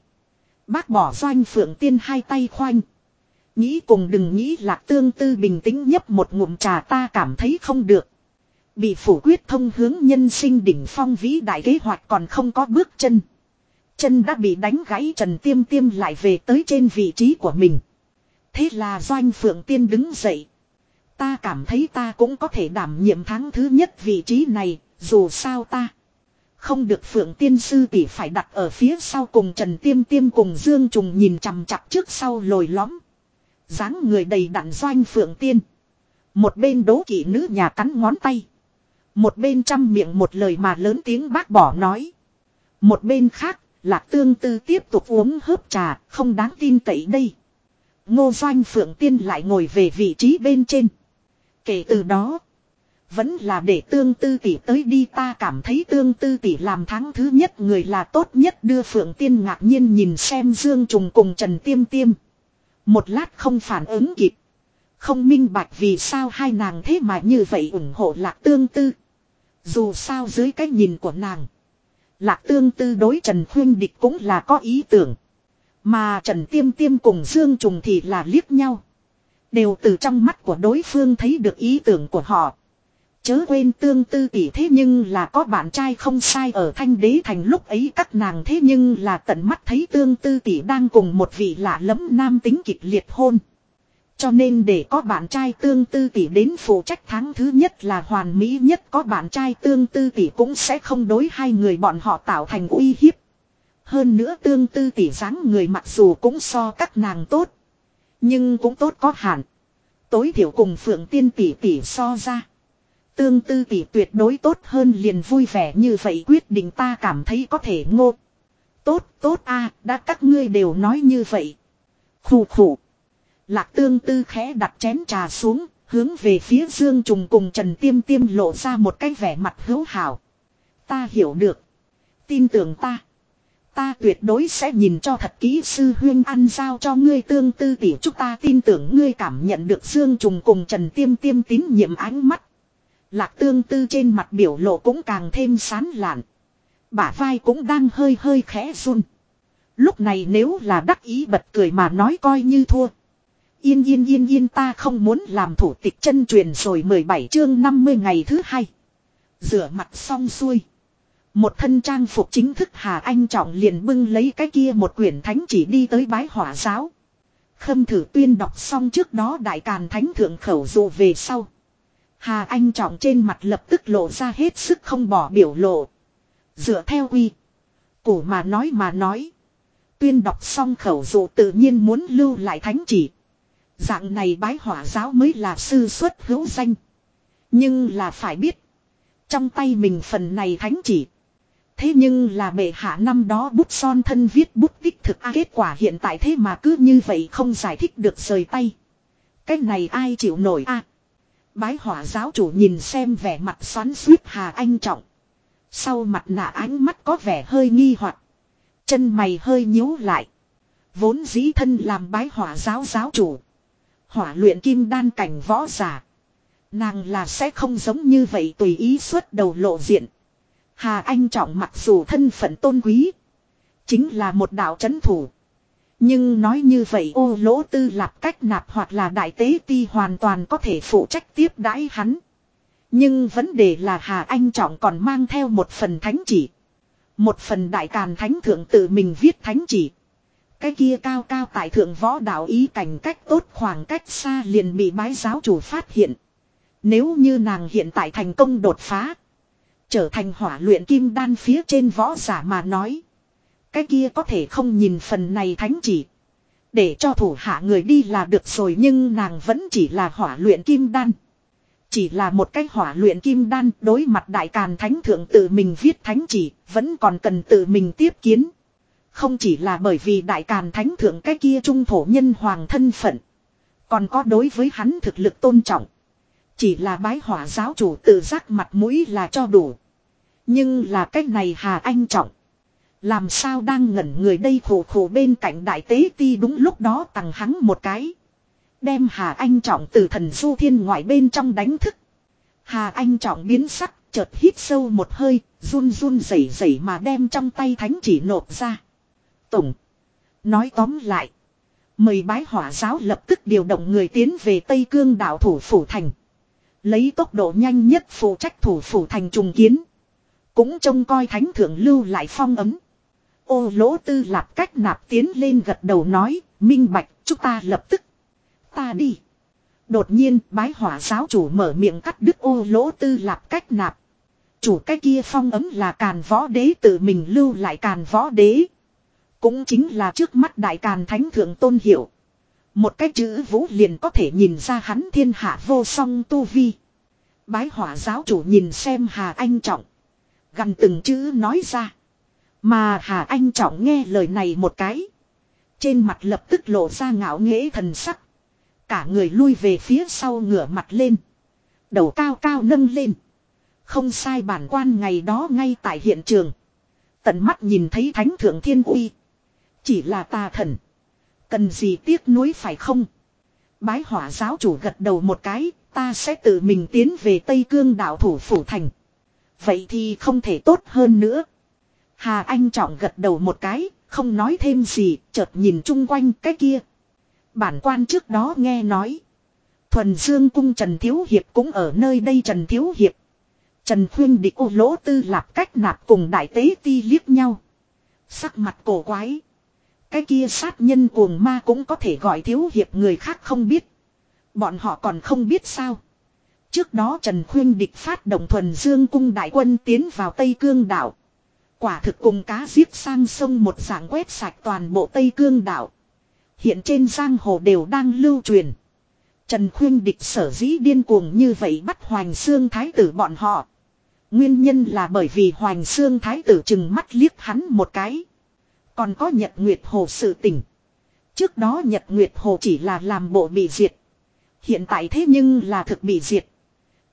Speaker 1: Bác bỏ doanh phượng tiên hai tay khoanh. Nghĩ cùng đừng nghĩ lạc tương tư bình tĩnh nhấp một ngụm trà ta cảm thấy không được. Bị phủ quyết thông hướng nhân sinh đỉnh phong vĩ đại kế hoạch còn không có bước chân. Chân đã bị đánh gãy trần tiêm tiêm lại về tới trên vị trí của mình. Thế là doanh phượng tiên đứng dậy. Ta cảm thấy ta cũng có thể đảm nhiệm tháng thứ nhất vị trí này, dù sao ta. Không được phượng tiên sư tỷ phải đặt ở phía sau cùng Trần Tiêm Tiêm cùng Dương Trùng nhìn chằm chặp trước sau lồi lõm. dáng người đầy đặn doanh phượng tiên. Một bên đố kỵ nữ nhà cắn ngón tay. Một bên chăm miệng một lời mà lớn tiếng bác bỏ nói. Một bên khác, lạc tương tư tiếp tục uống hớp trà, không đáng tin cậy đây. Ngô doanh phượng tiên lại ngồi về vị trí bên trên. Kể từ đó, vẫn là để tương tư tỷ tới đi ta cảm thấy tương tư tỷ làm tháng thứ nhất người là tốt nhất đưa phượng tiên ngạc nhiên nhìn xem Dương Trùng cùng Trần Tiêm Tiêm. Một lát không phản ứng kịp. Không minh bạch vì sao hai nàng thế mà như vậy ủng hộ lạc tương tư. Dù sao dưới cái nhìn của nàng. Lạc tương tư đối Trần Khuyên Địch cũng là có ý tưởng. Mà Trần Tiêm Tiêm cùng Dương Trùng thì là liếc nhau. Đều từ trong mắt của đối phương thấy được ý tưởng của họ. Chớ quên tương tư tỷ thế nhưng là có bạn trai không sai ở thanh đế thành lúc ấy các nàng thế nhưng là tận mắt thấy tương tư tỷ đang cùng một vị lạ lẫm nam tính kịch liệt hôn. Cho nên để có bạn trai tương tư tỷ đến phụ trách tháng thứ nhất là hoàn mỹ nhất có bạn trai tương tư tỷ cũng sẽ không đối hai người bọn họ tạo thành uy hiếp. Hơn nữa tương tư tỷ dáng người mặc dù cũng so các nàng tốt. Nhưng cũng tốt có hạn. Tối thiểu cùng phượng tiên tỷ tỷ so ra. Tương tư tỷ tuyệt đối tốt hơn liền vui vẻ như vậy quyết định ta cảm thấy có thể ngô. Tốt tốt a đã các ngươi đều nói như vậy. Khủ khủ. Lạc tương tư khẽ đặt chén trà xuống, hướng về phía Dương Trùng cùng Trần Tiêm Tiêm lộ ra một cái vẻ mặt hữu hảo. Ta hiểu được. Tin tưởng ta. Ta tuyệt đối sẽ nhìn cho thật kỹ sư huyên ăn giao cho ngươi tương tư tỷ chúc ta tin tưởng ngươi cảm nhận được Dương Trùng cùng Trần Tiêm Tiêm tín nhiệm ánh mắt. Lạc tương tư trên mặt biểu lộ cũng càng thêm sán lạn. Bả vai cũng đang hơi hơi khẽ run. Lúc này nếu là đắc ý bật cười mà nói coi như thua. Yên yên yên yên ta không muốn làm thủ tịch chân truyền rồi 17 chương 50 ngày thứ hai. Rửa mặt xong xuôi. Một thân trang phục chính thức Hà Anh Trọng liền bưng lấy cái kia một quyển thánh chỉ đi tới bái hỏa giáo. Khâm thử tuyên đọc xong trước đó đại càn thánh thượng khẩu dụ về sau. Hà Anh Trọng trên mặt lập tức lộ ra hết sức không bỏ biểu lộ. Dựa theo quy. Củ mà nói mà nói. Tuyên đọc xong khẩu dụ tự nhiên muốn lưu lại thánh chỉ. Dạng này bái hỏa giáo mới là sư xuất hữu danh. Nhưng là phải biết. Trong tay mình phần này thánh chỉ. Thế nhưng là bệ hạ năm đó bút son thân viết bút tích thực a kết quả hiện tại thế mà cứ như vậy không giải thích được rời tay. Cái này ai chịu nổi a Bái hỏa giáo chủ nhìn xem vẻ mặt xoắn suýt Hà Anh Trọng. Sau mặt nạ ánh mắt có vẻ hơi nghi hoặc Chân mày hơi nhíu lại. Vốn dĩ thân làm bái hỏa giáo giáo chủ. Hỏa luyện kim đan cảnh võ giả. Nàng là sẽ không giống như vậy tùy ý xuất đầu lộ diện. Hà Anh Trọng mặc dù thân phận tôn quý. Chính là một đạo chấn thủ. Nhưng nói như vậy ô lỗ tư lạp cách nạp hoặc là đại tế ti hoàn toàn có thể phụ trách tiếp đãi hắn. Nhưng vấn đề là Hà Anh Trọng còn mang theo một phần thánh chỉ. Một phần đại càn thánh thượng tự mình viết thánh chỉ. Cái kia cao cao tại thượng võ đạo ý cảnh cách tốt khoảng cách xa liền bị bái giáo chủ phát hiện. Nếu như nàng hiện tại thành công đột phá. Trở thành hỏa luyện kim đan phía trên võ giả mà nói. Cái kia có thể không nhìn phần này thánh chỉ. Để cho thủ hạ người đi là được rồi nhưng nàng vẫn chỉ là hỏa luyện kim đan. Chỉ là một cái hỏa luyện kim đan đối mặt đại càn thánh thượng tự mình viết thánh chỉ, vẫn còn cần tự mình tiếp kiến. Không chỉ là bởi vì đại càn thánh thượng cái kia trung thổ nhân hoàng thân phận. Còn có đối với hắn thực lực tôn trọng. Chỉ là bái hỏa giáo chủ tự giác mặt mũi là cho đủ. Nhưng là cách này Hà Anh trọng. Làm sao đang ngẩn người đây khổ khổ bên cạnh đại tế ti đúng lúc đó tặng hắn một cái. Đem Hà Anh trọng từ thần du thiên ngoại bên trong đánh thức. Hà Anh trọng biến sắc, chợt hít sâu một hơi, run run rẩy rẩy mà đem trong tay thánh chỉ nộp ra. Tổng. Nói tóm lại. Mời bái hỏa giáo lập tức điều động người tiến về Tây Cương đảo thủ phủ thành. Lấy tốc độ nhanh nhất phụ trách thủ phủ thành trùng kiến. Cũng trông coi thánh thượng lưu lại phong ấm. Ô lỗ tư lạp cách nạp tiến lên gật đầu nói, minh bạch, chúng ta lập tức. Ta đi. Đột nhiên, bái hỏa giáo chủ mở miệng cắt đứt ô lỗ tư lạp cách nạp. Chủ cái kia phong ấm là càn võ đế tự mình lưu lại càn võ đế. Cũng chính là trước mắt đại càn thánh thượng tôn hiệu. Một cái chữ vũ liền có thể nhìn ra hắn thiên hạ vô song tu vi. Bái hỏa giáo chủ nhìn xem Hà Anh Trọng. Gần từng chữ nói ra. Mà Hà Anh Trọng nghe lời này một cái. Trên mặt lập tức lộ ra ngạo nghễ thần sắc. Cả người lui về phía sau ngửa mặt lên. Đầu cao cao nâng lên. Không sai bản quan ngày đó ngay tại hiện trường. Tận mắt nhìn thấy thánh thượng thiên uy. Chỉ là tà thần. Cần gì tiếc nuối phải không? Bái hỏa giáo chủ gật đầu một cái, ta sẽ tự mình tiến về Tây Cương đảo thủ phủ thành. Vậy thì không thể tốt hơn nữa. Hà Anh Trọng gật đầu một cái, không nói thêm gì, chợt nhìn chung quanh cái kia. Bản quan trước đó nghe nói. Thuần Dương cung Trần Thiếu Hiệp cũng ở nơi đây Trần Thiếu Hiệp. Trần Khuyên địch ô lỗ tư lạp cách nạp cùng đại tế ti liếc nhau. Sắc mặt cổ quái. Cái kia sát nhân cuồng ma cũng có thể gọi thiếu hiệp người khác không biết. Bọn họ còn không biết sao. Trước đó Trần Khuyên địch phát động thuần dương cung đại quân tiến vào Tây Cương đảo. Quả thực cùng cá giết sang sông một dạng quét sạch toàn bộ Tây Cương đảo. Hiện trên giang hồ đều đang lưu truyền. Trần Khuyên địch sở dĩ điên cuồng như vậy bắt Hoành Xương Thái tử bọn họ. Nguyên nhân là bởi vì Hoành Xương Thái tử chừng mắt liếc hắn một cái. Còn có Nhật Nguyệt Hồ sự tình. Trước đó Nhật Nguyệt Hồ chỉ là làm bộ bị diệt. Hiện tại thế nhưng là thực bị diệt.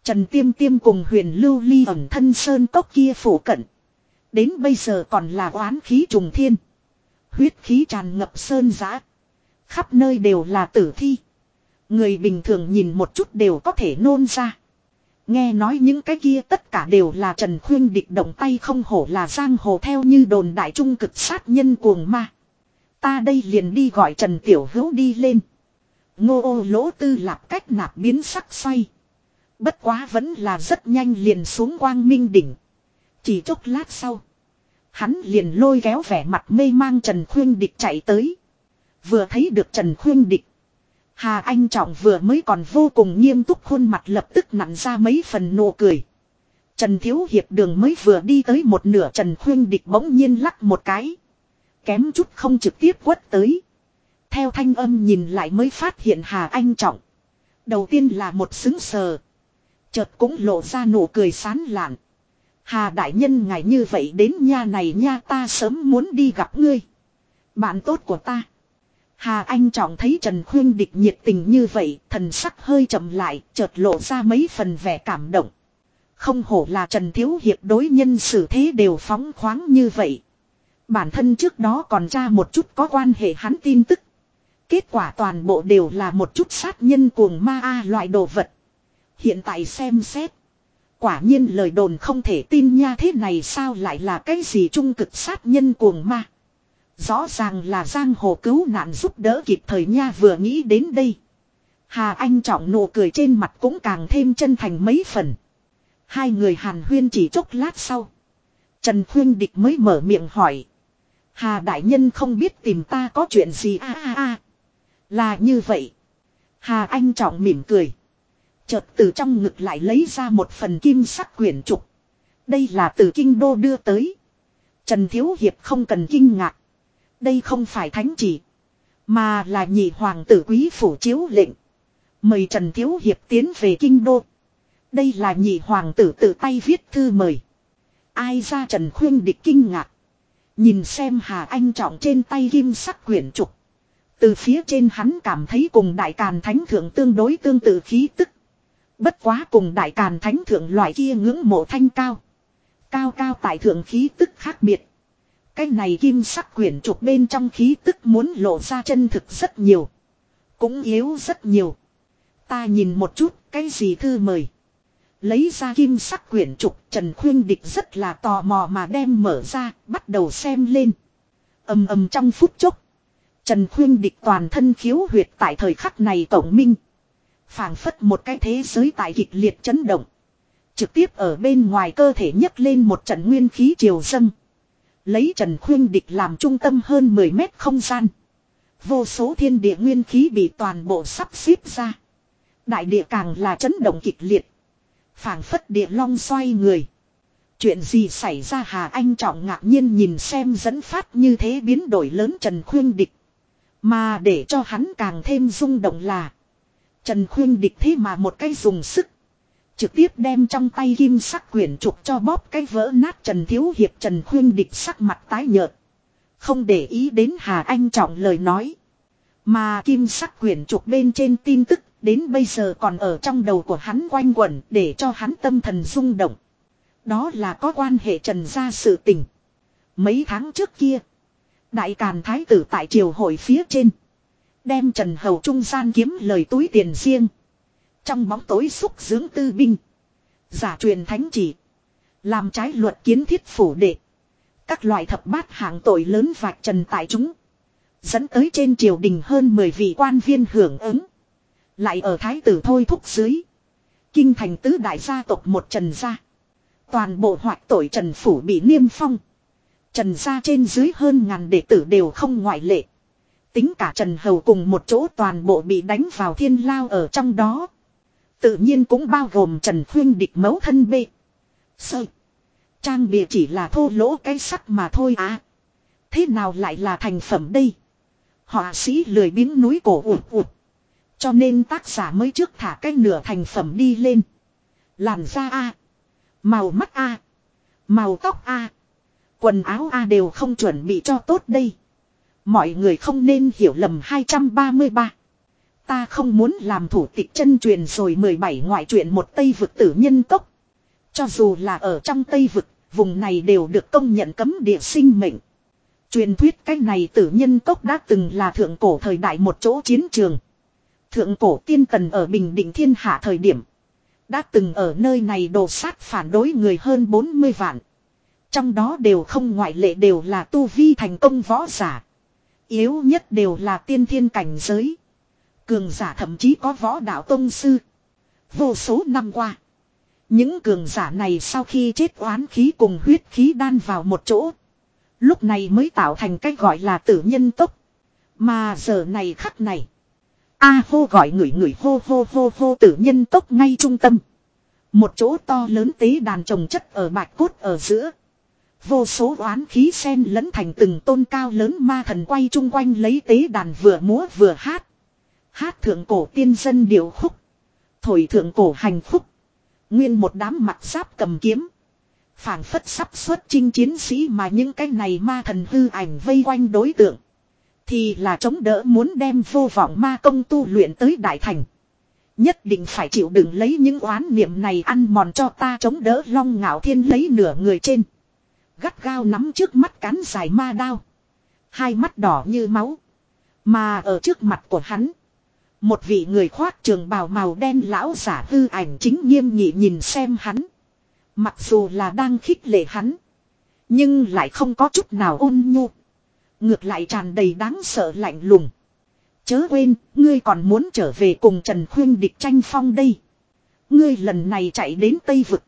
Speaker 1: Trần Tiêm Tiêm cùng huyền lưu ly ẩn thân sơn cốc kia phủ cận. Đến bây giờ còn là oán khí trùng thiên. Huyết khí tràn ngập sơn giã. Khắp nơi đều là tử thi. Người bình thường nhìn một chút đều có thể nôn ra. Nghe nói những cái kia tất cả đều là Trần Khuyên địch động tay không hổ là giang hồ theo như đồn đại trung cực sát nhân cuồng ma. Ta đây liền đi gọi Trần Tiểu Hữu đi lên. Ngô ô lỗ tư lạp cách nạp biến sắc xoay. Bất quá vẫn là rất nhanh liền xuống quang minh đỉnh. Chỉ chốc lát sau. Hắn liền lôi kéo vẻ mặt mê mang Trần Khuyên Địch chạy tới. Vừa thấy được Trần Khuyên Địch. Hà Anh Trọng vừa mới còn vô cùng nghiêm túc khuôn mặt lập tức nặn ra mấy phần nụ cười. Trần Thiếu Hiệp đường mới vừa đi tới một nửa Trần Khuyên Địch bỗng nhiên lắc một cái. Kém chút không trực tiếp quất tới. Theo thanh âm nhìn lại mới phát hiện Hà Anh Trọng. Đầu tiên là một xứng sờ. Chợt cũng lộ ra nụ cười sán lạn. Hà đại nhân ngài như vậy đến nha này nha ta sớm muốn đi gặp ngươi. Bạn tốt của ta. Hà Anh Trọng thấy Trần Khuyên Địch nhiệt tình như vậy, thần sắc hơi chậm lại, chợt lộ ra mấy phần vẻ cảm động. Không hổ là Trần Thiếu Hiệp đối nhân xử thế đều phóng khoáng như vậy. Bản thân trước đó còn tra một chút có quan hệ hắn tin tức. Kết quả toàn bộ đều là một chút sát nhân cuồng ma a loại đồ vật. Hiện tại xem xét. Quả nhiên lời đồn không thể tin nha, thế này sao lại là cái gì trung cực sát nhân cuồng ma. Rõ ràng là giang hồ cứu nạn giúp đỡ kịp thời nha, vừa nghĩ đến đây. Hà Anh trọng nụ cười trên mặt cũng càng thêm chân thành mấy phần. Hai người hàn huyên chỉ chốc lát sau. Trần Khuyên Địch mới mở miệng hỏi. Hà Đại Nhân không biết tìm ta có chuyện gì a a a. Là như vậy. Hà Anh trọng mỉm cười. Chợt từ trong ngực lại lấy ra một phần kim sắc quyển trục. Đây là từ kinh đô đưa tới. Trần Thiếu Hiệp không cần kinh ngạc. Đây không phải thánh chỉ. Mà là nhị hoàng tử quý phủ chiếu lệnh. Mời Trần Thiếu Hiệp tiến về kinh đô. Đây là nhị hoàng tử tự tay viết thư mời. Ai ra Trần Khuyên địch kinh ngạc. Nhìn xem Hà Anh trọng trên tay kim sắc quyển trục. Từ phía trên hắn cảm thấy cùng đại càn thánh thượng tương đối tương tự khí tức. Bất quá cùng đại càn thánh thượng loại kia ngưỡng mộ thanh cao. Cao cao tại thượng khí tức khác biệt. Cái này kim sắc quyển trục bên trong khí tức muốn lộ ra chân thực rất nhiều. Cũng yếu rất nhiều. Ta nhìn một chút, cái gì thư mời. Lấy ra kim sắc quyển trục, Trần Khuyên Địch rất là tò mò mà đem mở ra, bắt đầu xem lên. ầm ầm trong phút chốc. Trần Khuyên Địch toàn thân khiếu huyệt tại thời khắc này tổng minh phảng phất một cái thế giới tại kịch liệt chấn động. Trực tiếp ở bên ngoài cơ thể nhấc lên một trận nguyên khí triều dâng. Lấy Trần Khuyên Địch làm trung tâm hơn 10 mét không gian. Vô số thiên địa nguyên khí bị toàn bộ sắp xếp ra. Đại địa càng là chấn động kịch liệt. phảng phất địa long xoay người. Chuyện gì xảy ra Hà Anh trọng ngạc nhiên nhìn xem dẫn phát như thế biến đổi lớn Trần Khuyên Địch. Mà để cho hắn càng thêm rung động là. Trần Khuyên Địch thế mà một cái dùng sức. Trực tiếp đem trong tay kim sắc quyển trục cho bóp cái vỡ nát Trần Thiếu Hiệp Trần Khuyên Địch sắc mặt tái nhợt. Không để ý đến Hà Anh Trọng lời nói. Mà kim sắc quyển trục bên trên tin tức, đến bây giờ còn ở trong đầu của hắn quanh quẩn để cho hắn tâm thần rung động. Đó là có quan hệ trần gia sự tình. Mấy tháng trước kia. Đại Càn Thái tử tại triều hội phía trên. Đem Trần Hầu trung gian kiếm lời túi tiền riêng. Trong bóng tối xúc dưỡng tư binh. Giả truyền thánh chỉ. Làm trái luật kiến thiết phủ đệ. Các loại thập bát hạng tội lớn vạch trần tại chúng. Dẫn tới trên triều đình hơn 10 vị quan viên hưởng ứng. Lại ở thái tử thôi thúc dưới. Kinh thành tứ đại gia tộc một trần gia. Toàn bộ hoạt tội trần phủ bị niêm phong. Trần gia trên dưới hơn ngàn đệ tử đều không ngoại lệ. Tính cả Trần Hầu cùng một chỗ toàn bộ bị đánh vào thiên lao ở trong đó. Tự nhiên cũng bao gồm Trần Khuyên địch mấu thân bê. Sơ. Trang bìa chỉ là thô lỗ cái sắc mà thôi à. Thế nào lại là thành phẩm đây? Họa sĩ lười biếng núi cổ ụt ụt. Cho nên tác giả mới trước thả cái nửa thành phẩm đi lên. Làn da A. Màu mắt A. Màu tóc A. Quần áo A đều không chuẩn bị cho tốt đây. Mọi người không nên hiểu lầm 233. Ta không muốn làm thủ tịch chân truyền rồi 17 ngoại truyện một Tây vực tử nhân tốc. Cho dù là ở trong Tây vực, vùng này đều được công nhận cấm địa sinh mệnh. Truyền thuyết cách này tử nhân cốc đã từng là thượng cổ thời đại một chỗ chiến trường. Thượng cổ tiên tần ở Bình Định Thiên Hạ thời điểm. Đã từng ở nơi này đồ sát phản đối người hơn 40 vạn. Trong đó đều không ngoại lệ đều là tu vi thành công võ giả. Yếu nhất đều là tiên thiên cảnh giới. Cường giả thậm chí có võ đạo tông sư. Vô số năm qua. Những cường giả này sau khi chết oán khí cùng huyết khí đan vào một chỗ. Lúc này mới tạo thành cách gọi là tử nhân tốc. Mà giờ này khắc này. A hô gọi người người hô hô hô hô tử nhân tốc ngay trung tâm. Một chỗ to lớn tế đàn trồng chất ở bạch cốt ở giữa. Vô số oán khí sen lẫn thành từng tôn cao lớn ma thần quay chung quanh lấy tế đàn vừa múa vừa hát. Hát thượng cổ tiên dân điệu khúc. Thổi thượng cổ hành khúc. Nguyên một đám mặt giáp cầm kiếm. phảng phất sắp xuất chinh chiến sĩ mà những cái này ma thần hư ảnh vây quanh đối tượng. Thì là chống đỡ muốn đem vô vọng ma công tu luyện tới đại thành. Nhất định phải chịu đựng lấy những oán niệm này ăn mòn cho ta chống đỡ long ngạo thiên lấy nửa người trên. Gắt gao nắm trước mắt cán dài ma đao. Hai mắt đỏ như máu. Mà ở trước mặt của hắn. Một vị người khoác trường bào màu đen lão giả hư ảnh chính nghiêm nghị nhìn xem hắn. Mặc dù là đang khích lệ hắn. Nhưng lại không có chút nào ôn nhu. Ngược lại tràn đầy đáng sợ lạnh lùng. Chớ quên, ngươi còn muốn trở về cùng Trần Khuyên địch tranh phong đây. Ngươi lần này chạy đến Tây Vực.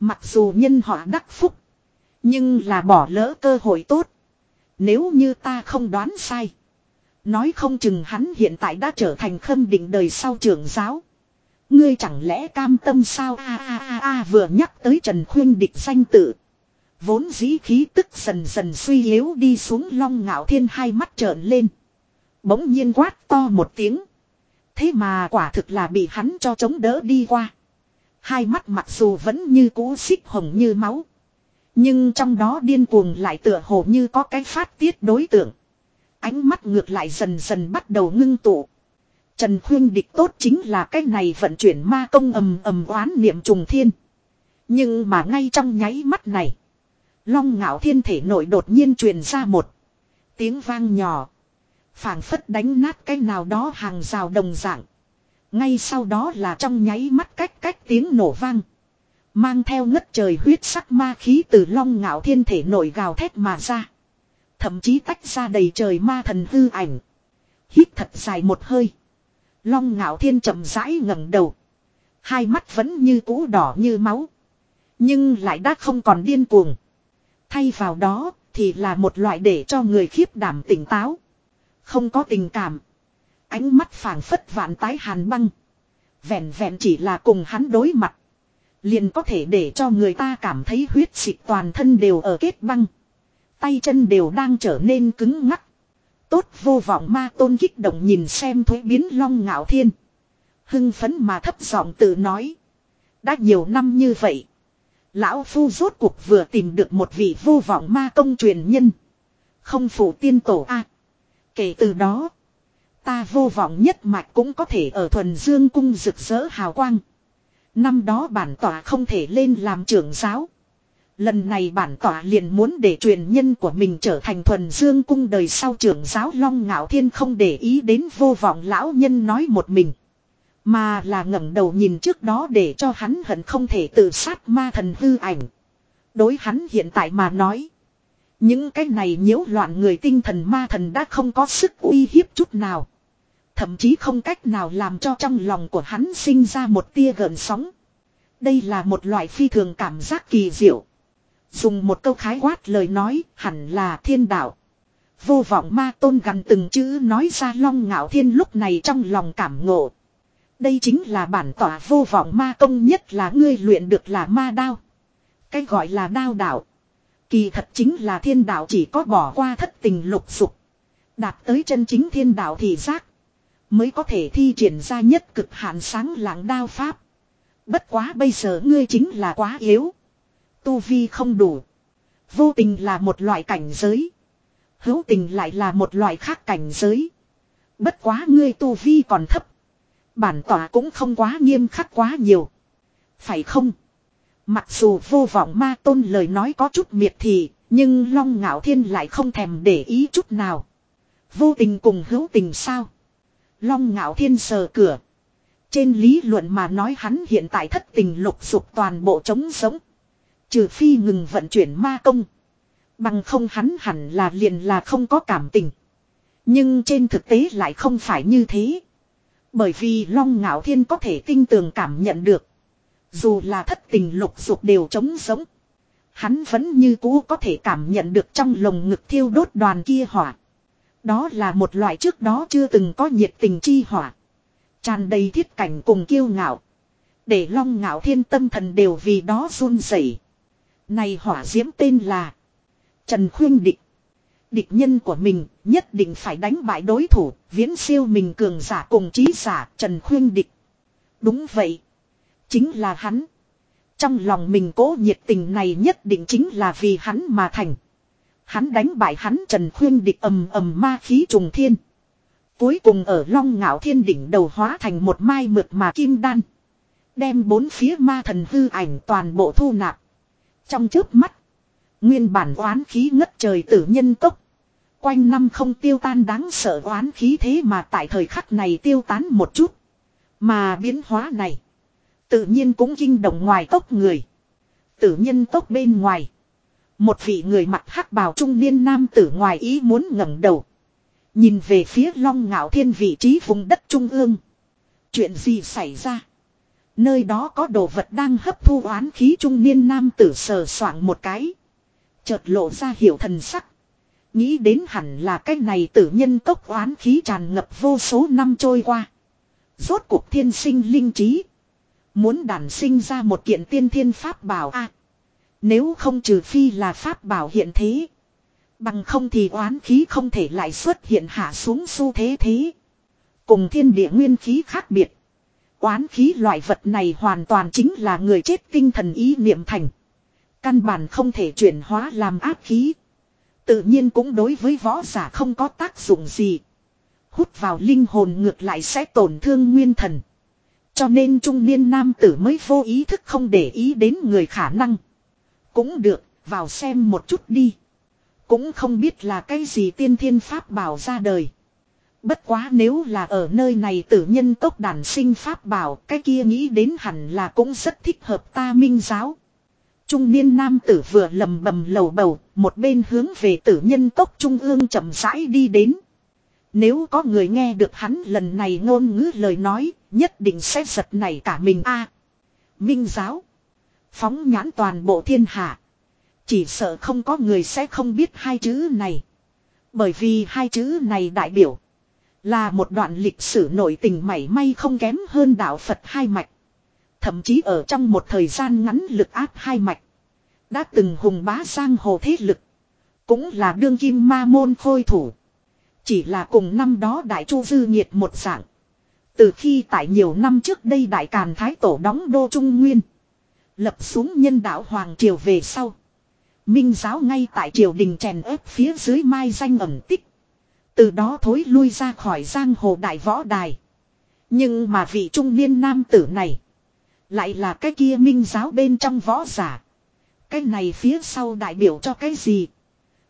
Speaker 1: Mặc dù nhân họ đắc phúc. Nhưng là bỏ lỡ cơ hội tốt. Nếu như ta không đoán sai. Nói không chừng hắn hiện tại đã trở thành khâm định đời sau trưởng giáo. Ngươi chẳng lẽ cam tâm sao a a a a vừa nhắc tới Trần Khuyên địch danh tự. Vốn dĩ khí tức dần dần suy yếu đi xuống long ngạo thiên hai mắt trợn lên. Bỗng nhiên quát to một tiếng. Thế mà quả thực là bị hắn cho chống đỡ đi qua. Hai mắt mặc dù vẫn như cũ xích hồng như máu. Nhưng trong đó điên cuồng lại tựa hồ như có cái phát tiết đối tượng. Ánh mắt ngược lại dần dần bắt đầu ngưng tụ. Trần Khuyên địch tốt chính là cái này vận chuyển ma công ầm ầm oán niệm trùng thiên. Nhưng mà ngay trong nháy mắt này. Long ngạo thiên thể nội đột nhiên truyền ra một tiếng vang nhỏ. phảng phất đánh nát cái nào đó hàng rào đồng dạng. Ngay sau đó là trong nháy mắt cách cách tiếng nổ vang. Mang theo ngất trời huyết sắc ma khí từ long ngạo thiên thể nổi gào thét mà ra. Thậm chí tách ra đầy trời ma thần hư ảnh. Hít thật dài một hơi. Long ngạo thiên chậm rãi ngẩng đầu. Hai mắt vẫn như cũ đỏ như máu. Nhưng lại đã không còn điên cuồng. Thay vào đó thì là một loại để cho người khiếp đảm tỉnh táo. Không có tình cảm. Ánh mắt phảng phất vạn tái hàn băng. Vẹn vẹn chỉ là cùng hắn đối mặt. Liền có thể để cho người ta cảm thấy huyết dịch toàn thân đều ở kết băng. Tay chân đều đang trở nên cứng ngắc. Tốt vô vọng ma tôn kích động nhìn xem thuế biến long ngạo thiên. Hưng phấn mà thấp giọng tự nói. Đã nhiều năm như vậy. Lão Phu rốt cuộc vừa tìm được một vị vô vọng ma công truyền nhân. Không phụ tiên tổ A. kể từ đó. Ta vô vọng nhất mạch cũng có thể ở thuần dương cung rực rỡ hào quang. Năm đó bản tỏa không thể lên làm trưởng giáo. Lần này bản tỏa liền muốn để truyền nhân của mình trở thành thuần dương cung đời sau trưởng giáo long ngạo thiên không để ý đến vô vọng lão nhân nói một mình. Mà là ngẩng đầu nhìn trước đó để cho hắn hận không thể tự sát ma thần hư ảnh. Đối hắn hiện tại mà nói. Những cái này nhiễu loạn người tinh thần ma thần đã không có sức uy hiếp chút nào. Thậm chí không cách nào làm cho trong lòng của hắn sinh ra một tia gợn sóng. Đây là một loại phi thường cảm giác kỳ diệu. Dùng một câu khái quát lời nói, hẳn là thiên đạo. Vô vọng ma tôn gần từng chữ nói ra long ngạo thiên lúc này trong lòng cảm ngộ. Đây chính là bản tỏa vô vọng ma công nhất là ngươi luyện được là ma đao. Cái gọi là đao đạo. Kỳ thật chính là thiên đạo chỉ có bỏ qua thất tình lục dục. Đạt tới chân chính thiên đạo thì giác. Mới có thể thi triển ra nhất cực hạn sáng lạng đao pháp. Bất quá bây giờ ngươi chính là quá yếu. Tu vi không đủ. Vô tình là một loại cảnh giới. Hữu tình lại là một loại khác cảnh giới. Bất quá ngươi tu vi còn thấp. Bản tỏa cũng không quá nghiêm khắc quá nhiều. Phải không? Mặc dù vô vọng ma tôn lời nói có chút miệt thị, nhưng Long Ngạo Thiên lại không thèm để ý chút nào. Vô tình cùng hữu tình sao? Long Ngạo Thiên sờ cửa. Trên lý luận mà nói hắn hiện tại thất tình lục dục toàn bộ trống sống. Trừ phi ngừng vận chuyển ma công. Bằng không hắn hẳn là liền là không có cảm tình. Nhưng trên thực tế lại không phải như thế. Bởi vì Long Ngạo Thiên có thể tinh tường cảm nhận được. Dù là thất tình lục dục đều trống sống. Hắn vẫn như cũ có thể cảm nhận được trong lồng ngực thiêu đốt đoàn kia hỏa. Đó là một loại trước đó chưa từng có nhiệt tình chi hỏa. tràn đầy thiết cảnh cùng kiêu ngạo. Để long ngạo thiên tâm thần đều vì đó run rẩy. Này hỏa diễm tên là Trần Khuyên Địch. Địch nhân của mình nhất định phải đánh bại đối thủ, viễn siêu mình cường giả cùng trí giả Trần Khuyên Địch. Đúng vậy. Chính là hắn. Trong lòng mình cố nhiệt tình này nhất định chính là vì hắn mà thành. Hắn đánh bại hắn Trần Khuyên Địch ầm ầm ma khí trùng thiên. Cuối cùng ở long ngạo thiên đỉnh đầu hóa thành một mai mượt mà kim đan. Đem bốn phía ma thần hư ảnh toàn bộ thu nạp. Trong trước mắt. Nguyên bản oán khí ngất trời tử nhân tốc. Quanh năm không tiêu tan đáng sợ oán khí thế mà tại thời khắc này tiêu tán một chút. Mà biến hóa này. Tự nhiên cũng kinh động ngoài tốc người. Tử nhân tốc bên ngoài. Một vị người mặc hắc bào trung niên nam tử ngoài ý muốn ngẩng đầu. Nhìn về phía long ngạo thiên vị trí vùng đất trung ương. Chuyện gì xảy ra? Nơi đó có đồ vật đang hấp thu oán khí trung niên nam tử sờ soạng một cái. Chợt lộ ra hiểu thần sắc. Nghĩ đến hẳn là cái này tử nhân tốc oán khí tràn ngập vô số năm trôi qua. Rốt cuộc thiên sinh linh trí. Muốn đản sinh ra một kiện tiên thiên pháp bảo a nếu không trừ phi là pháp bảo hiện thế. Bằng không thì oán khí không thể lại xuất hiện hạ xuống xu thế thế. Cùng thiên địa nguyên khí khác biệt. Oán khí loại vật này hoàn toàn chính là người chết tinh thần ý niệm thành. Căn bản không thể chuyển hóa làm ác khí. Tự nhiên cũng đối với võ giả không có tác dụng gì. Hút vào linh hồn ngược lại sẽ tổn thương nguyên thần. Cho nên trung niên nam tử mới vô ý thức không để ý đến người khả năng. Cũng được, vào xem một chút đi. Cũng không biết là cái gì tiên thiên pháp bảo ra đời. Bất quá nếu là ở nơi này tử nhân tốc đàn sinh pháp bảo, cái kia nghĩ đến hẳn là cũng rất thích hợp ta minh giáo. Trung niên nam tử vừa lầm bầm lầu bầu, một bên hướng về tử nhân tốc trung ương chậm rãi đi đến. Nếu có người nghe được hắn lần này ngôn ngữ lời nói, nhất định sẽ giật nảy cả mình a. minh giáo. Phóng nhãn toàn bộ thiên hạ. Chỉ sợ không có người sẽ không biết hai chữ này. Bởi vì hai chữ này đại biểu. Là một đoạn lịch sử nổi tình mảy may không kém hơn đạo Phật hai mạch. Thậm chí ở trong một thời gian ngắn lực áp hai mạch. Đã từng hùng bá sang hồ thế lực. Cũng là đương kim ma môn khôi thủ. Chỉ là cùng năm đó đại chu dư nhiệt một dạng. Từ khi tại nhiều năm trước đây đại càn thái tổ đóng đô trung nguyên. Lập xuống nhân đạo Hoàng Triều về sau. Minh giáo ngay tại triều đình chèn ép phía dưới mai danh ẩn tích. Từ đó thối lui ra khỏi giang hồ đại võ đài. Nhưng mà vị trung niên nam tử này. Lại là cái kia minh giáo bên trong võ giả. Cái này phía sau đại biểu cho cái gì?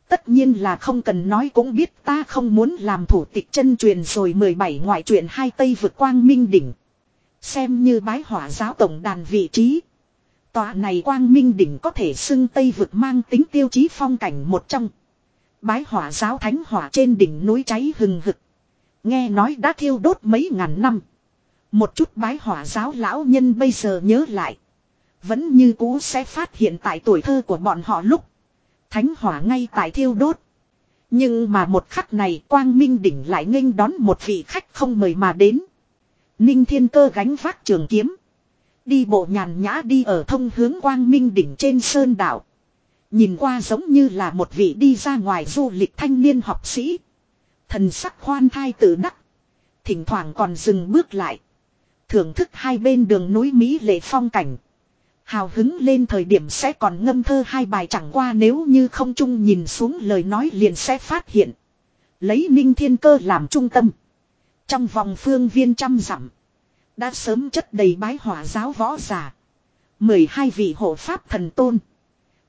Speaker 1: Tất nhiên là không cần nói cũng biết ta không muốn làm thủ tịch chân truyền rồi 17 ngoại truyện hai Tây vượt quang minh đỉnh. Xem như bái hỏa giáo tổng đàn vị trí. Tòa này quang minh đỉnh có thể xưng Tây vực mang tính tiêu chí phong cảnh một trong. Bái hỏa giáo thánh hỏa trên đỉnh núi cháy hừng hực. Nghe nói đã thiêu đốt mấy ngàn năm. Một chút bái hỏa giáo lão nhân bây giờ nhớ lại. Vẫn như cũ sẽ phát hiện tại tuổi thơ của bọn họ lúc. Thánh hỏa ngay tại thiêu đốt. Nhưng mà một khắc này quang minh đỉnh lại nghênh đón một vị khách không mời mà đến. Ninh thiên cơ gánh vác trường kiếm. Đi bộ nhàn nhã đi ở thông hướng quang minh đỉnh trên sơn đảo. Nhìn qua giống như là một vị đi ra ngoài du lịch thanh niên học sĩ. Thần sắc khoan thai tự đắc. Thỉnh thoảng còn dừng bước lại. Thưởng thức hai bên đường núi Mỹ lệ phong cảnh. Hào hứng lên thời điểm sẽ còn ngâm thơ hai bài chẳng qua nếu như không chung nhìn xuống lời nói liền sẽ phát hiện. Lấy ninh thiên cơ làm trung tâm. Trong vòng phương viên trăm dặm. Đã sớm chất đầy bái hỏa giáo võ giả. 12 vị hộ pháp thần tôn.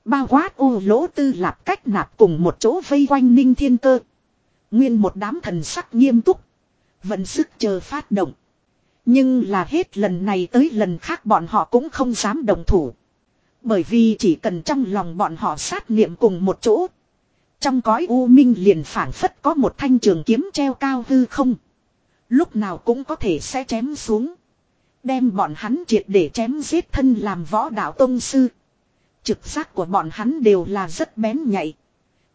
Speaker 1: Bao quát u lỗ tư lạp cách nạp cùng một chỗ vây quanh ninh thiên cơ. Nguyên một đám thần sắc nghiêm túc. Vận sức chờ phát động. Nhưng là hết lần này tới lần khác bọn họ cũng không dám đồng thủ. Bởi vì chỉ cần trong lòng bọn họ sát niệm cùng một chỗ. Trong cõi u minh liền phản phất có một thanh trường kiếm treo cao hư không. Lúc nào cũng có thể sẽ chém xuống. Đem bọn hắn triệt để chém giết thân làm võ đạo tông sư. Trực giác của bọn hắn đều là rất bén nhạy.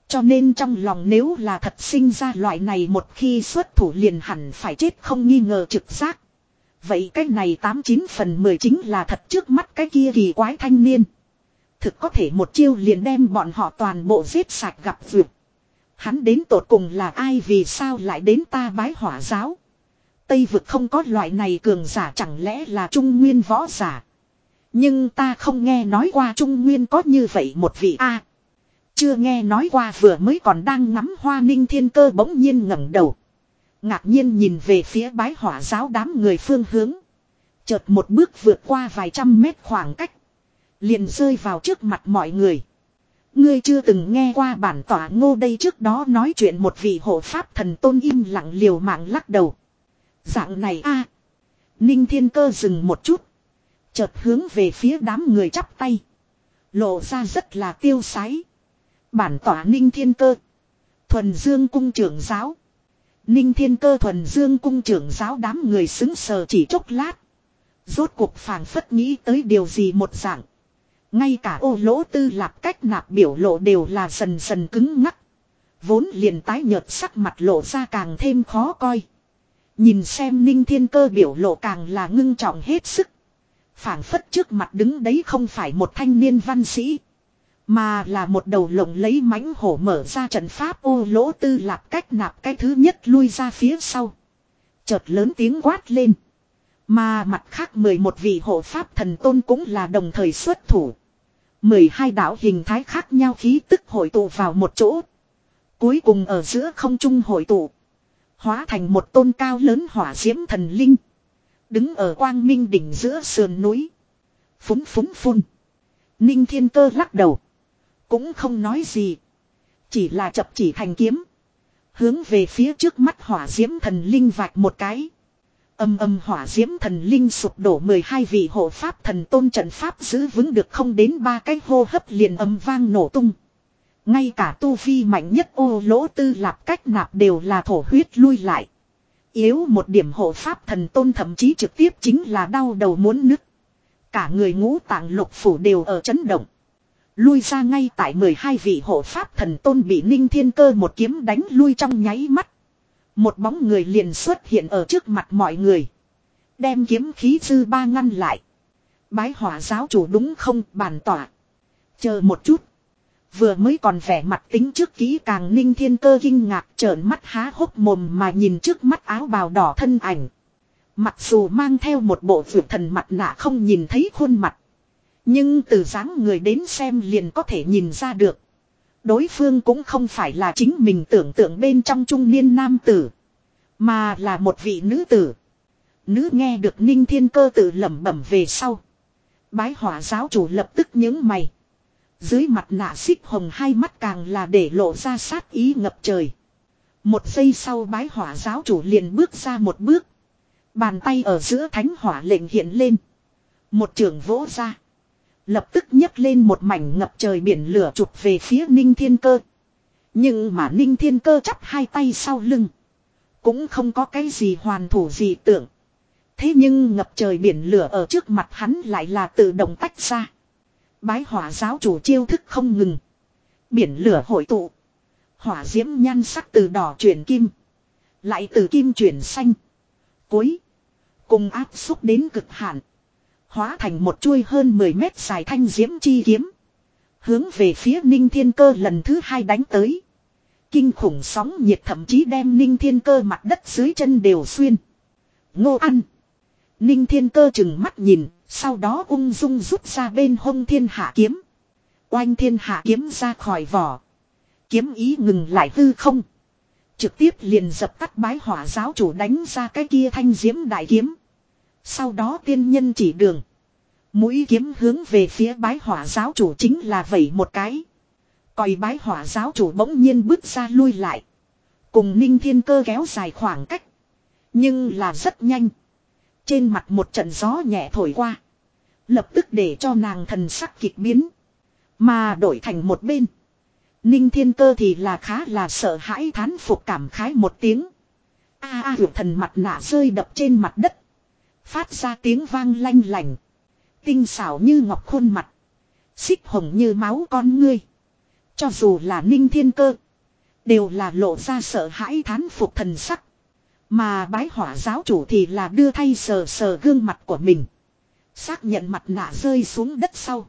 Speaker 1: Cho nên trong lòng nếu là thật sinh ra loại này một khi xuất thủ liền hẳn phải chết không nghi ngờ trực giác. Vậy cái này 89 phần 10 chính là thật trước mắt cái kia kỳ quái thanh niên. Thực có thể một chiêu liền đem bọn họ toàn bộ giết sạch gặp vượt. Hắn đến tột cùng là ai vì sao lại đến ta bái hỏa giáo. Tây vực không có loại này cường giả chẳng lẽ là trung nguyên võ giả. Nhưng ta không nghe nói qua trung nguyên có như vậy một vị A. chưa nghe nói qua vừa mới còn đang ngắm hoa ninh thiên cơ bỗng nhiên ngẩng đầu. Ngạc nhiên nhìn về phía bái hỏa giáo đám người phương hướng. Chợt một bước vượt qua vài trăm mét khoảng cách. Liền rơi vào trước mặt mọi người. Ngươi chưa từng nghe qua bản tỏa ngô đây trước đó nói chuyện một vị hộ pháp thần tôn im lặng liều mạng lắc đầu. Dạng này a Ninh thiên cơ dừng một chút. Chợt hướng về phía đám người chắp tay. Lộ ra rất là tiêu sái. Bản tỏa ninh thiên cơ. Thuần dương cung trưởng giáo. Ninh thiên cơ thuần dương cung trưởng giáo đám người xứng sờ chỉ chốc lát. Rốt cuộc phàng phất nghĩ tới điều gì một dạng. Ngay cả ô lỗ tư lạp cách nạp biểu lộ đều là dần dần cứng ngắc. Vốn liền tái nhợt sắc mặt lộ ra càng thêm khó coi. Nhìn xem ninh thiên cơ biểu lộ càng là ngưng trọng hết sức. phảng phất trước mặt đứng đấy không phải một thanh niên văn sĩ. Mà là một đầu lồng lấy mãnh hổ mở ra trận pháp ô lỗ tư lạp cách nạp cái thứ nhất lui ra phía sau. Chợt lớn tiếng quát lên. Mà mặt khác 11 vị hộ pháp thần tôn cũng là đồng thời xuất thủ. 12 đạo hình thái khác nhau khí tức hội tụ vào một chỗ. Cuối cùng ở giữa không trung hội tụ. Hóa thành một tôn cao lớn hỏa diễm thần linh. Đứng ở quang minh đỉnh giữa sườn núi. Phúng phúng phun. Ninh thiên cơ lắc đầu. Cũng không nói gì. Chỉ là chập chỉ thành kiếm. Hướng về phía trước mắt hỏa diễm thần linh vạch một cái. Âm âm hỏa diễm thần linh sụp đổ 12 vị hộ pháp thần tôn trận pháp giữ vững được không đến ba cái hô hấp liền âm vang nổ tung. Ngay cả tu vi mạnh nhất ô lỗ tư lạp cách nạp đều là thổ huyết lui lại. Yếu một điểm hộ pháp thần tôn thậm chí trực tiếp chính là đau đầu muốn nứt. Cả người ngũ tạng lục phủ đều ở chấn động. Lui ra ngay tại 12 vị hộ pháp thần tôn bị ninh thiên cơ một kiếm đánh lui trong nháy mắt. Một bóng người liền xuất hiện ở trước mặt mọi người. Đem kiếm khí dư ba ngăn lại. Bái hỏa giáo chủ đúng không bàn tỏa. Chờ một chút. Vừa mới còn vẻ mặt tính trước kỹ càng ninh thiên cơ kinh ngạc trợn mắt há hốc mồm mà nhìn trước mắt áo bào đỏ thân ảnh. Mặc dù mang theo một bộ vượt thần mặt nạ không nhìn thấy khuôn mặt. Nhưng từ dáng người đến xem liền có thể nhìn ra được. Đối phương cũng không phải là chính mình tưởng tượng bên trong trung niên nam tử. Mà là một vị nữ tử. Nữ nghe được ninh thiên cơ tự lẩm bẩm về sau. Bái hỏa giáo chủ lập tức những mày. Dưới mặt nạ xích hồng hai mắt càng là để lộ ra sát ý ngập trời. Một giây sau bái hỏa giáo chủ liền bước ra một bước. Bàn tay ở giữa thánh hỏa lệnh hiện lên. Một trường vỗ ra. Lập tức nhấc lên một mảnh ngập trời biển lửa chụp về phía ninh thiên cơ. Nhưng mà ninh thiên cơ chắp hai tay sau lưng. Cũng không có cái gì hoàn thủ gì tưởng. Thế nhưng ngập trời biển lửa ở trước mặt hắn lại là tự động tách ra. Bái hỏa giáo chủ chiêu thức không ngừng. Biển lửa hội tụ. Hỏa diễm nhan sắc từ đỏ chuyển kim. Lại từ kim chuyển xanh. Cuối. Cùng áp xúc đến cực hạn. Hóa thành một chuôi hơn 10 mét dài thanh diễm chi kiếm. Hướng về phía ninh thiên cơ lần thứ hai đánh tới. Kinh khủng sóng nhiệt thậm chí đem ninh thiên cơ mặt đất dưới chân đều xuyên. Ngô ăn. Ninh thiên cơ chừng mắt nhìn, sau đó ung dung rút ra bên hông thiên hạ kiếm. Oanh thiên hạ kiếm ra khỏi vỏ. Kiếm ý ngừng lại hư không. Trực tiếp liền dập tắt bái hỏa giáo chủ đánh ra cái kia thanh diễm đại kiếm. Sau đó tiên nhân chỉ đường. Mũi kiếm hướng về phía bái hỏa giáo chủ chính là vẩy một cái. Còi bái hỏa giáo chủ bỗng nhiên bước ra lui lại. Cùng ninh thiên cơ kéo dài khoảng cách. Nhưng là rất nhanh. Trên mặt một trận gió nhẹ thổi qua. Lập tức để cho nàng thần sắc kịch biến. Mà đổi thành một bên. Ninh thiên cơ thì là khá là sợ hãi thán phục cảm khái một tiếng. A a à, thần mặt nạ rơi đập trên mặt đất. Phát ra tiếng vang lanh lành. Tinh xảo như ngọc khuôn mặt. Xích hồng như máu con ngươi. Cho dù là ninh thiên cơ. Đều là lộ ra sợ hãi thán phục thần sắc. Mà bái hỏa giáo chủ thì là đưa thay sờ sờ gương mặt của mình. Xác nhận mặt nạ rơi xuống đất sau.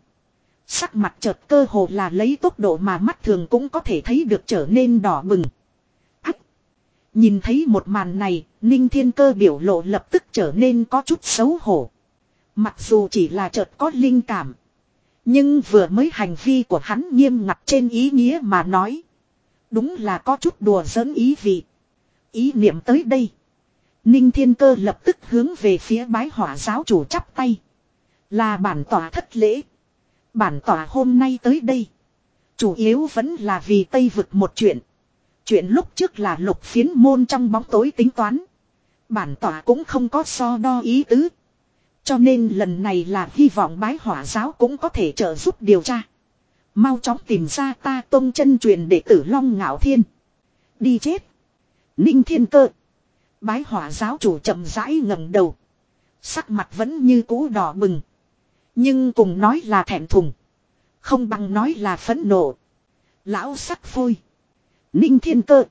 Speaker 1: Sắc mặt chợt cơ hồ là lấy tốc độ mà mắt thường cũng có thể thấy được trở nên đỏ bừng. Ách! Nhìn thấy một màn này, Ninh Thiên Cơ biểu lộ lập tức trở nên có chút xấu hổ. Mặc dù chỉ là chợt có linh cảm. Nhưng vừa mới hành vi của hắn nghiêm ngặt trên ý nghĩa mà nói. Đúng là có chút đùa giỡn ý vị. Ý niệm tới đây. Ninh Thiên Cơ lập tức hướng về phía bái hỏa giáo chủ chắp tay. Là bản tỏa thất lễ. Bản tỏa hôm nay tới đây. Chủ yếu vẫn là vì Tây vực một chuyện. Chuyện lúc trước là lục phiến môn trong bóng tối tính toán. Bản tỏa cũng không có so đo ý tứ. Cho nên lần này là hy vọng bái hỏa giáo cũng có thể trợ giúp điều tra. Mau chóng tìm ra ta tôn chân truyền đệ tử Long Ngạo Thiên. Đi chết. Ninh Thiên Cơ. Bái hỏa giáo chủ chậm rãi ngẩng đầu. Sắc mặt vẫn như cũ đỏ bừng. Nhưng cùng nói là thẹn thùng. Không bằng nói là phẫn nộ. Lão sắc phôi. Ninh thiên cơ.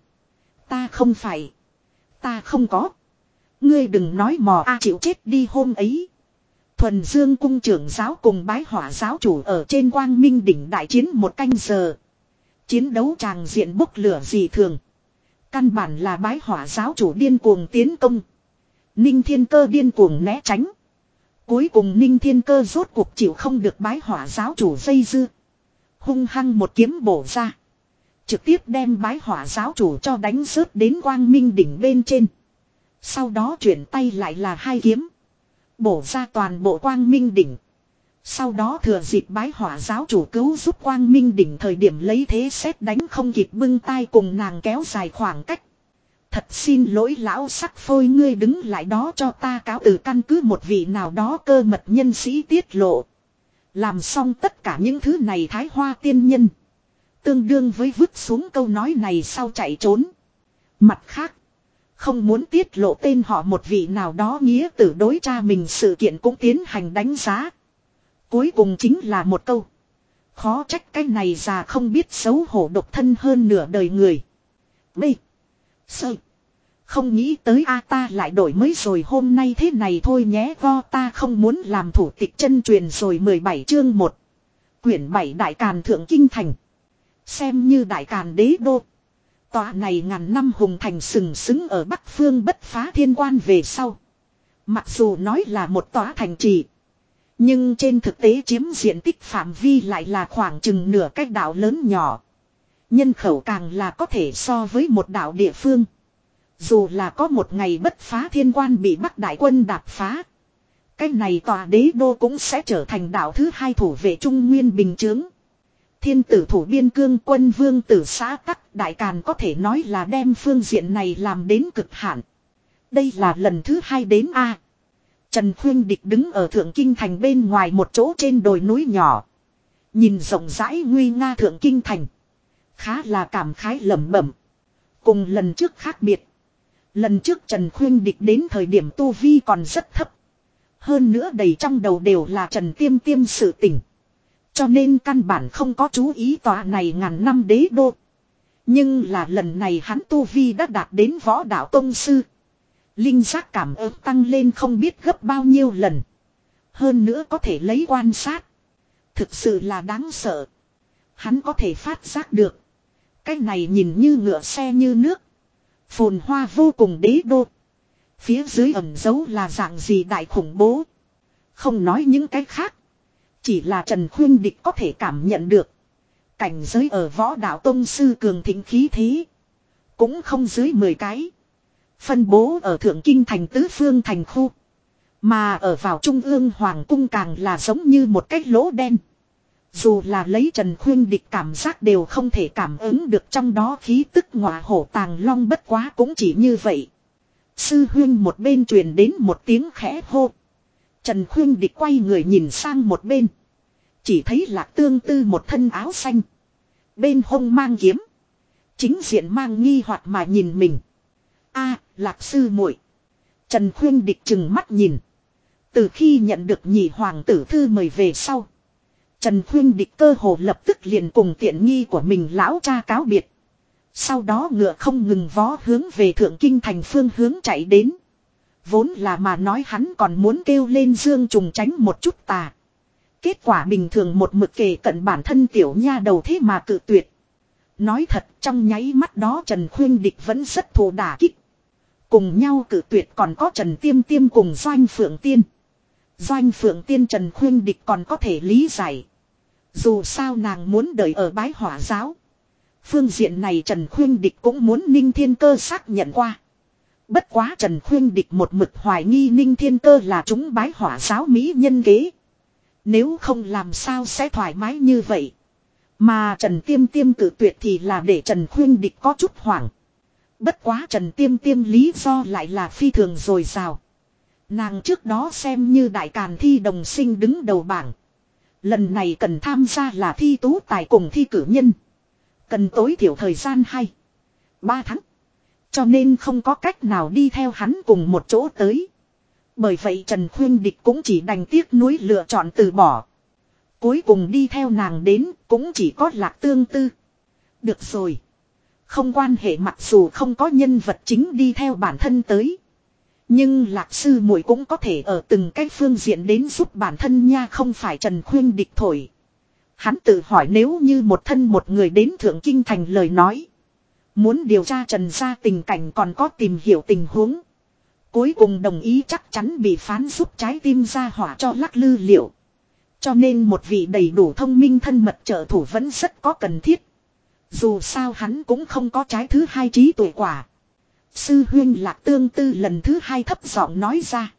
Speaker 1: Ta không phải. Ta không có. Ngươi đừng nói mò a chịu chết đi hôm ấy. Thuần Dương cung trưởng giáo cùng bái hỏa giáo chủ ở trên quang minh đỉnh đại chiến một canh giờ. Chiến đấu tràng diện bốc lửa dị thường. Căn bản là bái hỏa giáo chủ điên cuồng tiến công. Ninh thiên cơ điên cuồng né tránh. Cuối cùng ninh thiên cơ rốt cuộc chịu không được bái hỏa giáo chủ dây dưa. Hung hăng một kiếm bổ ra. Trực tiếp đem bái hỏa giáo chủ cho đánh rớt đến quang minh đỉnh bên trên. Sau đó chuyển tay lại là hai kiếm. Bổ ra toàn bộ quang minh đỉnh. Sau đó thừa dịp bái hỏa giáo chủ cứu giúp quang minh đỉnh thời điểm lấy thế xét đánh không kịp bưng tay cùng nàng kéo dài khoảng cách. Thật xin lỗi lão sắc phôi ngươi đứng lại đó cho ta cáo từ căn cứ một vị nào đó cơ mật nhân sĩ tiết lộ. Làm xong tất cả những thứ này thái hoa tiên nhân. Tương đương với vứt xuống câu nói này sau chạy trốn. Mặt khác. Không muốn tiết lộ tên họ một vị nào đó nghĩa tử đối cha mình sự kiện cũng tiến hành đánh giá. Cuối cùng chính là một câu. Khó trách cái này già không biết xấu hổ độc thân hơn nửa đời người. B. Sơ. Không nghĩ tới a ta lại đổi mới rồi hôm nay thế này thôi nhé go ta không muốn làm thủ tịch chân truyền rồi 17 chương 1. Quyển 7 Đại Càn Thượng Kinh Thành. Xem như Đại Càn Đế Đô. Tòa này ngàn năm hùng thành sừng sững ở Bắc Phương bất phá thiên quan về sau. Mặc dù nói là một tòa thành trì. Nhưng trên thực tế chiếm diện tích phạm vi lại là khoảng chừng nửa cách đảo lớn nhỏ. Nhân khẩu càng là có thể so với một đảo địa phương. Dù là có một ngày bất phá thiên quan bị Bắc Đại quân đạp phá. Cái này tòa đế đô cũng sẽ trở thành đảo thứ hai thủ vệ Trung Nguyên Bình Chướng. Thiên tử thủ biên cương quân vương tử xã tắc đại càn có thể nói là đem phương diện này làm đến cực hạn. Đây là lần thứ hai đến A. Trần Khuyên Địch đứng ở Thượng Kinh Thành bên ngoài một chỗ trên đồi núi nhỏ. Nhìn rộng rãi nguy nga Thượng Kinh Thành. Khá là cảm khái lẩm bẩm. Cùng lần trước khác biệt. Lần trước Trần Khuyên Địch đến thời điểm Tu Vi còn rất thấp. Hơn nữa đầy trong đầu đều là Trần Tiêm Tiêm sự tỉnh. Cho nên căn bản không có chú ý tòa này ngàn năm đế đô. Nhưng là lần này hắn Tu Vi đã đạt đến võ đạo tông sư. Linh giác cảm ứng tăng lên không biết gấp bao nhiêu lần. Hơn nữa có thể lấy quan sát. Thực sự là đáng sợ. Hắn có thể phát giác được. Cái này nhìn như ngựa xe như nước. Phồn hoa vô cùng đế đô. Phía dưới ẩm dấu là dạng gì đại khủng bố. Không nói những cái khác. Chỉ là Trần Khuyên Địch có thể cảm nhận được. Cảnh giới ở võ đạo tông sư cường thịnh khí thế. Cũng không dưới 10 cái. Phân bố ở Thượng Kinh thành tứ phương thành khu. Mà ở vào Trung ương Hoàng cung càng là giống như một cái lỗ đen. Dù là lấy Trần Khuyên Địch cảm giác đều không thể cảm ứng được trong đó khí tức ngọa hổ tàng long bất quá cũng chỉ như vậy. Sư huyên một bên truyền đến một tiếng khẽ hô. Trần Khuyên Địch quay người nhìn sang một bên. Chỉ thấy lạc tương tư một thân áo xanh. Bên hông mang kiếm. Chính diện mang nghi hoặc mà nhìn mình a, lạc sư muội Trần Khuyên Địch chừng mắt nhìn. Từ khi nhận được nhị hoàng tử thư mời về sau. Trần Khuyên Địch cơ hồ lập tức liền cùng tiện nghi của mình lão cha cáo biệt. Sau đó ngựa không ngừng vó hướng về thượng kinh thành phương hướng chạy đến. Vốn là mà nói hắn còn muốn kêu lên dương trùng tránh một chút tà. Kết quả bình thường một mực kề cận bản thân tiểu nha đầu thế mà cự tuyệt. Nói thật, trong nháy mắt đó Trần Khuyên Địch vẫn rất thù đả kích. Cùng nhau cử tuyệt còn có Trần Tiêm Tiêm cùng Doanh Phượng Tiên. Doanh Phượng Tiên Trần Khuyên Địch còn có thể lý giải. Dù sao nàng muốn đợi ở bái hỏa giáo. Phương diện này Trần Khuyên Địch cũng muốn Ninh Thiên Cơ xác nhận qua. Bất quá Trần Khuyên Địch một mực hoài nghi Ninh Thiên Cơ là chúng bái hỏa giáo Mỹ nhân kế. Nếu không làm sao sẽ thoải mái như vậy. Mà Trần Tiêm Tiêm tự tuyệt thì là để Trần Khuyên Địch có chút hoảng. Bất quá Trần Tiêm Tiêm lý do lại là phi thường rồi sao? Nàng trước đó xem như đại càn thi đồng sinh đứng đầu bảng. Lần này cần tham gia là thi tú tài cùng thi cử nhân. Cần tối thiểu thời gian hay. ba tháng. Cho nên không có cách nào đi theo hắn cùng một chỗ tới. Bởi vậy Trần Khuyên Địch cũng chỉ đành tiếc nuối lựa chọn từ bỏ. Cuối cùng đi theo nàng đến cũng chỉ có lạc tương tư. Được rồi. Không quan hệ mặc dù không có nhân vật chính đi theo bản thân tới. Nhưng lạc sư muội cũng có thể ở từng cái phương diện đến giúp bản thân nha, không phải Trần Khuyên địch thổi. Hắn tự hỏi nếu như một thân một người đến Thượng Kinh Thành lời nói. Muốn điều tra Trần gia tình cảnh còn có tìm hiểu tình huống. Cuối cùng đồng ý chắc chắn bị phán giúp trái tim ra hỏa cho lắc lư liệu. Cho nên một vị đầy đủ thông minh thân mật trợ thủ vẫn rất có cần thiết. Dù sao hắn cũng không có trái thứ hai trí tuổi quả. Sư huyên lạc tương tư lần thứ hai thấp giọng nói ra.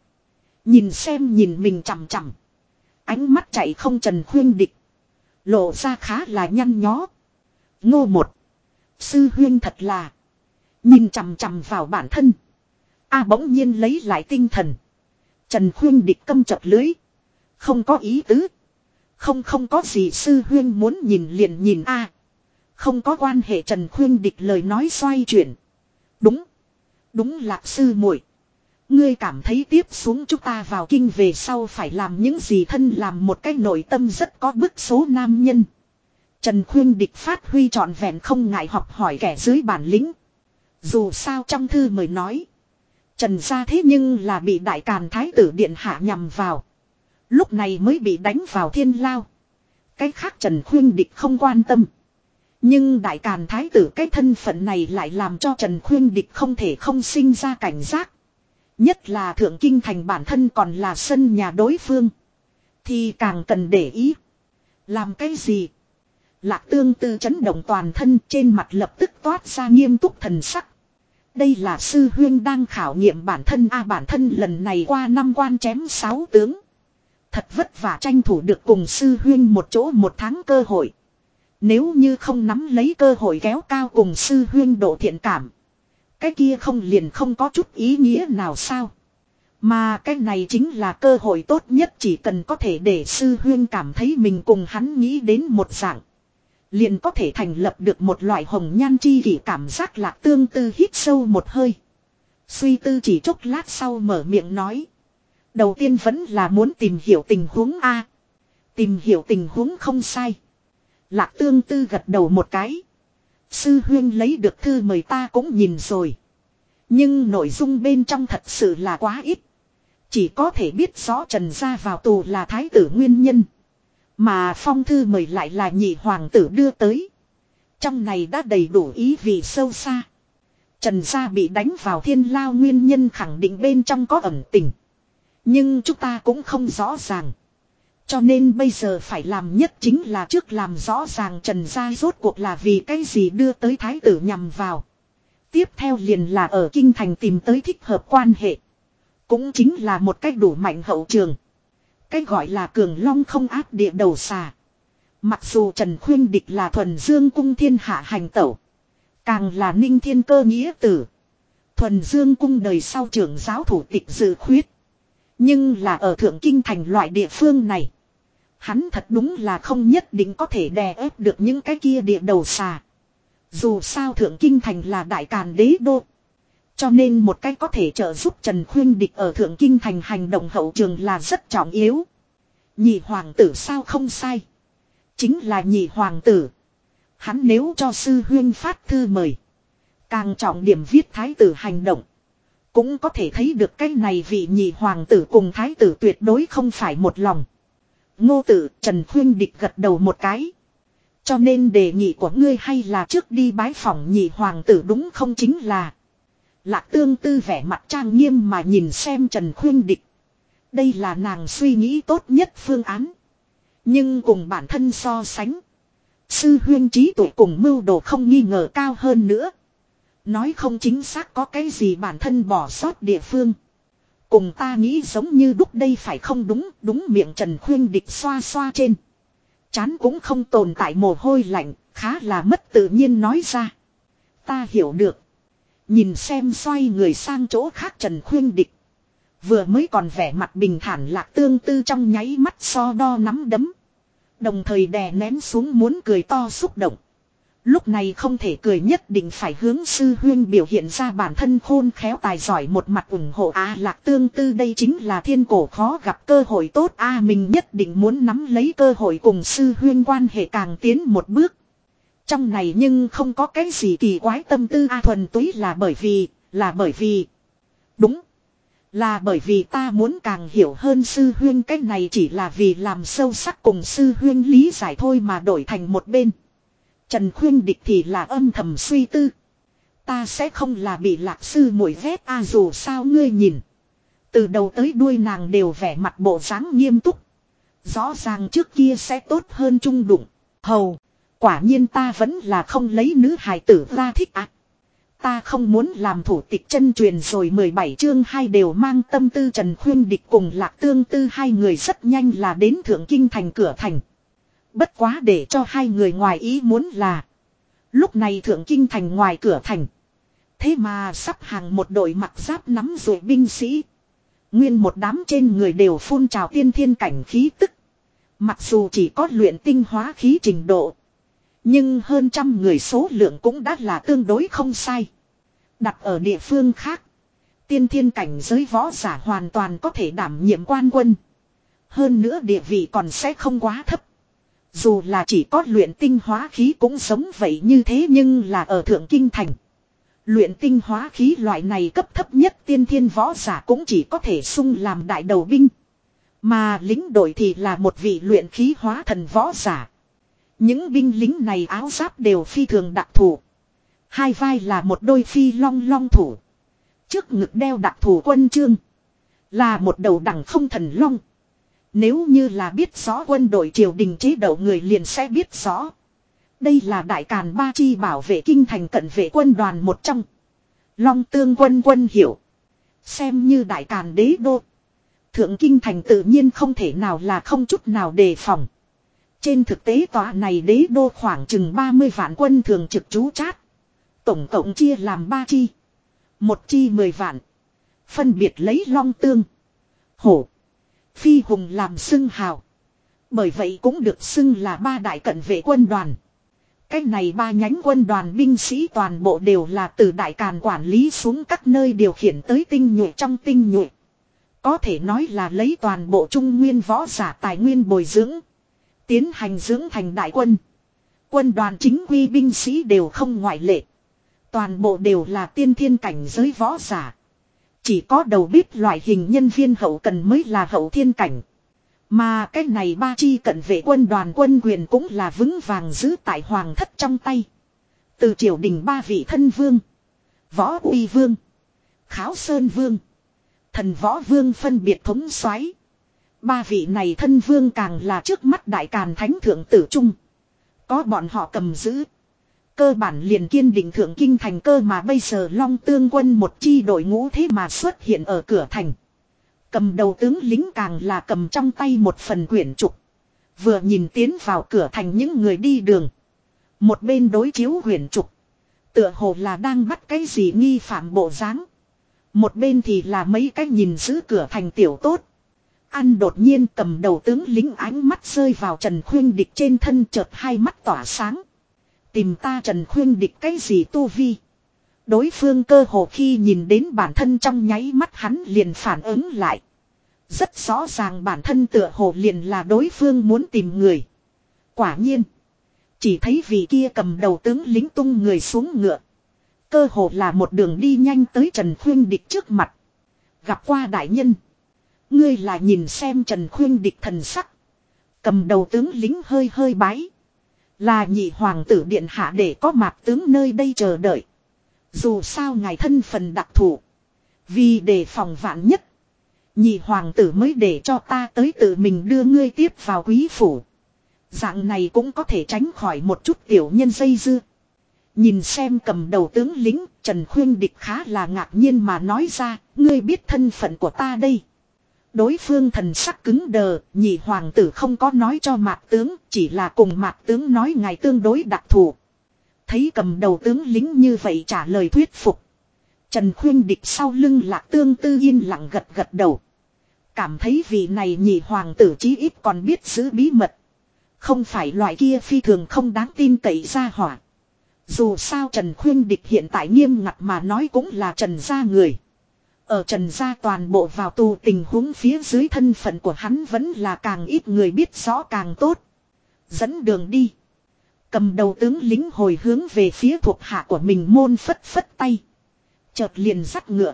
Speaker 1: Nhìn xem nhìn mình chằm chằm. Ánh mắt chạy không trần khuyên địch. Lộ ra khá là nhăn nhó. Ngô một. Sư huyên thật là. Nhìn chằm chằm vào bản thân. A bỗng nhiên lấy lại tinh thần. Trần khuyên địch câm chật lưới. Không có ý tứ. Không không có gì sư huyên muốn nhìn liền nhìn A. Không có quan hệ Trần khuyên địch lời nói xoay chuyển. Đúng. Đúng lạc sư muội Ngươi cảm thấy tiếp xuống chúng ta vào kinh về sau phải làm những gì thân làm một cái nội tâm rất có bức số nam nhân. Trần Khuyên Địch phát huy trọn vẹn không ngại học hỏi kẻ dưới bản lĩnh. Dù sao trong thư mời nói. Trần gia thế nhưng là bị đại càn thái tử điện hạ nhằm vào. Lúc này mới bị đánh vào thiên lao. Cái khác Trần Khuyên Địch không quan tâm. Nhưng đại càn thái tử cái thân phận này lại làm cho Trần Khuyên Địch không thể không sinh ra cảnh giác. Nhất là thượng kinh thành bản thân còn là sân nhà đối phương. Thì càng cần để ý. Làm cái gì? Lạc tương tư chấn động toàn thân trên mặt lập tức toát ra nghiêm túc thần sắc. Đây là sư huyên đang khảo nghiệm bản thân a, bản thân lần này qua năm quan chém sáu tướng. Thật vất vả tranh thủ được cùng sư huyên một chỗ một tháng cơ hội. Nếu như không nắm lấy cơ hội kéo cao cùng sư huyên độ thiện cảm. Cái kia không liền không có chút ý nghĩa nào sao. Mà cái này chính là cơ hội tốt nhất, chỉ cần có thể để sư huyên cảm thấy mình cùng hắn nghĩ đến một dạng. Liền có thể thành lập được một loại hồng nhan chi kỷ cảm giác lạc tương tư hít sâu một hơi. Suy tư chỉ chốc lát sau mở miệng nói. Đầu tiên vẫn là muốn tìm hiểu tình huống A. Tìm hiểu tình huống không sai. Lạc tương tư gật đầu một cái. Sư huyên lấy được thư mời ta cũng nhìn rồi. Nhưng nội dung bên trong thật sự là quá ít. Chỉ có thể biết rõ Trần gia vào tù là thái tử nguyên nhân. Mà phong thư mời lại là nhị hoàng tử đưa tới. Trong này đã đầy đủ ý vị sâu xa. Trần gia bị đánh vào thiên lao nguyên nhân khẳng định bên trong có ẩn tình. Nhưng chúng ta cũng không rõ ràng. Cho nên bây giờ phải làm nhất chính là trước làm rõ ràng Trần Gia rốt cuộc là vì cái gì đưa tới thái tử nhằm vào. Tiếp theo liền là ở Kinh Thành tìm tới thích hợp quan hệ. Cũng chính là một cách đủ mạnh hậu trường. Cách gọi là cường long không áp địa đầu xà. Mặc dù Trần Khuyên Địch là thuần dương cung thiên hạ hành tẩu. Càng là ninh thiên cơ nghĩa tử. Thuần dương cung đời sau trưởng giáo thủ tịch dự khuyết. Nhưng là ở Thượng Kinh Thành loại địa phương này. Hắn thật đúng là không nhất định có thể đè ép được những cái kia địa đầu xà. Dù sao Thượng Kinh Thành là đại càn đế đô. Cho nên một cách có thể trợ giúp Trần Khuyên Địch ở Thượng Kinh Thành hành động hậu trường là rất trọng yếu. Nhị hoàng tử sao không sai. Chính là nhị hoàng tử. Hắn nếu cho sư huyên phát thư mời. Càng trọng điểm viết thái tử hành động. Cũng có thể thấy được cái này vị nhị hoàng tử cùng thái tử tuyệt đối không phải một lòng. Ngô tử Trần Khuyên Địch gật đầu một cái. Cho nên đề nghị của ngươi hay là trước đi bái phỏng nhị hoàng tử đúng không chính là. Lạc tương tư vẻ mặt trang nghiêm mà nhìn xem Trần Khuyên Địch. Đây là nàng suy nghĩ tốt nhất phương án. Nhưng cùng bản thân so sánh. Sư huyên trí tuệ cùng mưu đồ không nghi ngờ cao hơn nữa. Nói không chính xác có cái gì bản thân bỏ sót địa phương. Cùng ta nghĩ giống như đúc đây phải không đúng, đúng miệng Trần Khuyên địch xoa xoa trên. Chán cũng không tồn tại mồ hôi lạnh, khá là mất tự nhiên nói ra. Ta hiểu được. Nhìn xem xoay người sang chỗ khác Trần Khuyên địch. Vừa mới còn vẻ mặt bình thản lạc tương tư trong nháy mắt so đo nắm đấm. Đồng thời đè nén xuống muốn cười to xúc động. Lúc này không thể cười nhất định phải hướng sư huyên biểu hiện ra bản thân khôn khéo tài giỏi một mặt ủng hộ A lạc tương tư đây chính là thiên cổ khó gặp cơ hội tốt A mình nhất định muốn nắm lấy cơ hội cùng sư huyên quan hệ càng tiến một bước. Trong này nhưng không có cái gì kỳ quái tâm tư A thuần túy là bởi vì, là bởi vì. Đúng. Là bởi vì ta muốn càng hiểu hơn sư huyên cái này chỉ là vì làm sâu sắc cùng sư huyên lý giải thôi mà đổi thành một bên. Trần khuyên địch thì là âm thầm suy tư. Ta sẽ không là bị lạc sư mũi ghét a dù sao ngươi nhìn. Từ đầu tới đuôi nàng đều vẻ mặt bộ dáng nghiêm túc. Rõ ràng trước kia sẽ tốt hơn trung đụng. Hầu. Quả nhiên ta vẫn là không lấy nữ hài tử ra thích ạ. Ta không muốn làm thủ tịch chân truyền rồi 17 chương hai đều mang tâm tư Trần Khuyên Địch cùng Lạc Tương Tư hai người rất nhanh là đến Thượng Kinh thành cửa thành. Bất quá để cho hai người ngoài ý muốn là. Lúc này Thượng Kinh thành ngoài cửa thành. Thế mà sắp hàng một đội mặc giáp nắm rồi binh sĩ. Nguyên một đám trên người đều phun trào tiên thiên cảnh khí tức. Mặc dù chỉ có luyện tinh hóa khí trình độ. Nhưng hơn trăm người số lượng cũng đã là tương đối không sai. Đặt ở địa phương khác. Tiên thiên cảnh giới võ giả hoàn toàn có thể đảm nhiệm quan quân. Hơn nữa địa vị còn sẽ không quá thấp. Dù là chỉ có luyện tinh hóa khí cũng sống vậy như thế nhưng là ở Thượng Kinh Thành. Luyện tinh hóa khí loại này cấp thấp nhất tiên thiên võ giả cũng chỉ có thể sung làm đại đầu binh. Mà lính đội thì là một vị luyện khí hóa thần võ giả. Những binh lính này áo giáp đều phi thường đặc thù. Hai vai là một đôi phi long long thủ. Trước ngực đeo đặc thù quân trương Là một đầu đẳng không thần long. Nếu như là biết rõ quân đội triều đình chế độ người liền sẽ biết rõ. Đây là đại càn ba chi bảo vệ kinh thành cận vệ quân đoàn một trong. Long tương quân quân hiểu. Xem như đại càn đế đô. Thượng kinh thành tự nhiên không thể nào là không chút nào đề phòng. Trên thực tế tòa này đế đô khoảng chừng 30 vạn quân thường trực trú chát. Tổng cộng chia làm ba chi. Một chi 10 vạn. Phân biệt lấy long tương. Hổ. Phi hùng làm xưng hào. Bởi vậy cũng được xưng là ba đại cận vệ quân đoàn. Cách này ba nhánh quân đoàn binh sĩ toàn bộ đều là từ đại càn quản lý xuống các nơi điều khiển tới tinh nhuệ trong tinh nhuệ. Có thể nói là lấy toàn bộ trung nguyên võ giả tài nguyên bồi dưỡng. Tiến hành dưỡng thành đại quân. Quân đoàn chính quy binh sĩ đều không ngoại lệ. Toàn bộ đều là tiên thiên cảnh giới võ giả. Chỉ có đầu bếp loại hình nhân viên hậu cần mới là hậu thiên cảnh. Mà cái này ba chi cận vệ quân đoàn quân quyền cũng là vững vàng giữ tại hoàng thất trong tay. Từ triều đình ba vị thân vương. Võ uy vương. Kháo sơn vương. Thần võ vương phân biệt thống soái Ba vị này thân vương càng là trước mắt đại càn thánh thượng tử trung. Có bọn họ cầm giữ. Cơ bản liền kiên định thượng kinh thành cơ mà bây giờ long tương quân một chi đội ngũ thế mà xuất hiện ở cửa thành. Cầm đầu tướng lính càng là cầm trong tay một phần quyển trục. Vừa nhìn tiến vào cửa thành những người đi đường. Một bên đối chiếu quyển trục. Tựa hồ là đang bắt cái gì nghi phạm bộ dáng. Một bên thì là mấy cái nhìn giữ cửa thành tiểu tốt. Ăn đột nhiên cầm đầu tướng lính ánh mắt rơi vào Trần Khuyên Địch trên thân chợt hai mắt tỏa sáng. Tìm ta Trần Khuyên Địch cái gì tu vi. Đối phương cơ hồ khi nhìn đến bản thân trong nháy mắt hắn liền phản ứng lại. Rất rõ ràng bản thân tựa hồ liền là đối phương muốn tìm người. Quả nhiên. Chỉ thấy vị kia cầm đầu tướng lính tung người xuống ngựa. Cơ hồ là một đường đi nhanh tới Trần Khuyên Địch trước mặt. Gặp qua đại nhân. Ngươi là nhìn xem Trần Khuyên địch thần sắc. Cầm đầu tướng lính hơi hơi bái. Là nhị hoàng tử điện hạ để có mặt tướng nơi đây chờ đợi. Dù sao ngài thân phần đặc thù. Vì để phòng vạn nhất. Nhị hoàng tử mới để cho ta tới tự mình đưa ngươi tiếp vào quý phủ. Dạng này cũng có thể tránh khỏi một chút tiểu nhân dây dưa. Nhìn xem cầm đầu tướng lính, Trần Khuyên Địch khá là ngạc nhiên mà nói ra, ngươi biết thân phận của ta đây. Đối phương thần sắc cứng đờ, nhị hoàng tử không có nói cho mạc tướng, chỉ là cùng mạc tướng nói ngài tương đối đặc thù. Thấy cầm đầu tướng lính như vậy trả lời thuyết phục. Trần khuyên địch sau lưng lạc tương tư yên lặng gật gật đầu. Cảm thấy vị này nhị hoàng tử chí ít còn biết giữ bí mật. Không phải loại kia phi thường không đáng tin cậy ra hỏa. Dù sao Trần Khuyên Địch hiện tại nghiêm ngặt mà nói cũng là Trần gia người. Ở Trần gia toàn bộ vào tù tình huống phía dưới thân phận của hắn vẫn là càng ít người biết rõ càng tốt. Dẫn đường đi. Cầm đầu tướng lính hồi hướng về phía thuộc hạ của mình môn phất phất tay. Chợt liền dắt ngựa.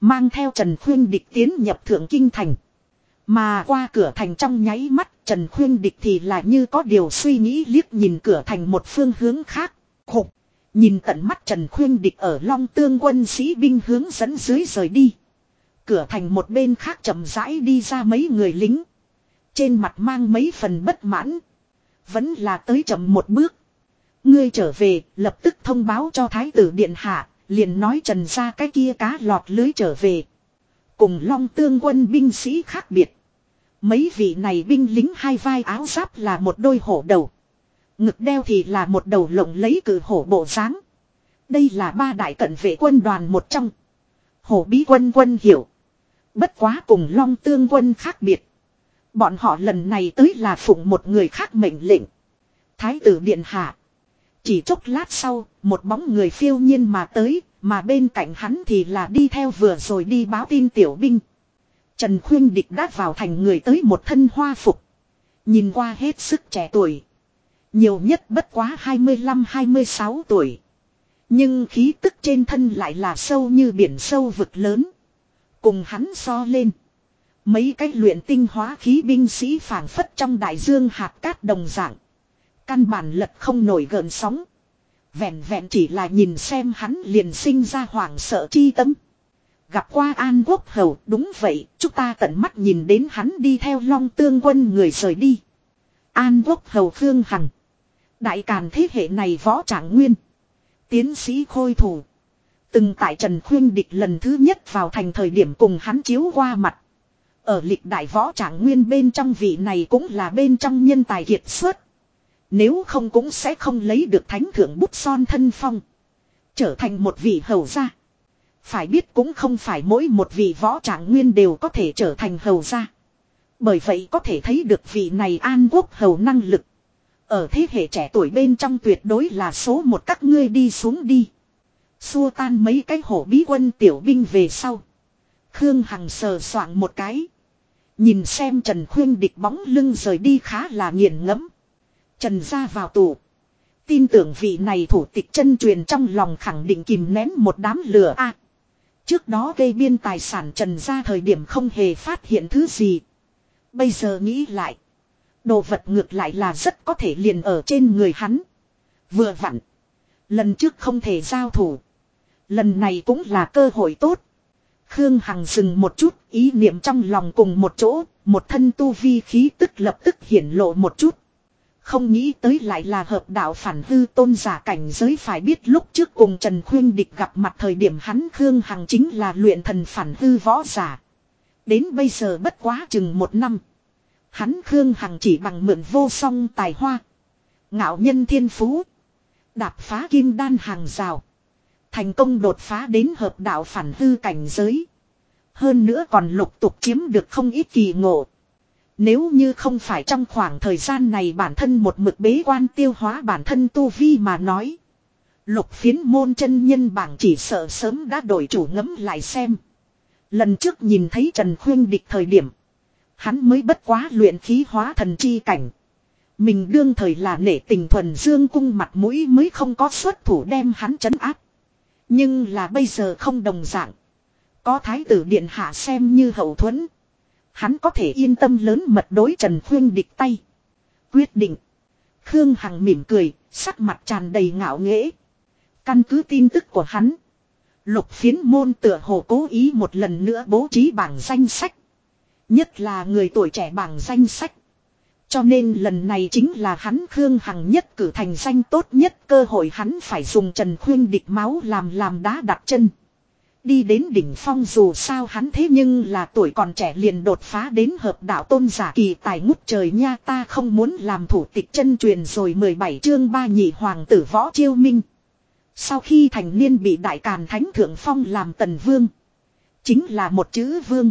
Speaker 1: Mang theo Trần Khuyên Địch tiến nhập Thượng Kinh Thành. Mà qua cửa thành trong nháy mắt, Trần Khuyên Địch thì là như có điều suy nghĩ liếc nhìn cửa thành một phương hướng khác. Khục. Nhìn tận mắt Trần Khuyên Địch ở Long Tương quân sĩ binh hướng dẫn dưới rời đi. Cửa thành một bên khác chậm rãi đi ra mấy người lính. Trên mặt mang mấy phần bất mãn. Vẫn là tới chậm một bước. Ngươi trở về, lập tức thông báo cho Thái tử Điện Hạ, liền nói trần ra cái kia cá lọt lưới trở về. Cùng long tương quân binh sĩ khác biệt. Mấy vị này binh lính hai vai áo giáp là một đôi hổ đầu. Ngực đeo thì là một đầu lộng lấy cử hổ bộ dáng. Đây là ba đại cận vệ quân đoàn một trong. Hổ bí quân quân hiểu. Bất quá cùng long tương quân khác biệt. Bọn họ lần này tới là phụng một người khác mệnh lệnh. Thái tử Điện Hạ. Chỉ chốc lát sau, một bóng người phiêu nhiên mà tới, mà bên cạnh hắn thì là đi theo vừa rồi đi báo tin tiểu binh. Trần Khuyên Địch đã vào thành người tới một thân hoa phục. Nhìn qua hết sức trẻ tuổi. Nhiều nhất bất quá 25-26 tuổi. Nhưng khí tức trên thân lại là sâu như biển sâu vực lớn. Cùng hắn so lên. Mấy cái luyện tinh hóa khí binh sĩ phảng phất trong đại dương hạt cát đồng dạng. Căn bản lật không nổi gợn sóng. Vẹn vẹn chỉ là nhìn xem hắn liền sinh ra hoảng sợ chi tâm. Gặp qua An Quốc Hầu đúng vậy, chúng ta tận mắt nhìn đến hắn đi theo long tương quân người rời đi. An Quốc Hầu Khương Hằng. Đại càn thế hệ này võ trạng nguyên. Tiến sĩ khôi thủ. Từng tại Trần Khuyên Địch lần thứ nhất vào thành thời điểm cùng hắn chiếu qua mặt. Ở lịch đại võ trạng nguyên bên trong vị này cũng là bên trong nhân tài kiệt xuất. Nếu không cũng sẽ không lấy được thánh thượng bút son thân phong. Trở thành một vị hầu gia. Phải biết cũng không phải mỗi một vị võ trạng nguyên đều có thể trở thành hầu gia. Bởi vậy có thể thấy được vị này an quốc hầu năng lực. Ở thế hệ trẻ tuổi bên trong tuyệt đối là số một các ngươi đi xuống đi. Xua tan mấy cái hổ bí quân tiểu binh về sau. Khương Hằng sờ soạn một cái. Nhìn xem Trần Khuyên địch bóng lưng rời đi khá là nghiền ngẫm. Trần ra vào tù. Tin tưởng vị này thủ tịch chân truyền trong lòng khẳng định kìm nén một đám lửa a. trước đó gây biên tài sản trần ra thời điểm không hề phát hiện thứ gì. Bây giờ nghĩ lại. Đồ vật ngược lại là rất có thể liền ở trên người hắn. Vừa vặn. Lần trước không thể giao thủ. Lần này cũng là cơ hội tốt. Khương Hằng dừng một chút, ý niệm trong lòng cùng một chỗ, một thân tu vi khí tức lập tức hiển lộ một chút. Không nghĩ tới lại là hợp đạo phản hư tôn giả cảnh giới phải biết lúc trước cùng Trần Khuyên Địch gặp mặt thời điểm hắn Khương Hằng chính là luyện thần phản hư võ giả. Đến bây giờ bất quá chừng một năm. Hắn Khương Hằng chỉ bằng mượn vô song tài hoa. Ngạo nhân thiên phú. Đạp phá kim đan hàng rào. Thành công đột phá đến hợp đạo phản hư cảnh giới. Hơn nữa còn lục tục chiếm được không ít kỳ ngộ. Nếu như không phải trong khoảng thời gian này bản thân một mực bế quan tiêu hóa bản thân tu vi mà nói. Lục phiến môn chân nhân bảng chỉ sợ sớm đã đổi chủ ngẫm lại xem. Lần trước nhìn thấy Trần Khuyên địch thời điểm. Hắn mới bất quá luyện khí hóa thần chi cảnh. Mình đương thời là nể tình thuần dương cung mặt mũi mới không có xuất thủ đem hắn chấn áp. Nhưng là bây giờ không đồng dạng. Có thái tử điện hạ xem như hậu thuẫn. Hắn có thể yên tâm lớn mật đối Trần Khuyên địch tay. Quyết định. Khương Hằng mỉm cười, sắc mặt tràn đầy ngạo nghễ. Căn cứ tin tức của hắn. Lục phiến môn tựa hồ cố ý một lần nữa bố trí bảng danh sách. Nhất là người tuổi trẻ bảng danh sách. Cho nên lần này chính là hắn Khương Hằng nhất cử thành danh tốt nhất cơ hội hắn phải dùng Trần Khuyên địch máu làm làm đá đặt chân. Đi đến đỉnh phong dù sao hắn thế nhưng là tuổi còn trẻ liền đột phá đến hợp đạo tôn giả kỳ tài ngút trời nha ta không muốn làm thủ tịch chân truyền rồi 17 chương ba nhị hoàng tử võ chiêu minh. Sau khi thành niên bị đại càn thánh thượng phong làm tần vương. Chính là một chữ vương.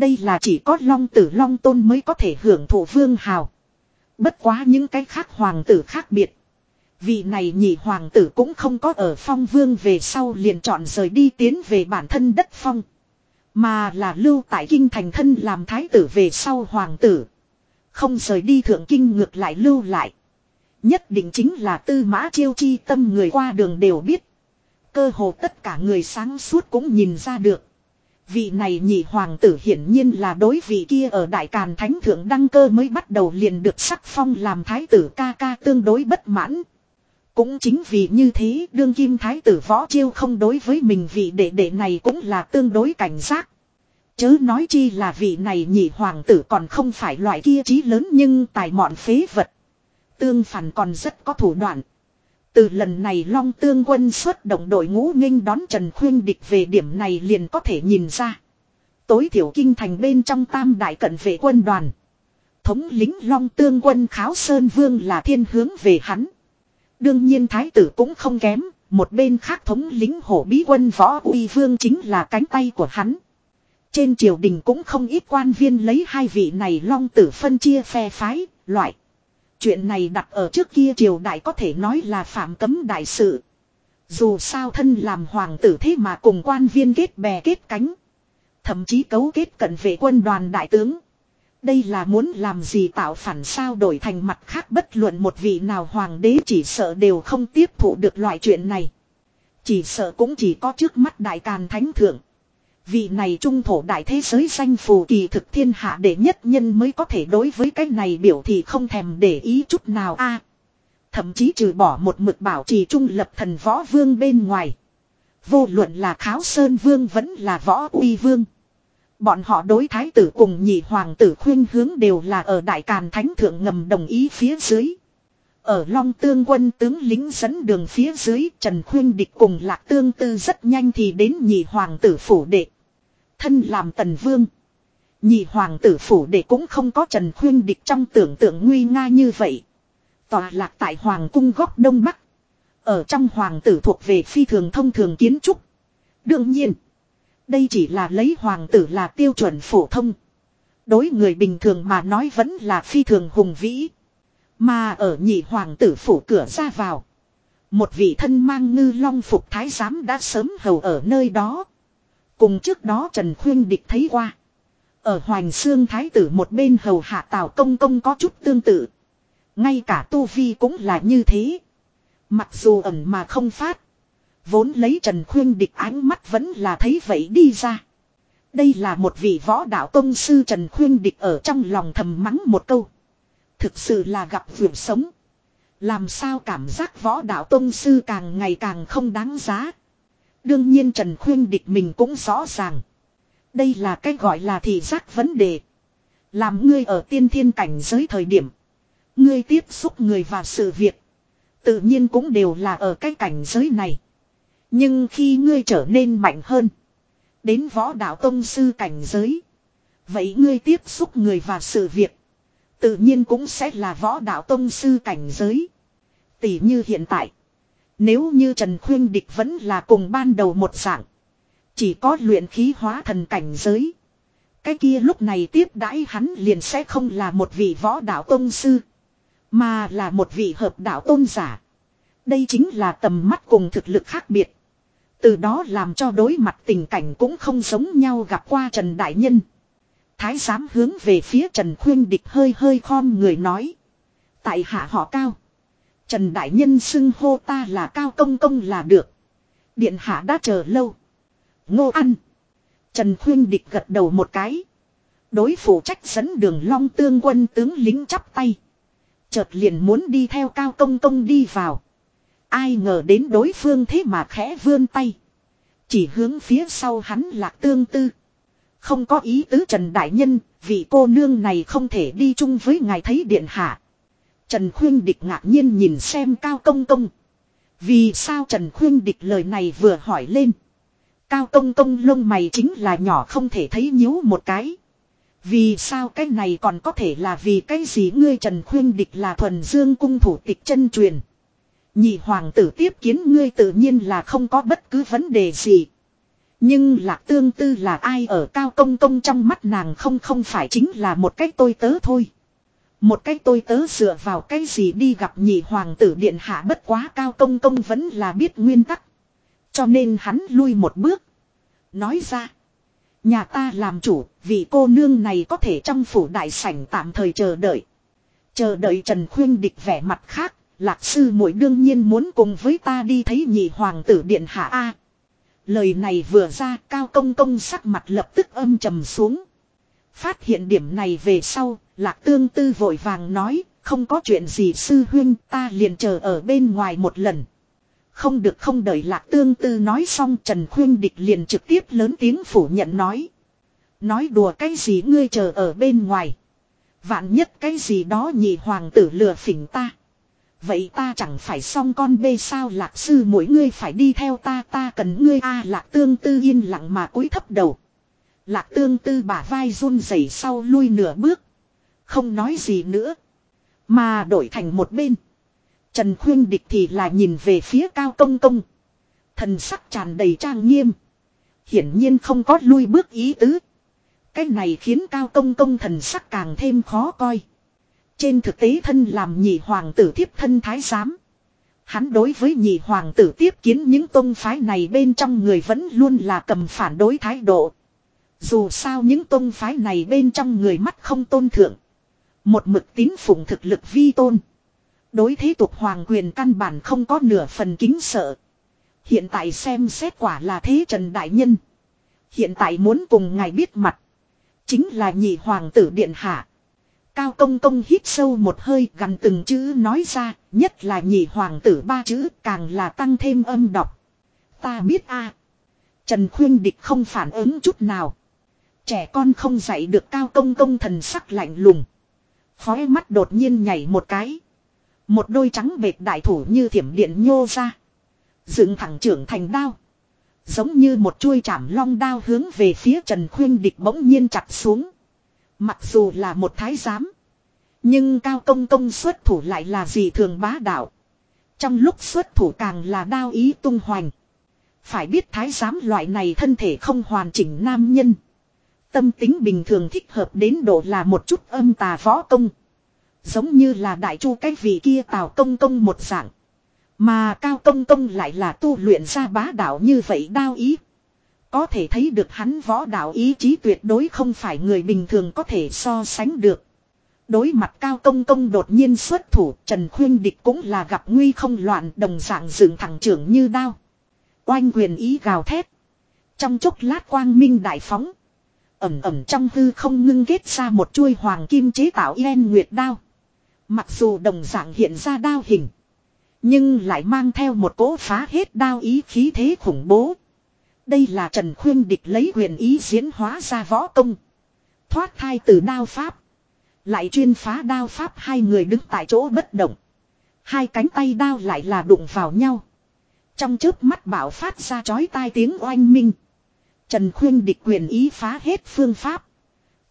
Speaker 1: Đây là chỉ có long tử long tôn mới có thể hưởng thụ vương hào. Bất quá những cái khác hoàng tử khác biệt. Vị này nhị hoàng tử cũng không có ở phong vương về sau liền chọn rời đi tiến về bản thân đất phong. Mà là lưu tại kinh thành thân làm thái tử về sau hoàng tử. Không rời đi thượng kinh ngược lại lưu lại. Nhất định chính là tư mã chiêu chi tâm người qua đường đều biết. Cơ hồ tất cả người sáng suốt cũng nhìn ra được. Vị này nhị hoàng tử hiển nhiên là đối vị kia ở Đại Càn Thánh Thượng đăng cơ mới bắt đầu liền được sắc phong làm thái tử ca ca tương đối bất mãn. Cũng chính vì như thế, đương kim thái tử võ chiêu không đối với mình vị đệ đệ này cũng là tương đối cảnh giác. Chớ nói chi là vị này nhị hoàng tử còn không phải loại kia trí lớn nhưng tài mọn phế vật. Tương phản còn rất có thủ đoạn. Từ lần này Long Tương quân xuất động đội ngũ nghênh đón Trần Khuyên Địch về điểm này liền có thể nhìn ra. Tối thiểu kinh thành bên trong tam đại cận vệ quân đoàn. Thống lính Long Tương quân Kháo Sơn Vương là thiên hướng về hắn. Đương nhiên thái tử cũng không kém, một bên khác thống lính hổ bí quân võ uy vương chính là cánh tay của hắn. Trên triều đình cũng không ít quan viên lấy hai vị này long tử phân chia phe phái, loại. Chuyện này đặt ở trước kia triều đại có thể nói là phạm cấm đại sự. Dù sao thân làm hoàng tử thế mà cùng quan viên kết bè kết cánh. Thậm chí cấu kết cận vệ quân đoàn đại tướng. Đây là muốn làm gì tạo phản sao đổi thành mặt khác bất luận một vị nào hoàng đế chỉ sợ đều không tiếp thụ được loại chuyện này. Chỉ sợ cũng chỉ có trước mắt đại càn thánh thượng. Vị này trung thổ đại thế giới danh phù kỳ thực thiên hạ đệ nhất nhân mới có thể đối với cái này biểu thì không thèm để ý chút nào a Thậm chí trừ bỏ một mực bảo trì trung lập thần võ vương bên ngoài. Vô luận là kháo sơn vương vẫn là võ uy vương. Bọn họ đối thái tử cùng nhị hoàng tử khuyên hướng đều là ở đại càn thánh thượng ngầm đồng ý phía dưới. Ở Long Tương quân tướng lính dẫn đường phía dưới, Trần Khuyên Địch cùng Lạc Tương Tư rất nhanh thì đến nhị hoàng tử phủ đệ. Thân làm tần vương. Nhị hoàng tử phủ để cũng không có Trần Khuyên Địch trong tưởng tượng nguy nga như vậy. Tòa lạc tại hoàng cung góc đông bắc. Ở trong hoàng tử thuộc về phi thường thông thường kiến trúc. Đương nhiên. Đây chỉ là lấy hoàng tử là tiêu chuẩn phổ thông. Đối người bình thường mà nói vẫn là phi thường hùng vĩ. Mà ở nhị hoàng tử phủ cửa ra vào. Một vị thân mang ngư long phục thái giám đã sớm hầu ở nơi đó. Cùng trước đó Trần Khuyên Địch thấy qua. Ở Hoành Sương Thái tử một bên hầu hạ Tào Công Công có chút tương tự. Ngay cả Tu Vi cũng là như thế. Mặc dù ẩn mà không phát. Vốn lấy Trần Khuyên Địch ánh mắt vẫn là thấy vậy đi ra. Đây là một vị võ đạo tông sư Trần Khuyên Địch ở trong lòng thầm mắng một câu. Thực sự là gặp vượt sống. Làm sao cảm giác võ đạo tông sư càng ngày càng không đáng giá. Đương nhiên Trần Khuyên Địch mình cũng rõ ràng. Đây là cái gọi là thị giác vấn đề. Làm ngươi ở tiên thiên cảnh giới thời điểm. Ngươi tiếp xúc người và sự việc. Tự nhiên cũng đều là ở cái cảnh giới này. Nhưng khi ngươi trở nên mạnh hơn. Đến võ đạo tông sư cảnh giới. Vậy ngươi tiếp xúc người và sự việc. Tự nhiên cũng sẽ là võ đạo tông sư cảnh giới. Tỷ như hiện tại. Nếu như Trần Khuyên Địch vẫn là cùng ban đầu một dạng. Chỉ có luyện khí hóa thần cảnh giới. Cái kia lúc này tiếp đãi hắn liền sẽ không là một vị võ đạo tôn sư. Mà là một vị hợp đạo tôn giả. Đây chính là tầm mắt cùng thực lực khác biệt. Từ đó làm cho đối mặt tình cảnh cũng không giống nhau gặp qua Trần Đại Nhân. Thái giám hướng về phía Trần Khuyên Địch hơi hơi khom người nói. Tại hạ họ cao. Trần Đại Nhân xưng hô ta là cao công công là được. Điện hạ đã chờ lâu. Ngô ăn. Trần Khuyên Địch gật đầu một cái. Đối phụ trách dẫn đường long tương quân tướng lính chắp tay. Chợt liền muốn đi theo cao công công đi vào. Ai ngờ đến đối phương thế mà khẽ vươn tay. Chỉ hướng phía sau hắn lạc tương tư. Không có ý tứ Trần Đại Nhân, vị cô nương này không thể đi chung với ngài thấy điện hạ. Trần Khuyên Địch ngạc nhiên nhìn xem Cao Công Công. Vì sao Trần Khuyên Địch lời này vừa hỏi lên. Cao Công Công lông mày chính là nhỏ không thể thấy nhíu một cái. Vì sao cái này còn có thể là vì cái gì ngươi Trần Khuyên Địch là thuần dương cung thủ tịch chân truyền. Nhị hoàng tử tiếp kiến ngươi tự nhiên là không có bất cứ vấn đề gì. Nhưng lạc tương tư là ai ở cao công công trong mắt nàng không không phải chính là một cách tôi tớ thôi. Một cái tôi tớ dựa vào cái gì đi gặp nhị hoàng tử điện hạ bất quá cao công công vẫn là biết nguyên tắc. Cho nên hắn lui một bước. Nói ra. Nhà ta làm chủ, vì cô nương này có thể trong phủ đại sảnh tạm thời chờ đợi. Chờ đợi Trần Khuyên địch vẻ mặt khác, lạc sư muội đương nhiên muốn cùng với ta đi thấy nhị hoàng tử điện hạ A. Lời này vừa ra cao công công sắc mặt lập tức âm trầm xuống. Phát hiện điểm này về sau, lạc tương tư vội vàng nói, không có chuyện gì sư huyên ta liền chờ ở bên ngoài một lần. Không được không đợi lạc tương tư nói xong Trần Khuyên Địch liền trực tiếp lớn tiếng phủ nhận nói. Nói đùa cái gì ngươi chờ ở bên ngoài. Vạn nhất cái gì đó nhị hoàng tử lừa phỉnh ta. Vậy ta chẳng phải xong con bê sao lạc sư mỗi ngươi phải đi theo ta ta cần ngươi a lạc tương tư yên lặng mà cúi thấp đầu. Lạc tương tư bả vai run rẩy sau lui nửa bước. Không nói gì nữa. Mà đổi thành một bên. Trần Khuyên Địch thì là nhìn về phía Cao Công Công. Thần sắc tràn đầy trang nghiêm. Hiển nhiên không có lui bước ý tứ. Cái này khiến Cao Công Công thần sắc càng thêm khó coi. Trên thực tế thân làm nhị hoàng tử thiếp thân thái giám. Hắn đối với nhị hoàng tử tiếp kiến những tôn phái này bên trong người vẫn luôn là cầm phản đối thái độ. Dù sao những tôn phái này bên trong người mắt không tôn thượng. Một mực tín phụng thực lực vi tôn. Đối thế tục hoàng quyền căn bản không có nửa phần kính sợ. Hiện tại xem xét quả là thế Trần Đại Nhân. Hiện tại muốn cùng ngài biết mặt. Chính là nhị hoàng tử điện hạ. Cao công công hít sâu một hơi gần từng chữ nói ra. Nhất là nhị hoàng tử ba chữ càng là tăng thêm âm đọc. Ta biết a Trần Khuyên Địch không phản ứng chút nào. Trẻ con không dạy được cao công công thần sắc lạnh lùng. Khói mắt đột nhiên nhảy một cái. Một đôi trắng bệt đại thủ như thiểm điện nhô ra. Dựng thẳng trưởng thành đao. Giống như một chuôi chảm long đao hướng về phía Trần Khuyên Địch bỗng nhiên chặt xuống. Mặc dù là một thái giám. Nhưng cao công công xuất thủ lại là gì thường bá đạo. Trong lúc xuất thủ càng là đao ý tung hoành. Phải biết thái giám loại này thân thể không hoàn chỉnh nam nhân. Tâm tính bình thường thích hợp đến độ là một chút âm tà võ công. Giống như là đại chu cái vị kia tào công công một dạng. Mà cao công công lại là tu luyện ra bá đạo như vậy đao ý. Có thể thấy được hắn võ đạo ý chí tuyệt đối không phải người bình thường có thể so sánh được. Đối mặt cao công công đột nhiên xuất thủ, Trần Khuyên Địch cũng là gặp nguy không loạn, đồng dạng dựng thẳng trưởng như đao. Oanh quyền ý gào thét. Trong chốc lát quang minh đại phóng. Ẩm ẩm trong hư không ngưng kết ra một chuôi hoàng kim chế tạo yên nguyệt đao. Mặc dù đồng dạng hiện ra đao hình. Nhưng lại mang theo một cỗ phá hết đao ý khí thế khủng bố. Đây là Trần Khuyên Địch lấy huyền ý diễn hóa ra võ công. Thoát thai từ đao pháp. Lại chuyên phá đao pháp hai người đứng tại chỗ bất động. Hai cánh tay đao lại là đụng vào nhau. Trong chớp mắt bảo phát ra chói tai tiếng oanh minh. Trần Khuyên Địch quyền ý phá hết phương pháp.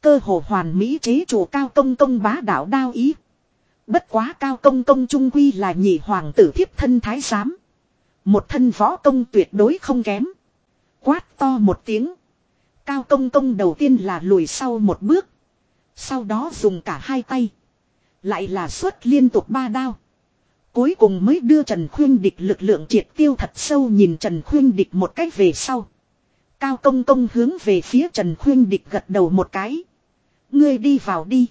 Speaker 1: Cơ hồ hoàn mỹ chế chủ cao công công bá đạo đao ý. Bất quá cao công công trung quy là nhị hoàng tử thiếp thân thái giám. Một thân võ công tuyệt đối không kém. Quát to một tiếng. Cao công công đầu tiên là lùi sau một bước. Sau đó dùng cả hai tay. Lại là xuất liên tục ba đao. Cuối cùng mới đưa Trần Khuyên Địch lực lượng triệt tiêu thật sâu nhìn Trần Khuyên Địch một cách về sau. Cao công công hướng về phía Trần Khuyên Địch gật đầu một cái. Ngươi đi vào đi.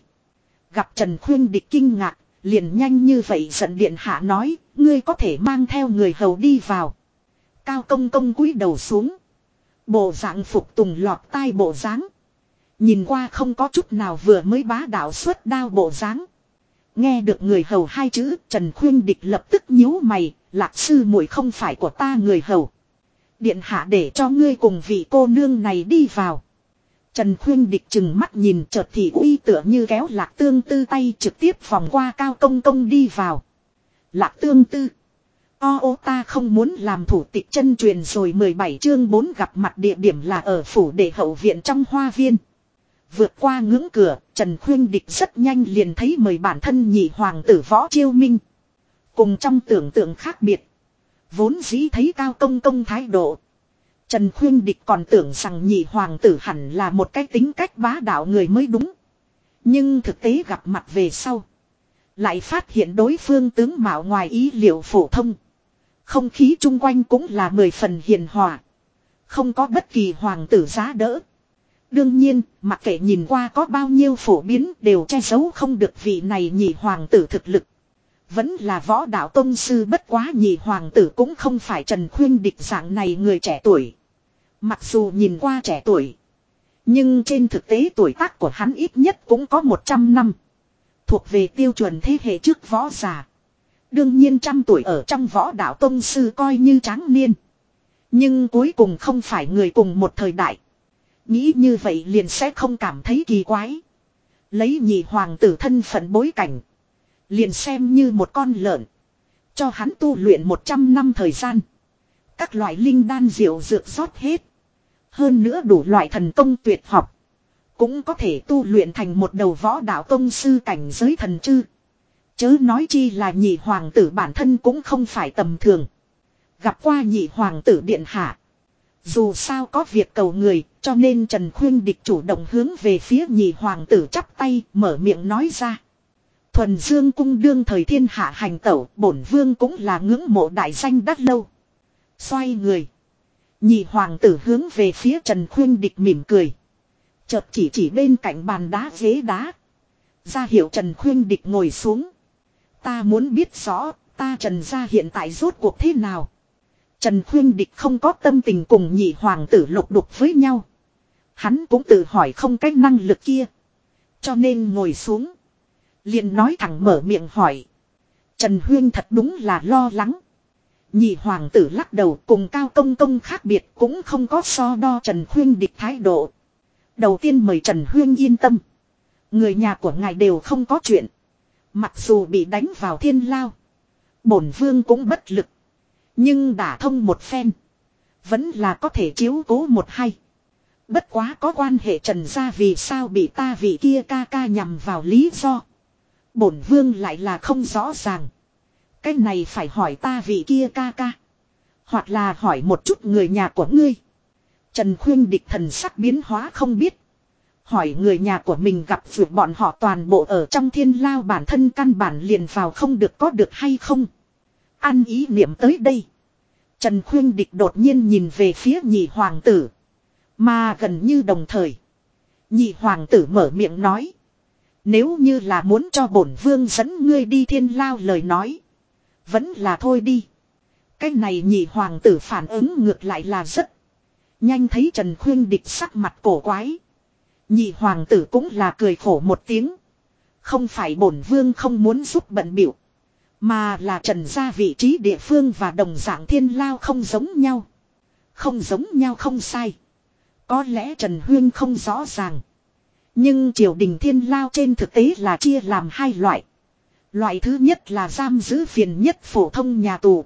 Speaker 1: Gặp Trần Khuyên Địch kinh ngạc, Liền nhanh như vậy giận điện hạ nói, ngươi có thể mang theo người hầu đi vào. Cao công công cúi đầu xuống. Bộ dạng phục tùng lọt tai bộ dáng Nhìn qua không có chút nào vừa mới bá đạo suốt đao bộ dáng Nghe được người hầu hai chữ Trần Khuyên Địch lập tức nhíu mày, lạc sư muội không phải của ta người hầu. Điện hạ để cho ngươi cùng vị cô nương này đi vào. Trần Khuyên địch chừng mắt nhìn chợt thì uy tựa như kéo lạc tương tư tay trực tiếp vòng qua cao công công đi vào. Lạc tương tư. O ô ta không muốn làm thủ tịch chân truyền rồi 17 chương 4 gặp mặt địa điểm là ở phủ đệ hậu viện trong hoa viên. Vượt qua ngưỡng cửa, Trần Khuyên Địch rất nhanh liền thấy mời bản thân nhị hoàng tử võ chiêu minh. Cùng trong tưởng tượng khác biệt. Vốn dĩ thấy cao công công thái độ. Trần Khuyên Địch còn tưởng rằng nhị hoàng tử hẳn là một cái tính cách bá đạo người mới đúng. Nhưng thực tế gặp mặt về sau. Lại phát hiện đối phương tướng mạo ngoài ý liệu phổ thông. Không khí chung quanh cũng là mười phần hiền hòa. Không có bất kỳ hoàng tử giá đỡ. Đương nhiên, mặc kệ nhìn qua có bao nhiêu phổ biến đều che giấu không được vị này nhị hoàng tử thực lực. Vẫn là võ đạo tông sư bất quá nhị hoàng tử cũng không phải Trần Khuyên địch dạng này người trẻ tuổi. Mặc dù nhìn qua trẻ tuổi. Nhưng trên thực tế tuổi tác của hắn ít nhất cũng có 100 năm. Thuộc về tiêu chuẩn thế hệ trước võ già. Đương nhiên trăm tuổi ở trong võ đạo tông sư coi như tráng niên. Nhưng cuối cùng không phải người cùng một thời đại. Nghĩ như vậy liền sẽ không cảm thấy kỳ quái. Lấy nhị hoàng tử thân phận bối cảnh. Liền xem như một con lợn. Cho hắn tu luyện 100 năm thời gian. Các loại linh đan diệu dược rót hết. Hơn nữa đủ loại thần công tuyệt học. Cũng có thể tu luyện thành một đầu võ đạo tông sư cảnh giới thần chư. Chớ nói chi là nhị hoàng tử bản thân cũng không phải tầm thường. Gặp qua nhị hoàng tử điện hạ. Dù sao có việc cầu người, cho nên Trần Khuyên Địch chủ động hướng về phía nhị hoàng tử chắp tay, mở miệng nói ra. Thuần Dương cung đương thời thiên hạ hành tẩu, bổn vương cũng là ngưỡng mộ đại danh đắt lâu. Xoay người. Nhị hoàng tử hướng về phía Trần Khuyên Địch mỉm cười. Chợt chỉ chỉ bên cạnh bàn đá ghế đá. Ra hiệu Trần Khuyên Địch ngồi xuống. Ta muốn biết rõ, ta Trần gia hiện tại rốt cuộc thế nào. Trần Khuyên Địch không có tâm tình cùng nhị hoàng tử lục đục với nhau. Hắn cũng tự hỏi không cách năng lực kia. Cho nên ngồi xuống liền nói thẳng mở miệng hỏi. Trần Huyên thật đúng là lo lắng. Nhị hoàng tử lắc đầu cùng cao công công khác biệt cũng không có so đo Trần Huyên địch thái độ. Đầu tiên mời Trần Huyên yên tâm. Người nhà của ngài đều không có chuyện. Mặc dù bị đánh vào thiên lao. Bổn vương cũng bất lực. Nhưng đã thông một phen. Vẫn là có thể chiếu cố một hay. Bất quá có quan hệ trần gia vì sao bị ta vị kia ca ca nhằm vào lý do. Bổn vương lại là không rõ ràng. Cái này phải hỏi ta vị kia ca ca. Hoặc là hỏi một chút người nhà của ngươi. Trần khuyên địch thần sắc biến hóa không biết. Hỏi người nhà của mình gặp vượt bọn họ toàn bộ ở trong thiên lao bản thân căn bản liền vào không được có được hay không. Ăn ý niệm tới đây. Trần khuyên địch đột nhiên nhìn về phía nhị hoàng tử. Mà gần như đồng thời. Nhị hoàng tử mở miệng nói. Nếu như là muốn cho bổn vương dẫn ngươi đi thiên lao lời nói. Vẫn là thôi đi. Cái này nhị hoàng tử phản ứng ngược lại là rất. Nhanh thấy Trần Khuyên địch sắc mặt cổ quái. Nhị hoàng tử cũng là cười khổ một tiếng. Không phải bổn vương không muốn giúp bận biểu. Mà là trần gia vị trí địa phương và đồng dạng thiên lao không giống nhau. Không giống nhau không sai. Có lẽ Trần Huyên không rõ ràng. Nhưng triều đình thiên lao trên thực tế là chia làm hai loại. Loại thứ nhất là giam giữ phiền nhất phổ thông nhà tù.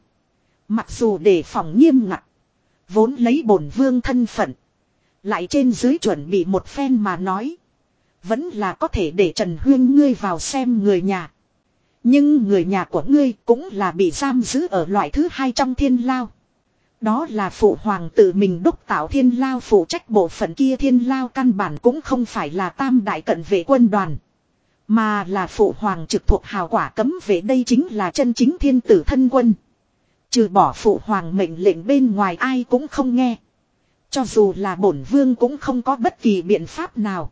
Speaker 1: Mặc dù để phòng nghiêm ngặt. Vốn lấy bổn vương thân phận. Lại trên dưới chuẩn bị một phen mà nói. Vẫn là có thể để Trần Huyên ngươi vào xem người nhà. Nhưng người nhà của ngươi cũng là bị giam giữ ở loại thứ hai trong thiên lao. Đó là phụ hoàng tự mình đúc tạo thiên lao phụ trách bộ phận kia thiên lao căn bản cũng không phải là tam đại cận vệ quân đoàn. Mà là phụ hoàng trực thuộc hào quả cấm vệ đây chính là chân chính thiên tử thân quân. Trừ bỏ phụ hoàng mệnh lệnh bên ngoài ai cũng không nghe. Cho dù là bổn vương cũng không có bất kỳ biện pháp nào.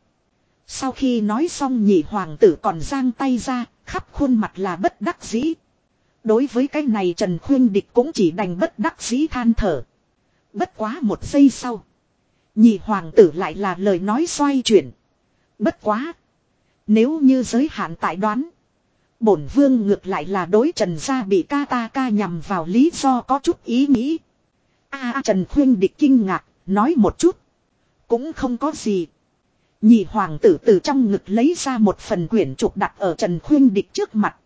Speaker 1: Sau khi nói xong nhị hoàng tử còn giang tay ra, khắp khuôn mặt là bất đắc dĩ. Đối với cái này Trần Khuyên Địch cũng chỉ đành bất đắc dĩ than thở. Bất quá một giây sau. Nhị hoàng tử lại là lời nói xoay chuyển. Bất quá. Nếu như giới hạn tại đoán. Bổn vương ngược lại là đối trần gia bị ca ta ca nhằm vào lý do có chút ý nghĩ. a Trần Khuyên Địch kinh ngạc, nói một chút. Cũng không có gì. Nhị hoàng tử từ trong ngực lấy ra một phần quyển trục đặt ở Trần Khuyên Địch trước mặt.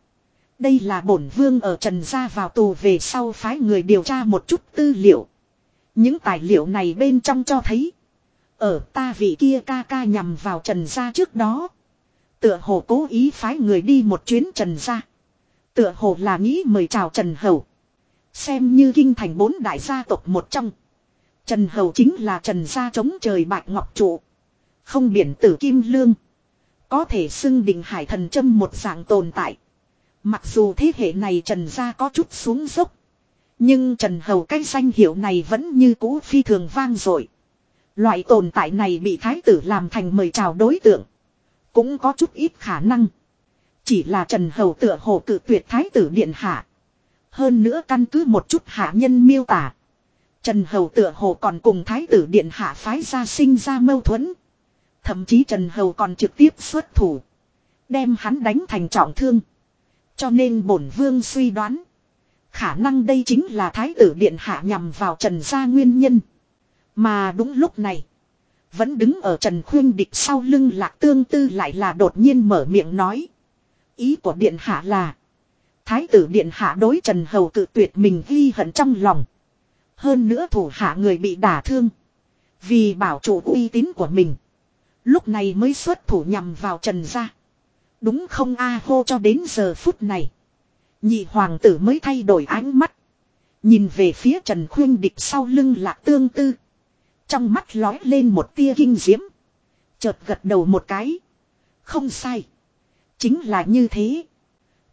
Speaker 1: Đây là bổn vương ở Trần gia vào tù về sau phái người điều tra một chút tư liệu. Những tài liệu này bên trong cho thấy. Ở ta vị kia ca ca nhằm vào Trần gia trước đó. Tựa hồ cố ý phái người đi một chuyến Trần gia. Tựa hồ là nghĩ mời chào Trần Hầu. Xem như kinh thành bốn đại gia tộc một trong. Trần Hầu chính là Trần gia chống trời bạch ngọc trụ. Không biển tử kim lương. Có thể xưng đỉnh hải thần châm một dạng tồn tại. Mặc dù thế hệ này Trần gia có chút xuống dốc. Nhưng Trần Hầu cái danh hiệu này vẫn như cũ phi thường vang dội. Loại tồn tại này bị thái tử làm thành mời chào đối tượng. Cũng có chút ít khả năng. Chỉ là Trần Hầu tựa hồ cự tuyệt thái tử điện hạ. Hơn nữa căn cứ một chút hạ nhân miêu tả. Trần Hầu tựa hồ còn cùng thái tử điện hạ phái ra sinh ra mâu thuẫn. Thậm chí Trần Hầu còn trực tiếp xuất thủ. Đem hắn đánh thành trọng thương. Cho nên bổn vương suy đoán. Khả năng đây chính là thái tử điện hạ nhằm vào Trần gia nguyên nhân. Mà đúng lúc này. Vẫn đứng ở Trần Khuyên Địch sau lưng lạc tương tư lại là đột nhiên mở miệng nói. Ý của điện hạ là. Thái tử điện hạ đối Trần Hầu cự tuyệt mình ghi hận trong lòng. Hơn nữa thủ hạ người bị đả thương. Vì bảo chủ uy tín của mình. Lúc này mới xuất thủ nhằm vào Trần gia. Đúng không a hô cho đến giờ phút này. Nhị hoàng tử mới thay đổi ánh mắt. Nhìn về phía Trần Khuyên Địch sau lưng lạc tương tư. Trong mắt lói lên một tia kinh diễm. Chợt gật đầu một cái. Không sai. Chính là như thế.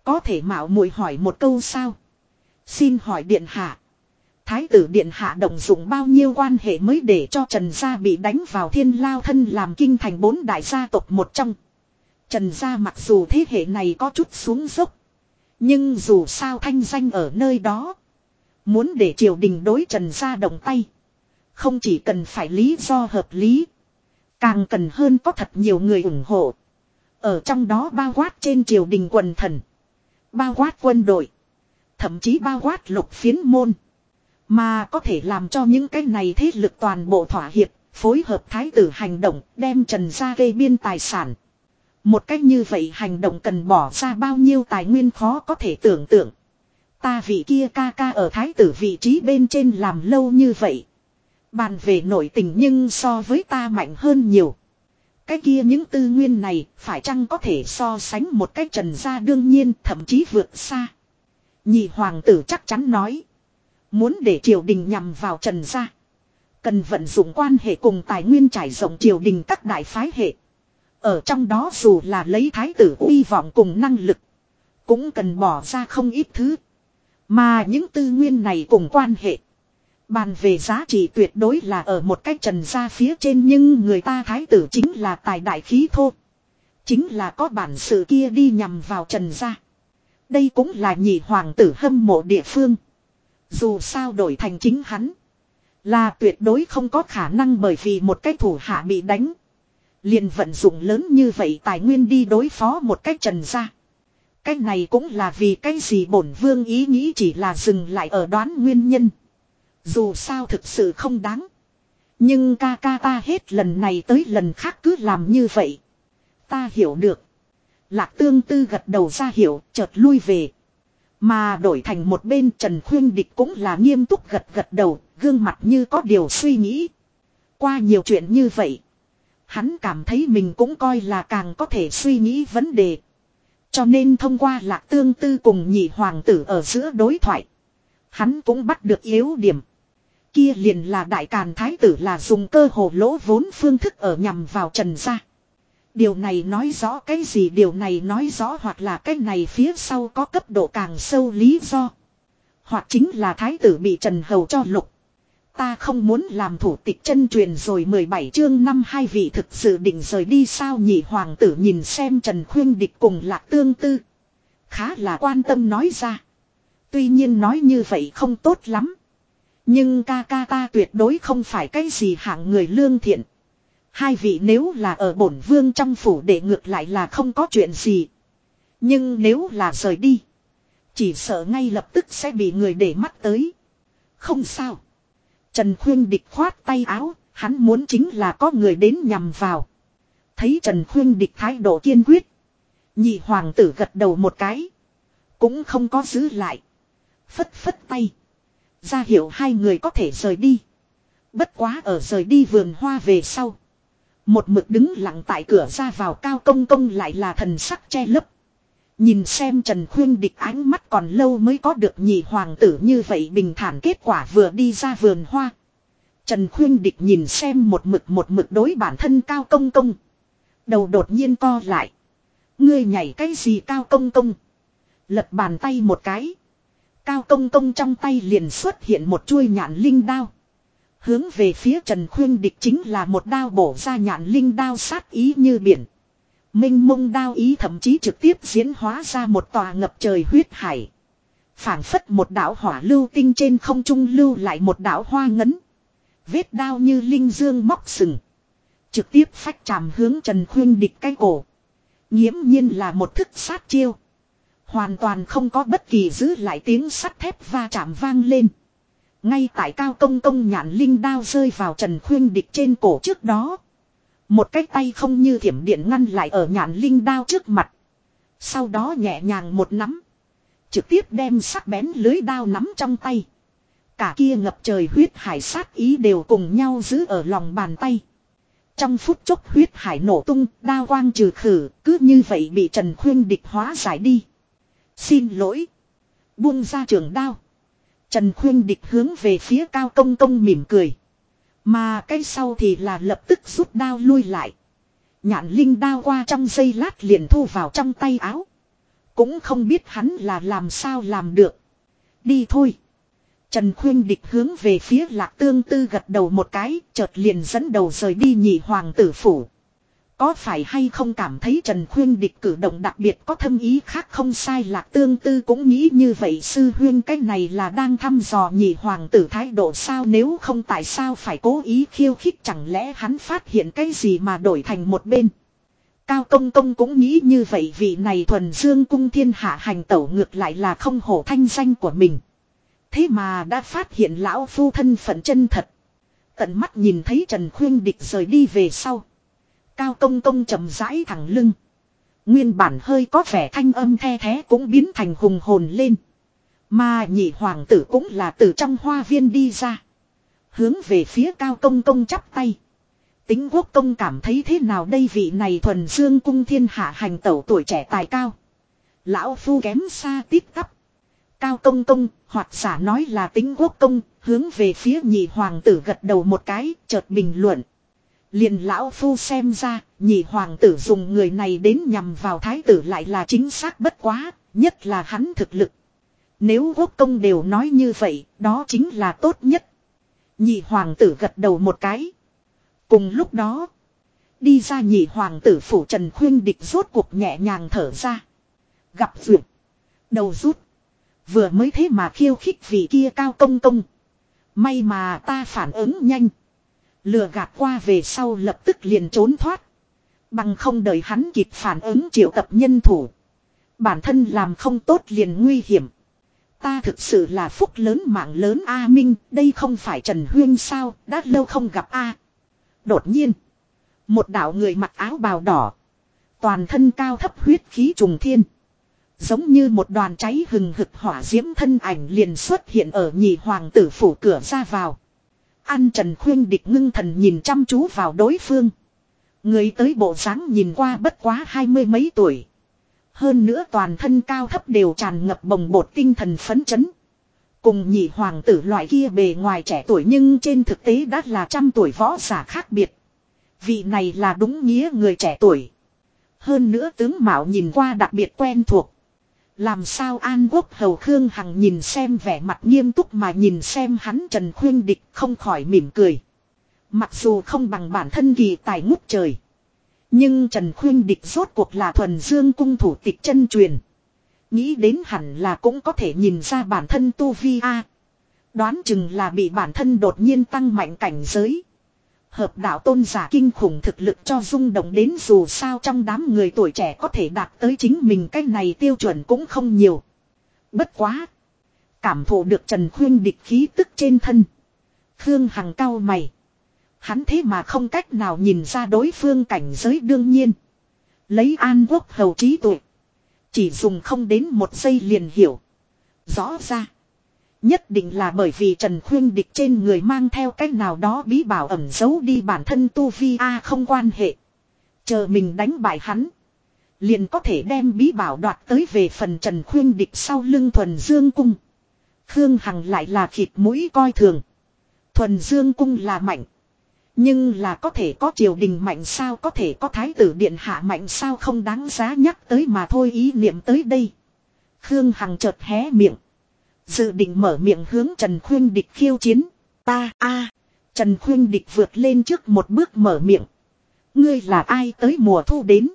Speaker 1: Có thể mạo muội hỏi một câu sao. Xin hỏi điện hạ. Thái tử điện hạ động dụng bao nhiêu quan hệ mới để cho Trần Gia bị đánh vào thiên lao thân làm kinh thành bốn đại gia tộc một trong. Trần Gia mặc dù thế hệ này có chút xuống dốc. Nhưng dù sao thanh danh ở nơi đó. Muốn để triều đình đối Trần Gia động tay. Không chỉ cần phải lý do hợp lý. Càng cần hơn có thật nhiều người ủng hộ. Ở trong đó bao quát trên triều đình quần thần. Bao quát quân đội. Thậm chí bao quát lục phiến môn. Mà có thể làm cho những cái này thế lực toàn bộ thỏa hiệp, phối hợp thái tử hành động, đem trần gia gây biên tài sản. Một cách như vậy hành động cần bỏ ra bao nhiêu tài nguyên khó có thể tưởng tượng. Ta vị kia ca ca ở thái tử vị trí bên trên làm lâu như vậy. Bàn về nội tình nhưng so với ta mạnh hơn nhiều. Cái kia những tư nguyên này phải chăng có thể so sánh một cách trần gia đương nhiên, thậm chí vượt xa. Nhị hoàng tử chắc chắn nói. Muốn để triều đình nhằm vào trần gia. Cần vận dụng quan hệ cùng tài nguyên trải rộng triều đình các đại phái hệ. Ở trong đó dù là lấy thái tử uy vọng cùng năng lực. Cũng cần bỏ ra không ít thứ. Mà những tư nguyên này cùng quan hệ. Bàn về giá trị tuyệt đối là ở một cách trần ra phía trên nhưng người ta thái tử chính là tài đại khí thô. Chính là có bản sự kia đi nhằm vào trần gia. Đây cũng là nhị hoàng tử hâm mộ địa phương. Dù sao đổi thành chính hắn. Là tuyệt đối không có khả năng bởi vì một cái thủ hạ bị đánh liền vận dụng lớn như vậy tài nguyên đi đối phó một cách trần ra. Cái này cũng là vì cái gì bổn vương ý nghĩ chỉ là dừng lại ở đoán nguyên nhân. Dù sao thực sự không đáng. Nhưng ca ca ta hết lần này tới lần khác cứ làm như vậy. Ta hiểu được. Lạc tương tư gật đầu ra hiểu, chợt lui về. Mà đổi thành một bên Trần Khuyên Địch cũng là nghiêm túc gật gật đầu, gương mặt như có điều suy nghĩ. Qua nhiều chuyện như vậy. Hắn cảm thấy mình cũng coi là càng có thể suy nghĩ vấn đề. Cho nên thông qua lạc tương tư cùng nhị hoàng tử ở giữa đối thoại. Hắn cũng bắt được yếu điểm. Kia liền là đại càn thái tử là dùng cơ hồ lỗ vốn phương thức ở nhằm vào trần gia. Điều này nói rõ cái gì điều này nói rõ hoặc là cái này phía sau có cấp độ càng sâu lý do. Hoặc chính là thái tử bị trần hầu cho lục. Ta không muốn làm thủ tịch chân truyền rồi 17 chương năm hai vị thực sự định rời đi sao nhị hoàng tử nhìn xem Trần Khuyên Địch cùng lạc tương tư. Khá là quan tâm nói ra. Tuy nhiên nói như vậy không tốt lắm. Nhưng ca ca ta tuyệt đối không phải cái gì hạng người lương thiện. Hai vị nếu là ở bổn vương trong phủ để ngược lại là không có chuyện gì. Nhưng nếu là rời đi. Chỉ sợ ngay lập tức sẽ bị người để mắt tới. Không sao. Trần Khuyên Địch khoát tay áo. Hắn muốn chính là có người đến nhằm vào. Thấy Trần Khuyên Địch thái độ kiên quyết. Nhị hoàng tử gật đầu một cái. Cũng không có giữ lại. Phất phất tay. Ra hiệu hai người có thể rời đi. Bất quá ở rời đi vườn hoa về sau. Một mực đứng lặng tại cửa ra vào cao công công lại là thần sắc che lấp. Nhìn xem Trần Khuyên địch ánh mắt còn lâu mới có được nhị hoàng tử như vậy bình thản kết quả vừa đi ra vườn hoa. Trần Khuyên địch nhìn xem một mực một mực đối bản thân cao công công. Đầu đột nhiên co lại. Ngươi nhảy cái gì cao công công. Lật bàn tay một cái. Cao công công trong tay liền xuất hiện một chuôi nhạn linh đao. Hướng về phía Trần Khuyên địch chính là một đao bổ ra nhạn linh đao sát ý như biển. Minh mông đao ý thậm chí trực tiếp diễn hóa ra một tòa ngập trời huyết hải. phảng phất một đạo hỏa lưu tinh trên không trung lưu lại một đạo hoa ngấn. Vết đao như linh dương móc sừng. Trực tiếp phách chạm hướng Trần Khuyên địch cái cổ. Nhiễm nhiên là một thức sát chiêu. Hoàn toàn không có bất kỳ giữ lại tiếng sắt thép va chạm vang lên. Ngay tại cao công công nhạn linh đao rơi vào Trần Khuyên địch trên cổ trước đó. Một cái tay không như thiểm điện ngăn lại ở nhạn linh đao trước mặt. Sau đó nhẹ nhàng một nắm. Trực tiếp đem sắc bén lưới đao nắm trong tay. Cả kia ngập trời huyết hải sát ý đều cùng nhau giữ ở lòng bàn tay. Trong phút chốc huyết hải nổ tung, đao quang trừ khử, cứ như vậy bị Trần Khuyên địch hóa giải đi. Xin lỗi. Buông ra trường đao. Trần Khuyên địch hướng về phía cao công công mỉm cười. Mà cái sau thì là lập tức rút đao lui lại. Nhạn linh đao qua trong giây lát liền thu vào trong tay áo. Cũng không biết hắn là làm sao làm được. Đi thôi. Trần Khuyên địch hướng về phía lạc tương tư gật đầu một cái, chợt liền dẫn đầu rời đi nhị hoàng tử phủ. Có phải hay không cảm thấy Trần Khuyên địch cử động đặc biệt có thâm ý khác không sai lạc tương tư cũng nghĩ như vậy sư huyên, cái này là đang thăm dò nhị hoàng tử thái độ sao nếu không tại sao phải cố ý khiêu khích chẳng lẽ hắn phát hiện cái gì mà đổi thành một bên. Cao công công cũng nghĩ như vậy vị này thuần dương cung thiên hạ hành tẩu ngược lại là không hổ thanh danh của mình. Thế mà đã phát hiện lão phu thân phận chân thật. Tận mắt nhìn thấy Trần Khuyên địch rời đi về sau. Cao công công chậm rãi thẳng lưng. Nguyên bản hơi có vẻ thanh âm the thế cũng biến thành hùng hồn lên. Mà nhị hoàng tử cũng là từ trong hoa viên đi ra. Hướng về phía cao công công chắp tay. Tính quốc công cảm thấy thế nào đây vị này thuần dương cung thiên hạ hành tẩu tuổi trẻ tài cao. Lão phu kém xa tít tắp. Cao công công, hoặc giả nói là tính quốc công, hướng về phía nhị hoàng tử gật đầu một cái, chợt bình luận. Liền lão phu xem ra, nhị hoàng tử dùng người này đến nhằm vào thái tử lại là chính xác bất quá, nhất là hắn thực lực. Nếu quốc công đều nói như vậy, đó chính là tốt nhất. Nhị hoàng tử gật đầu một cái. Cùng lúc đó, đi ra nhị hoàng tử phủ trần khuyên địch rốt cuộc nhẹ nhàng thở ra. Gặp duyệt. đầu rút. Vừa mới thế mà khiêu khích vị kia cao công công. May mà ta phản ứng nhanh. Lừa gạt qua về sau lập tức liền trốn thoát. Bằng không đợi hắn kịp phản ứng triệu tập nhân thủ. Bản thân làm không tốt liền nguy hiểm. Ta thực sự là phúc lớn mạng lớn A Minh, đây không phải Trần Huyên sao, đã lâu không gặp A. Đột nhiên, một đạo người mặc áo bào đỏ. Toàn thân cao thấp huyết khí trùng thiên. Giống như một đoàn cháy hừng hực hỏa diễm thân ảnh liền xuất hiện ở nhị hoàng tử phủ cửa ra vào. An Trần Khuyên địch ngưng thần nhìn chăm chú vào đối phương. Người tới bộ dáng nhìn qua bất quá hai mươi mấy tuổi. Hơn nữa toàn thân cao thấp đều tràn ngập bồng bột tinh thần phấn chấn. Cùng nhị hoàng tử loại kia bề ngoài trẻ tuổi nhưng trên thực tế đã là trăm tuổi võ giả khác biệt. Vị này là đúng nghĩa người trẻ tuổi. Hơn nữa tướng Mạo nhìn qua đặc biệt quen thuộc. Làm sao An Quốc Hầu Khương Hằng nhìn xem vẻ mặt nghiêm túc mà nhìn xem hắn Trần Khuyên Địch không khỏi mỉm cười. Mặc dù không bằng bản thân kỳ tài ngút trời. Nhưng Trần Khuyên Địch rốt cuộc là thuần dương cung thủ tịch chân truyền. Nghĩ đến hẳn là cũng có thể nhìn ra bản thân tu vi A. Đoán chừng là bị bản thân đột nhiên tăng mạnh cảnh giới. Hợp đạo tôn giả kinh khủng thực lực cho rung động đến dù sao trong đám người tuổi trẻ có thể đạt tới chính mình cái này tiêu chuẩn cũng không nhiều. Bất quá. Cảm thụ được Trần Khuyên địch khí tức trên thân. Khương Hằng cao mày. Hắn thế mà không cách nào nhìn ra đối phương cảnh giới đương nhiên. Lấy an quốc hầu trí tuệ. Chỉ dùng không đến một giây liền hiểu. Rõ ra. Nhất định là bởi vì Trần Khuyên Địch trên người mang theo cách nào đó bí bảo ẩn giấu đi bản thân Tu Vi A không quan hệ. Chờ mình đánh bại hắn. Liền có thể đem bí bảo đoạt tới về phần Trần Khuyên Địch sau lưng Thuần Dương Cung. Khương Hằng lại là khịt mũi coi thường. Thuần Dương Cung là mạnh. Nhưng là có thể có triều đình mạnh sao, có thể có thái tử điện hạ mạnh sao không đáng giá nhắc tới mà thôi, ý niệm tới đây. Khương Hằng chợt hé miệng. Dự định mở miệng hướng Trần Khuyên Địch khiêu chiến. Ta, a Trần Khuyên Địch vượt lên trước một bước mở miệng. Ngươi là ai tới mùa thu đến.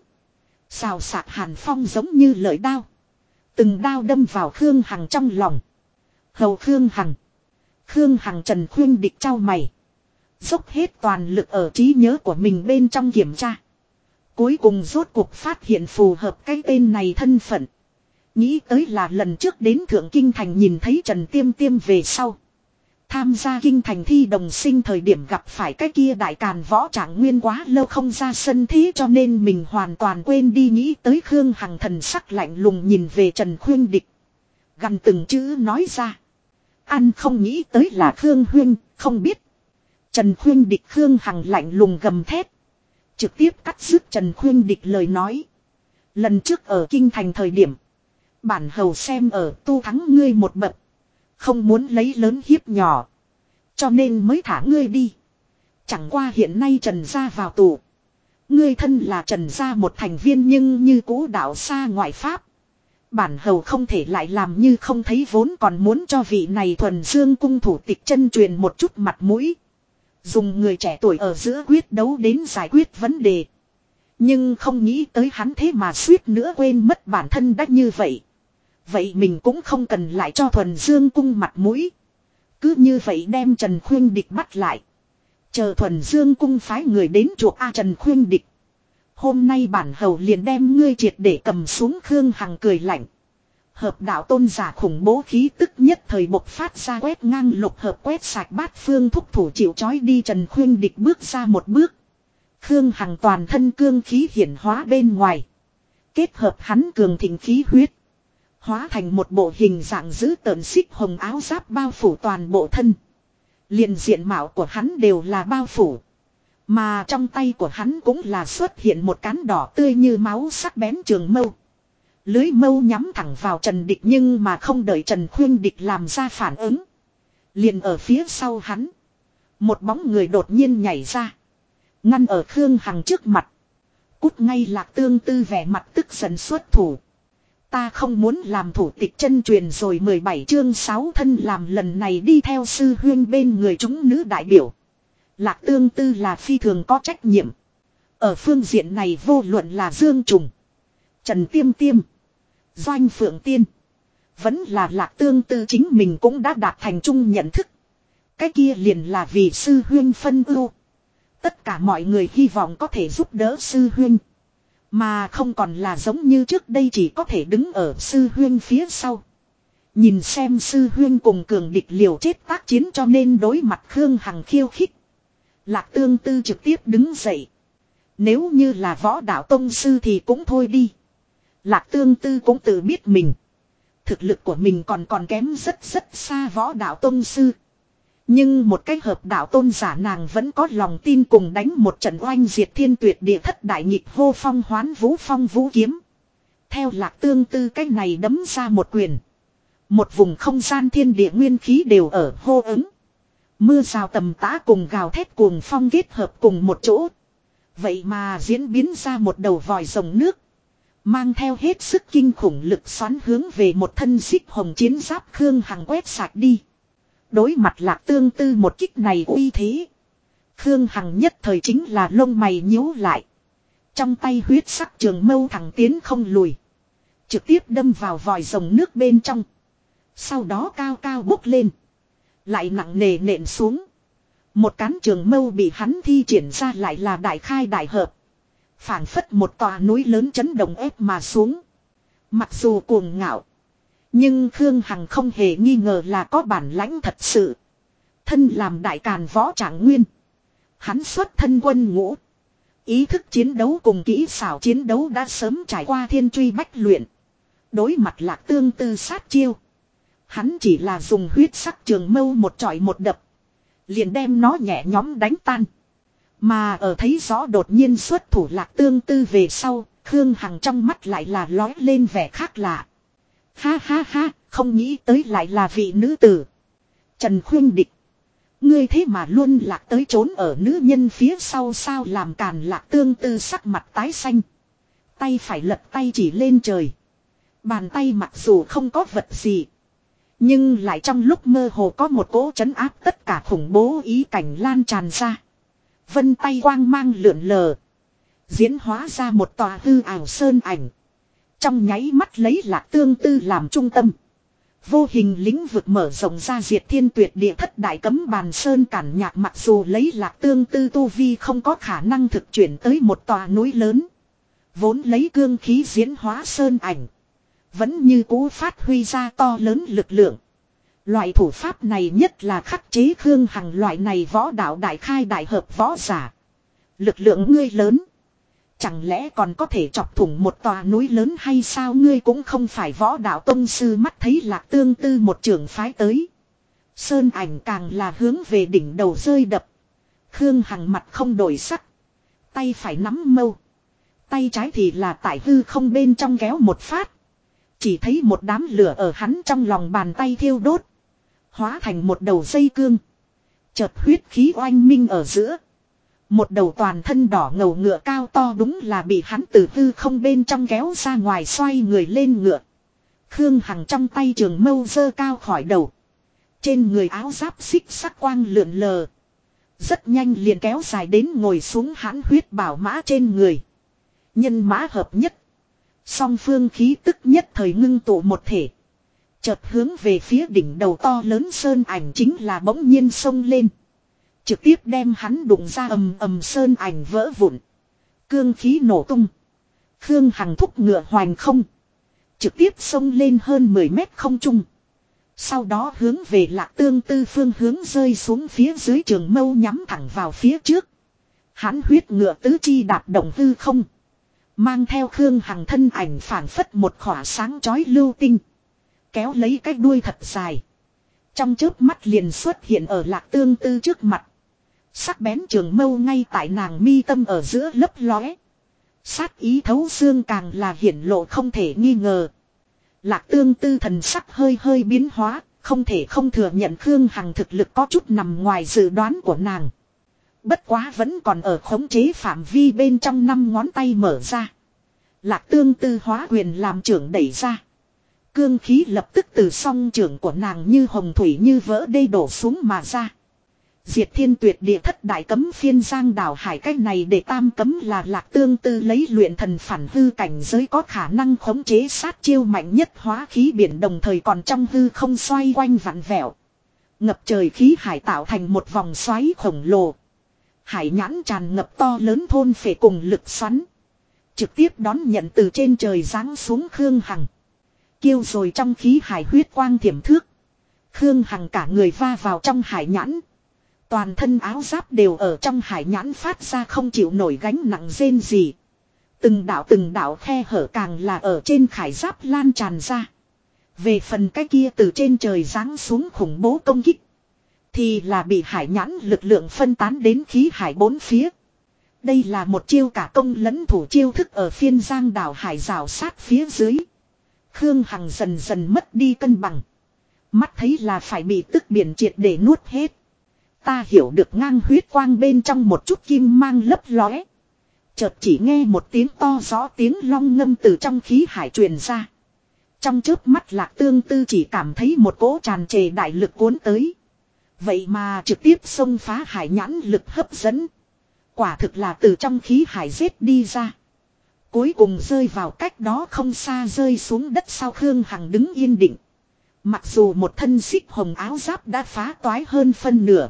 Speaker 1: Xào sạc hàn phong giống như lợi đao. Từng đao đâm vào Khương Hằng trong lòng. Hầu Khương Hằng. Khương Hằng Trần Khuyên Địch trao mày. Dốc hết toàn lực ở trí nhớ của mình bên trong kiểm tra. Cuối cùng rốt cuộc phát hiện phù hợp cái tên này thân phận. Nghĩ tới là lần trước đến Thượng Kinh Thành nhìn thấy Trần Tiêm Tiêm về sau. Tham gia Kinh Thành thi đồng sinh thời điểm gặp phải cái kia đại càn võ trạng nguyên quá lâu không ra sân thế cho nên mình hoàn toàn quên đi nghĩ tới Khương Hằng thần sắc lạnh lùng nhìn về Trần Khuyên Địch. Gần từng chữ nói ra. Ăn không nghĩ tới là Khương Huyên, không biết. Trần Khuyên Địch Khương Hằng lạnh lùng gầm thét. Trực tiếp cắt dứt Trần Khuyên Địch lời nói. Lần trước ở Kinh Thành thời điểm. Bản hầu xem ở tu thắng ngươi một bậc. Không muốn lấy lớn hiếp nhỏ. Cho nên mới thả ngươi đi. Chẳng qua hiện nay Trần gia vào tù. Ngươi thân là Trần gia một thành viên nhưng như cũ đạo xa ngoại pháp. Bản hầu không thể lại làm như không thấy vốn còn muốn cho vị này thuần dương cung thủ tịch chân truyền một chút mặt mũi. Dùng người trẻ tuổi ở giữa quyết đấu đến giải quyết vấn đề. Nhưng không nghĩ tới hắn thế mà suýt nữa quên mất bản thân đắc như vậy. Vậy mình cũng không cần lại cho thuần dương cung mặt mũi. Cứ như vậy đem Trần Khuyên Địch bắt lại. Chờ thuần dương cung phái người đến chuộc A Trần Khuyên Địch. Hôm nay bản hầu liền đem ngươi triệt để cầm xuống Khương Hằng cười lạnh. Hợp đạo tôn giả khủng bố khí tức nhất thời bộc phát ra quét ngang lục hợp quét sạch bát phương thúc thủ chịu chói đi Trần Khuyên Địch bước ra một bước. Khương Hằng toàn thân cương khí hiển hóa bên ngoài. Kết hợp hắn cường thịnh khí huyết. Hóa thành một bộ hình dạng giữ tợn xích hồng áo giáp bao phủ toàn bộ thân. liền diện mạo của hắn đều là bao phủ. Mà trong tay của hắn cũng là xuất hiện một cán đỏ tươi như máu sắc bén trường mâu. Lưới mâu nhắm thẳng vào Trần Địch nhưng mà không đợi Trần Khuyên Địch làm ra phản ứng. Liền ở phía sau hắn. Một bóng người đột nhiên nhảy ra. Ngăn ở Khương Hằng trước mặt. Cút ngay lạc tương tư vẻ mặt tức giận xuất thủ. Ta không muốn làm thủ tịch chân truyền rồi 17 chương 6 thân làm lần này đi theo sư huyên bên người chúng nữ đại biểu. Lạc tương tư là phi thường có trách nhiệm. Ở phương diện này vô luận là Dương Trùng. Trần Tiêm Tiêm. Doanh Phượng Tiên. Vẫn là lạc tương tư chính mình cũng đã đạt thành chung nhận thức. Cái kia liền là vì sư huyên phân ưu. Tất cả mọi người hy vọng có thể giúp đỡ sư huyên. Mà không còn là giống như trước đây chỉ có thể đứng ở sư huyên phía sau. Nhìn xem sư huyên cùng cường địch liều chết tác chiến cho nên đối mặt Khương Hằng khiêu khích. Lạc tương tư trực tiếp đứng dậy. Nếu như là võ đạo tông sư thì cũng thôi đi. Lạc tương tư cũng tự biết mình. Thực lực của mình còn còn kém rất rất xa võ đạo tông sư. Nhưng một cách hợp đạo tôn giả nàng vẫn có lòng tin cùng đánh một trận oanh diệt thiên tuyệt địa thất đại nhịp hô phong hoán vũ phong vũ kiếm. Theo lạc tương tư cách này đấm ra một quyền. Một vùng không gian thiên địa nguyên khí đều ở hô ứng. Mưa rào tầm tã cùng gào thét cuồng phong kết hợp cùng một chỗ. Vậy mà diễn biến ra một đầu vòi rồng nước. Mang theo hết sức kinh khủng lực xoắn hướng về một thân xích hồng chiến giáp Khương Hằng quét sạch đi. Đối mặt lạc tương tư một kích này uy thế. Khương Hằng nhất thời chính là lông mày nhíu lại. Trong tay huyết sắc trường mâu thẳng tiến không lùi. Trực tiếp đâm vào vòi rồng nước bên trong. Sau đó cao cao bốc lên. Lại nặng nề nện xuống. Một cán trường mâu bị hắn thi triển ra lại là đại khai đại hợp. phảng phất một tòa núi lớn chấn động ép mà xuống. Mặc dù cuồng ngạo. Nhưng Khương Hằng không hề nghi ngờ là có bản lãnh thật sự. Thân làm đại càn võ trạng nguyên. Hắn xuất thân quân ngũ. Ý thức chiến đấu cùng kỹ xảo chiến đấu đã sớm trải qua thiên truy bách luyện. Đối mặt lạc tương tư sát chiêu. Hắn chỉ là dùng huyết sắc trường mâu một trọi một đập. Liền đem nó nhẹ nhóm đánh tan. Mà ở thấy rõ đột nhiên xuất thủ lạc tương tư về sau, Khương Hằng trong mắt lại là lói lên vẻ khác lạ. Ha ha ha, không nghĩ tới lại là vị nữ tử. Trần Khuyên Địch. Ngươi thế mà luôn lạc tới trốn ở nữ nhân phía sau sao làm càn lạc tương tư sắc mặt tái xanh. Tay phải lật tay chỉ lên trời. Bàn tay mặc dù không có vật gì. Nhưng lại trong lúc mơ hồ có một cỗ chấn áp tất cả khủng bố ý cảnh lan tràn ra. Vân tay quang mang lượn lờ. Diễn hóa ra một tòa hư ảo sơn ảnh. Trong nháy mắt lấy lạc tương tư làm trung tâm. Vô hình lĩnh vực mở rộng ra diệt thiên tuyệt địa thất đại cấm bàn sơn cản nhạc mặc dù lấy lạc tương tư tu vi không có khả năng thực chuyển tới một tòa núi lớn. Vốn lấy cương khí diễn hóa sơn ảnh. Vẫn như cũ phát huy ra to lớn lực lượng. Loại thủ pháp này nhất là khắc chế Khương Hằng loại này võ đạo đại khai đại hợp võ giả. Lực lượng ngươi lớn. Chẳng lẽ còn có thể chọc thủng một tòa núi lớn hay sao ngươi cũng không phải võ đạo tông sư, mắt thấy lạc tương tư một trường phái tới. Sơn ảnh càng là hướng về đỉnh đầu rơi đập. Khương Hằng mặt không đổi sắc. Tay phải nắm mâu. Tay trái thì là tại hư không bên trong kéo một phát. Chỉ thấy một đám lửa ở hắn trong lòng bàn tay thiêu đốt. Hóa thành một đầu dây cương. Chợt huyết khí oanh minh ở giữa. Một đầu toàn thân đỏ ngầu ngựa cao to đúng là bị hắn từ hư không bên trong kéo ra ngoài xoay người lên ngựa. Khương Hằng trong tay trường mâu dơ cao khỏi đầu. Trên người áo giáp xích sắc quang lượn lờ. Rất nhanh liền kéo dài đến ngồi xuống hãn huyết bảo mã trên người. Nhân mã hợp nhất. Song phương khí tức nhất thời ngưng tụ một thể. Chợt hướng về phía đỉnh đầu to lớn sơn ảnh chính là bỗng nhiên sông lên. Trực tiếp đem hắn đụng ra ầm ầm sơn ảnh vỡ vụn. Cương khí nổ tung. Khương Hằng thúc ngựa hoành không. Trực tiếp sông lên hơn 10 mét không trung. Sau đó hướng về lạc tương tư phương hướng rơi xuống phía dưới trường mâu nhắm thẳng vào phía trước. Hắn huyết ngựa tứ chi đạp động hư không. Mang theo Khương Hằng thân ảnh phản phất một khỏa sáng chói lưu tinh. Kéo lấy cái đuôi thật dài. Trong chớp mắt liền xuất hiện ở lạc tương tư trước mặt. Sắc bén trường mâu ngay tại nàng mi tâm ở giữa lấp lóe. Sát ý thấu xương càng là hiển lộ không thể nghi ngờ. Lạc tương tư thần sắc hơi hơi biến hóa, không thể không thừa nhận Khương Hằng thực lực có chút nằm ngoài dự đoán của nàng. Bất quá vẫn còn ở khống chế phạm vi bên trong năm ngón tay mở ra. Lạc tương tư hóa quyền làm trưởng đẩy ra. Cương khí lập tức từ song trưởng của nàng như hồng thủy như vỡ đê đổ xuống mà ra. Diệt thiên tuyệt địa thất đại cấm phiên giang đảo hải cách này để tam cấm là lạc tương tư lấy luyện thần phản hư cảnh giới có khả năng khống chế sát chiêu mạnh nhất hóa khí biển đồng thời còn trong hư không xoay quanh vặn vẹo. Ngập trời khí hải tạo thành một vòng xoáy khổng lồ. Hải nhãn tràn ngập to lớn thôn phệ cùng lực xoắn. Trực tiếp đón nhận từ trên trời giáng xuống Khương Hằng. Kêu rồi trong khí hải huyết quang thiểm thước. Khương Hằng cả người va vào trong hải nhãn. Toàn thân áo giáp đều ở trong hải nhãn phát ra không chịu nổi gánh nặng rên gì. Từng đạo từng đạo khe hở càng là ở trên khải giáp lan tràn ra. Về phần cái kia từ trên trời giáng xuống khủng bố công kích. Thì là bị hải nhãn lực lượng phân tán đến khí hải bốn phía. Đây là một chiêu cả công lẫn thủ chiêu thức ở phiên giang đảo hải rào sát phía dưới. Khương Hằng dần dần mất đi cân bằng. Mắt thấy là phải bị tức biển triệt để nuốt hết. Ta hiểu được ngang huyết quang bên trong một chút kim mang lấp lóe. Chợt chỉ nghe một tiếng to rõ tiếng long ngâm từ trong khí hải truyền ra. Trong trước mắt lạc tương tư chỉ cảm thấy một cỗ tràn trề đại lực cuốn tới. Vậy mà trực tiếp xông phá hải nhãn lực hấp dẫn. Quả thực là từ trong khí hải giết đi ra. Cuối cùng rơi vào cách đó không xa rơi xuống đất sau Khương Hằng đứng yên định. Mặc dù một thân xích hồng áo giáp đã phá toái hơn phân nửa.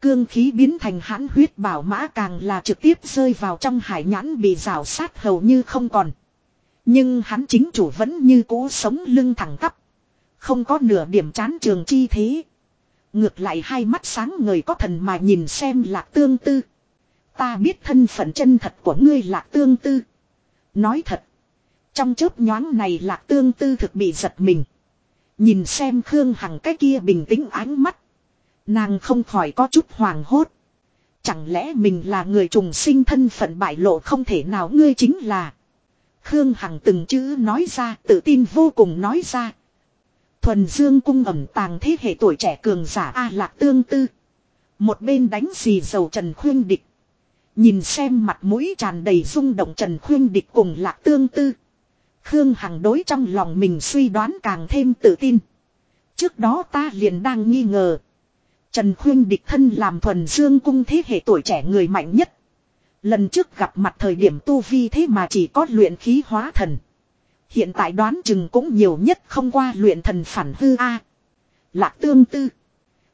Speaker 1: Cương khí biến thành hãn huyết bảo mã càng là trực tiếp rơi vào trong hải nhãn bị rào sát hầu như không còn. Nhưng hắn chính chủ vẫn như cũ sống lưng thẳng tắp. Không có nửa điểm chán trường chi thế. Ngược lại hai mắt sáng người có thần mà nhìn xem lạc tương tư. Ta biết thân phận chân thật của ngươi, lạc tương tư. Nói thật. Trong chớp nhoáng này, lạc tương tư thực bị giật mình. Nhìn xem Khương Hằng cái kia bình tĩnh ánh mắt. Nàng không khỏi có chút hoàng hốt. Chẳng lẽ mình là người trùng sinh thân phận bại lộ không thể nào ngươi chính là. Khương Hằng từng chữ nói ra, tự tin vô cùng nói ra. Thuần Dương cung ẩm tàng thế hệ tuổi trẻ cường giả A Lạc Tương Tư. Một bên đánh xì dầu Trần Khuyên Địch. Nhìn xem mặt mũi tràn đầy rung động Trần Khuyên Địch cùng lạc tương tư. Khương Hằng đối trong lòng mình suy đoán càng thêm tự tin. Trước đó ta liền đang nghi ngờ. Trần Khuyên địch thân làm thuần dương cung thế hệ tuổi trẻ người mạnh nhất. Lần trước gặp mặt thời điểm tu vi thế mà chỉ có luyện khí hóa thần. Hiện tại đoán chừng cũng nhiều nhất không qua luyện thần phản hư A. Lạc tương tư.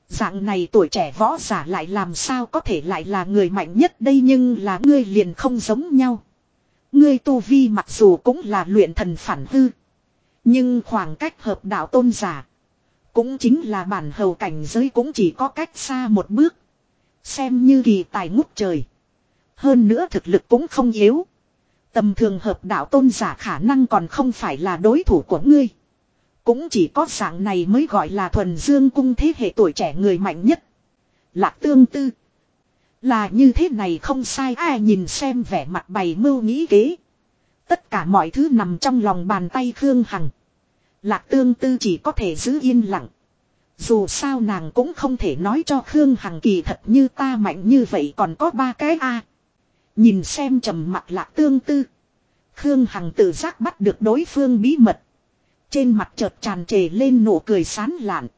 Speaker 1: Dạng này tuổi trẻ võ giả lại làm sao có thể lại là người mạnh nhất đây nhưng là ngươi liền không giống nhau. Ngươi tu vi mặc dù cũng là luyện thần phản hư. Nhưng khoảng cách hợp đạo tôn giả. Cũng chính là bản hầu cảnh giới cũng chỉ có cách xa một bước. Xem như kỳ tài ngút trời. Hơn nữa thực lực cũng không yếu. Tầm thường hợp đạo tôn giả khả năng còn không phải là đối thủ của ngươi. Cũng chỉ có dạng này mới gọi là thuần dương cung thế hệ tuổi trẻ người mạnh nhất. Lạc tương tư. Là như thế này không sai, ai nhìn xem vẻ mặt bày mưu nghĩ kế. Tất cả mọi thứ nằm trong lòng bàn tay Khương Hằng. Lạc tương tư chỉ có thể giữ yên lặng. Dù sao nàng cũng không thể nói cho Khương Hằng kỳ thật như ta mạnh như vậy còn có ba cái a. Nhìn xem trầm mặt lạc tương tư. Khương Hằng tự giác bắt được đối phương bí mật. Trên mặt chợt tràn trề lên nụ cười sán lạn.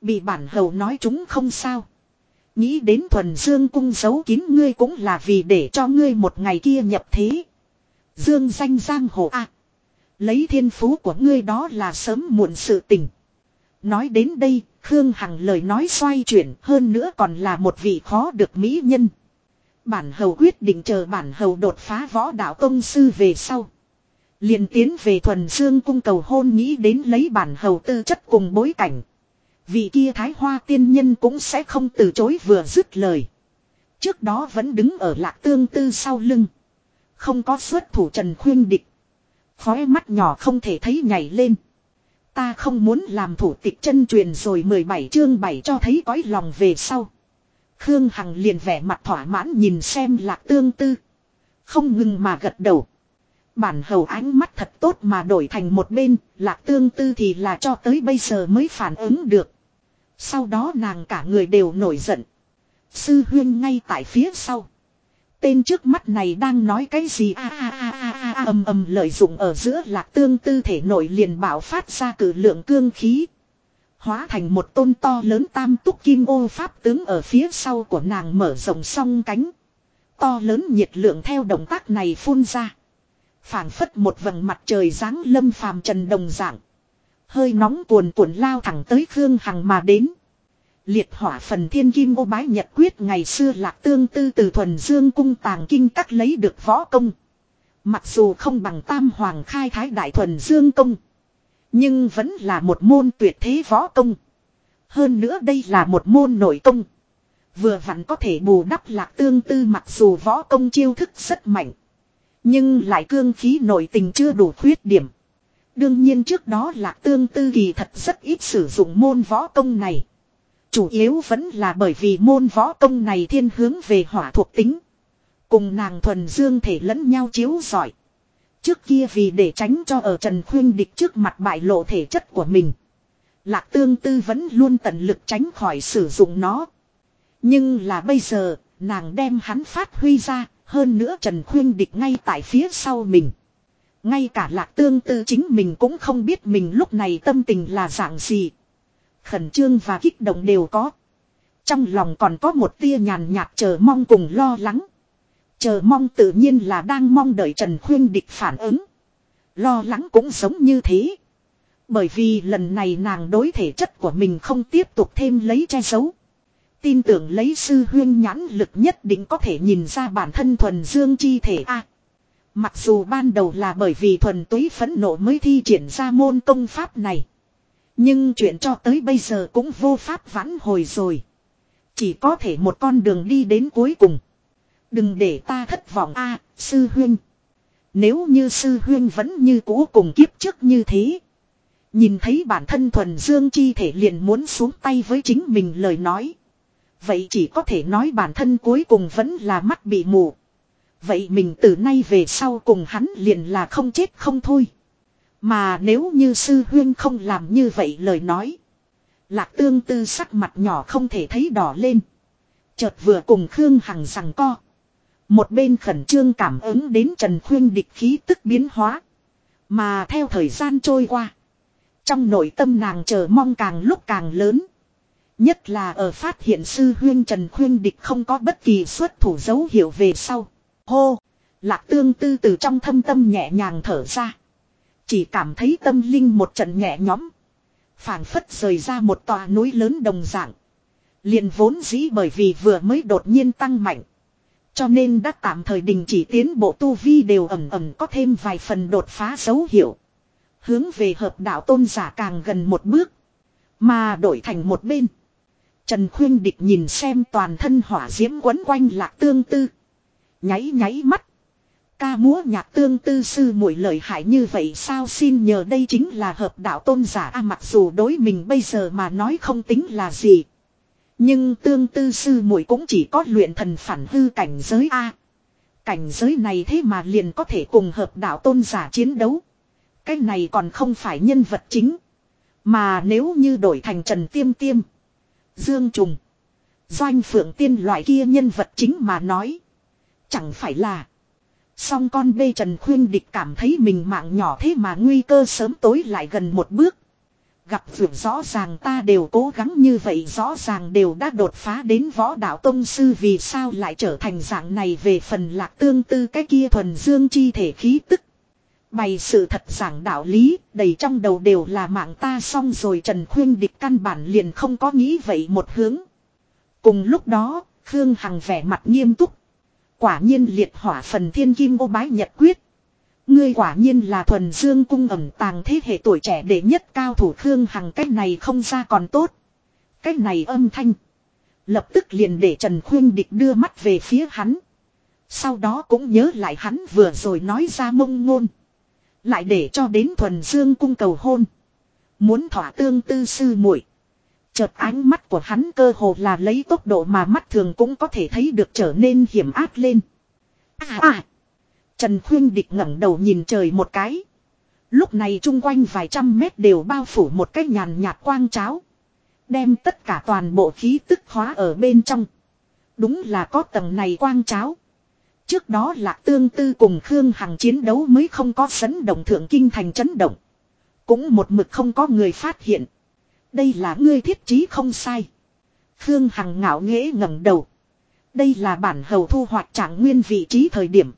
Speaker 1: Bị bản hầu nói chúng không sao. Nghĩ đến thuần dương cung giấu kín ngươi cũng là vì để cho ngươi một ngày kia nhập thế. Dương danh giang hồ a Lấy thiên phú của ngươi đó là sớm muộn sự tình. Nói đến đây, Khương Hằng lời nói xoay chuyển hơn nữa còn là một vị khó được mỹ nhân. Bản hầu quyết định chờ bản hầu đột phá võ đạo công sư về sau. liền tiến về thuần dương cung cầu hôn nghĩ đến lấy bản hầu tư chất cùng bối cảnh. Vị kia thái hoa tiên nhân cũng sẽ không từ chối vừa dứt lời. Trước đó vẫn đứng ở lạc tương tư sau lưng. Không có xuất thủ trần khuyên địch. Khóe mắt nhỏ không thể thấy nhảy lên. Ta không muốn làm thủ tịch chân truyền rồi 17 chương 7 cho thấy cõi lòng về sau. Khương Hằng liền vẻ mặt thỏa mãn nhìn xem lạc tương tư. Không ngừng mà gật đầu. Bản hầu ánh mắt thật tốt mà đổi thành một bên, lạc tương tư thì là cho tới bây giờ mới phản ứng được. Sau đó nàng cả người đều nổi giận. Sư huyên ngay tại phía sau. Tên trước mắt này đang nói cái gì a a a a a ầm ầm lợi dụng ở giữa lạc tương tư thể nội liền bảo phát ra cử lượng cương khí. Hóa thành một tôn to lớn tam túc kim ô pháp tướng ở phía sau của nàng mở rộng song cánh. To lớn nhiệt lượng theo động tác này phun ra. phảng phất một vầng mặt trời ráng lâm phàm trần đồng dạng. Hơi nóng cuồn cuộn lao thẳng tới Khương Hằng mà đến. Liệt hỏa phần thiên kim ô bái nhật quyết ngày xưa lạc tương tư từ thuần dương cung tàng kinh các lấy được võ công. Mặc dù không bằng tam hoàng khai thái đại thuần dương công. Nhưng vẫn là một môn tuyệt thế võ công. Hơn nữa đây là một môn nội công. Vừa vặn có thể bù đắp lạc tương tư mặc dù võ công chiêu thức rất mạnh. Nhưng lại cương khí nội tình chưa đủ khuyết điểm. Đương nhiên trước đó lạc tương tư kỳ thật rất ít sử dụng môn võ công này. Chủ yếu vẫn là bởi vì môn võ công này thiên hướng về hỏa thuộc tính. Cùng nàng thuần dương thể lẫn nhau chiếu giỏi. Trước kia vì để tránh cho ở Trần Khuyên địch trước mặt bại lộ thể chất của mình. Lạc tương tư vẫn luôn tận lực tránh khỏi sử dụng nó. Nhưng là bây giờ, nàng đem hắn phát huy ra, hơn nữa Trần Khuyên địch ngay tại phía sau mình. Ngay cả lạc tương tư chính mình cũng không biết mình lúc này tâm tình là dạng gì. Khẩn trương và kích động đều có. Trong lòng còn có một tia nhàn nhạt chờ mong cùng lo lắng. Chờ mong tự nhiên là đang mong đợi Trần Khuyên Địch phản ứng. Lo lắng cũng giống như thế. Bởi vì lần này nàng đối thể chất của mình không tiếp tục thêm lấy che giấu. Tin tưởng lấy sư huyên nhãn lực nhất định có thể nhìn ra bản thân thuần dương chi thể a. mặc dù ban đầu là bởi vì thuần túy phẫn nộ mới thi triển ra môn công pháp này. Nhưng chuyện cho tới bây giờ cũng vô pháp vãn hồi rồi. Chỉ có thể một con đường đi đến cuối cùng. Đừng để ta thất vọng a, sư huyên. Nếu như sư huyên vẫn như cũ cùng kiếp trước như thế. Nhìn thấy bản thân thuần dương chi thể liền muốn xuống tay với chính mình lời nói. Vậy chỉ có thể nói bản thân cuối cùng vẫn là mắt bị mù. Vậy mình từ nay về sau cùng hắn liền là không chết không thôi. Mà nếu như sư huyên không làm như vậy lời nói. Lạc tương tư sắc mặt nhỏ không thể thấy đỏ lên. Chợt vừa cùng Khương Hằng rằng co. Một bên khẩn trương cảm ứng đến Trần Khuyên địch khí tức biến hóa. Mà theo thời gian trôi qua. Trong nội tâm nàng chờ mong càng lúc càng lớn. Nhất là ở phát hiện sư huyên Trần Khuyên địch không có bất kỳ xuất thủ dấu hiệu về sau. Hô! Lạc tương tư từ trong thâm tâm nhẹ nhàng thở ra. Chỉ cảm thấy tâm linh một trận nhẹ nhõm. phảng phất rời ra một tòa núi lớn đồng dạng. liền vốn dĩ bởi vì vừa mới đột nhiên tăng mạnh. Cho nên đã tạm thời đình chỉ tiến bộ tu vi đều ẩm ẩm có thêm vài phần đột phá dấu hiệu. Hướng về hợp đạo tôn giả càng gần một bước. Mà đổi thành một bên. Trần Khuyên Địch nhìn xem toàn thân hỏa diễm quấn quanh lạc tương tư. Nháy nháy mắt. Ca múa nhạc tương tư sư muội lợi hại như vậy sao xin nhờ đây chính là hợp đạo tôn giả a, mặc dù đối mình bây giờ mà nói không tính là gì. Nhưng tương tư sư muội cũng chỉ có luyện thần phản hư cảnh giới A. Cảnh giới này thế mà liền có thể cùng hợp đạo tôn giả chiến đấu. Cái này còn không phải nhân vật chính. Mà nếu như đổi thành Trần Tiêm Tiêm. Dương Trùng. Doanh Phượng Tiên loại kia nhân vật chính mà nói. Chẳng phải là. Song con bê Trần Khuyên Địch cảm thấy mình mạng nhỏ thế mà nguy cơ sớm tối lại gần một bước. Gặp vượt rõ ràng ta đều cố gắng như vậy rõ ràng đều đã đột phá đến võ đạo tông sư vì sao lại trở thành dạng này về phần lạc tương tư cái kia thuần dương chi thể khí tức. Bày sự thật giảng đạo lý, đầy trong đầu đều là mạng ta xong rồi Trần Khuyên địch căn bản liền không có nghĩ vậy một hướng. Cùng lúc đó, Khương Hằng vẻ mặt nghiêm túc. Quả nhiên liệt hỏa phần thiên kim ô bái nhật quyết. Ngươi quả nhiên là thuần dương cung ẩm tàng thế hệ tuổi trẻ đệ nhất cao thủ Khương Hằng cách này không ra còn tốt. Cách này âm thanh. Lập tức liền để Trần Khuyên Địch đưa mắt về phía hắn. Sau đó cũng nhớ lại hắn vừa rồi nói ra mông ngôn. Lại để cho đến thuần dương cung cầu hôn. Muốn thỏa tương tư sư muội Chợt ánh mắt của hắn cơ hồ là lấy tốc độ mà mắt thường cũng có thể thấy được trở nên hiểm ác lên. À à! Trần Khuyên Địch ngẩng đầu nhìn trời một cái. Lúc này chung quanh vài trăm mét đều bao phủ một cái nhàn nhạt quang cháo. Đem tất cả toàn bộ khí tức hóa ở bên trong. Đúng là có tầng này quang cháo. Trước đó là tương tư cùng Khương Hằng chiến đấu mới không có sấn động thượng kinh thành chấn động. Cũng một mực không có người phát hiện. Đây là ngươi thiết trí không sai. Khương Hằng ngạo nghễ ngẩng đầu. Đây là bản hầu thu hoạch trạng nguyên vị trí thời điểm.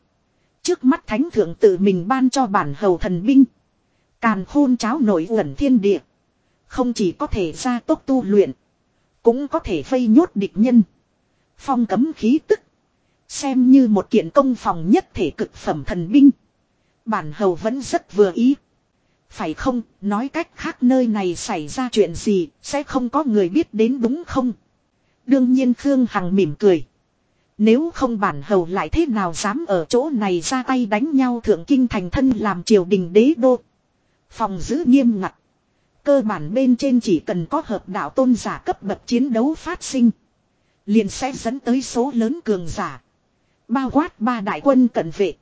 Speaker 1: Trước mắt thánh thượng tự mình ban cho bản hầu thần binh. Càn khôn cháo nổi uẩn thiên địa. Không chỉ có thể ra tốc tu luyện. Cũng có thể vây nhốt địch nhân. Phong cấm khí tức. Xem như một kiện công phòng nhất thể cực phẩm thần binh. Bản hầu vẫn rất vừa ý. Phải không, nói cách khác nơi này xảy ra chuyện gì, sẽ không có người biết đến đúng không? Đương nhiên Khương Hằng mỉm cười. Nếu không bản hầu lại thế nào dám ở chỗ này ra tay đánh nhau thượng kinh thành thân làm triều đình đế đô. Phòng giữ nghiêm ngặt. Cơ bản bên trên chỉ cần có hợp đạo tôn giả cấp bậc chiến đấu phát sinh. Liền sẽ dẫn tới số lớn cường giả. Bao quát ba đại quân cận vệ.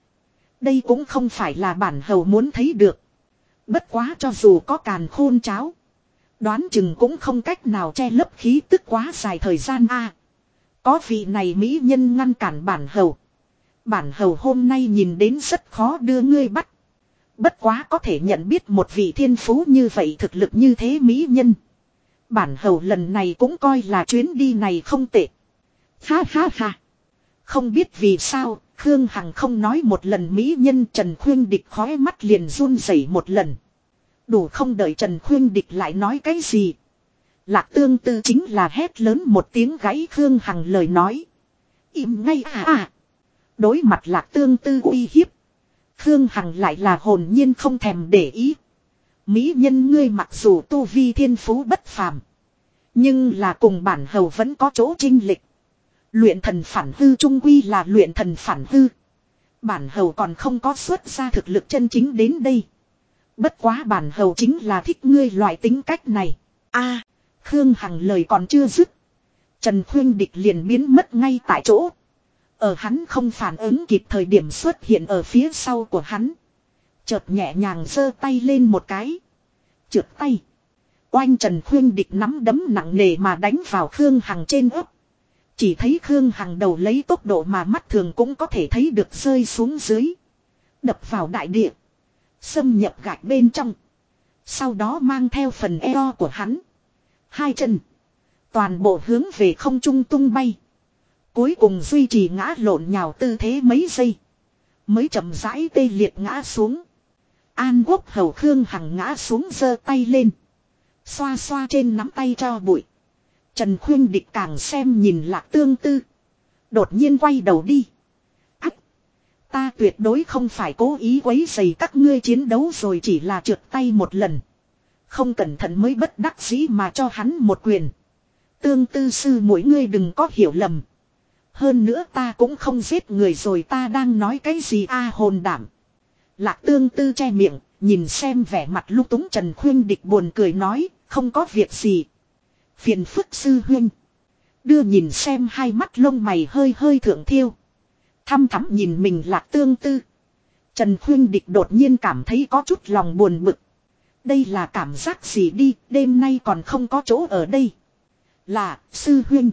Speaker 1: Đây cũng không phải là bản hầu muốn thấy được. Bất quá cho dù có càn khôn cháo. Đoán chừng cũng không cách nào che lấp khí tức quá dài thời gian a. Có vị này mỹ nhân ngăn cản bản hầu. Bản hầu hôm nay nhìn đến rất khó đưa ngươi bắt. Bất quá có thể nhận biết một vị thiên phú như vậy thực lực như thế mỹ nhân. Bản hầu lần này cũng coi là chuyến đi này không tệ. Ha ha ha. Không biết vì sao, Khương Hằng không nói một lần, mỹ nhân Trần Khuyên Địch khói mắt liền run rẩy một lần. Đủ không đợi Trần Khuyên Địch lại nói cái gì. Lạc tương tư chính là hét lớn một tiếng gãy Khương Hằng lời nói. Im ngay à à. Đối mặt lạc tương tư uy hiếp. Khương Hằng lại là hồn nhiên không thèm để ý. Mỹ nhân ngươi mặc dù tu vi thiên phú bất phàm. Nhưng là cùng bản hầu vẫn có chỗ trinh lịch. Luyện thần phản hư trung quy là luyện thần phản hư. Bản hầu còn không có xuất ra thực lực chân chính đến đây. Bất quá bản hầu chính là thích ngươi loại tính cách này. a, Khương Hằng lời còn chưa dứt. Trần Khuyên Địch liền biến mất ngay tại chỗ. Ở hắn không phản ứng kịp thời điểm xuất hiện ở phía sau của hắn. Chợt nhẹ nhàng giơ tay lên một cái. Trượt tay. Oanh Trần Khuyên Địch nắm đấm nặng nề mà đánh vào Khương Hằng trên ấp. Chỉ thấy Khương Hằng đầu lấy tốc độ mà mắt thường cũng có thể thấy được rơi xuống dưới. Đập vào đại địa. Xâm nhập gạch bên trong. Sau đó mang theo phần eo của hắn. Hai chân. Toàn bộ hướng về không trung tung bay. Cuối cùng duy trì ngã lộn nhào tư thế mấy giây. Mới chậm rãi tê liệt ngã xuống. An quốc hầu Khương Hằng ngã xuống giơ tay lên. Xoa xoa trên nắm tay cho bụi. Trần Khuyên Địch càng xem nhìn lạc tương tư. Đột nhiên quay đầu đi. Ách! Ta tuyệt đối không phải cố ý quấy dày các ngươi chiến đấu rồi chỉ là trượt tay một lần. Không cẩn thận mới bất đắc dĩ mà cho hắn một quyền. Tương tư sư mỗi ngươi đừng có hiểu lầm. Hơn nữa ta cũng không giết người rồi ta đang nói cái gì a hồn đảm. Lạc tương tư che miệng, nhìn xem vẻ mặt lúc túng Trần Khuyên Địch buồn cười nói, không có việc gì. Phiền phức sư huynh. Đưa nhìn xem hai mắt lông mày hơi hơi thượng thiêu. Thăm thắm nhìn mình lạc tương tư. Trần Khuyên Địch đột nhiên cảm thấy có chút lòng buồn bực. Đây là cảm giác gì đi, đêm nay còn không có chỗ ở đây. Là, sư huynh.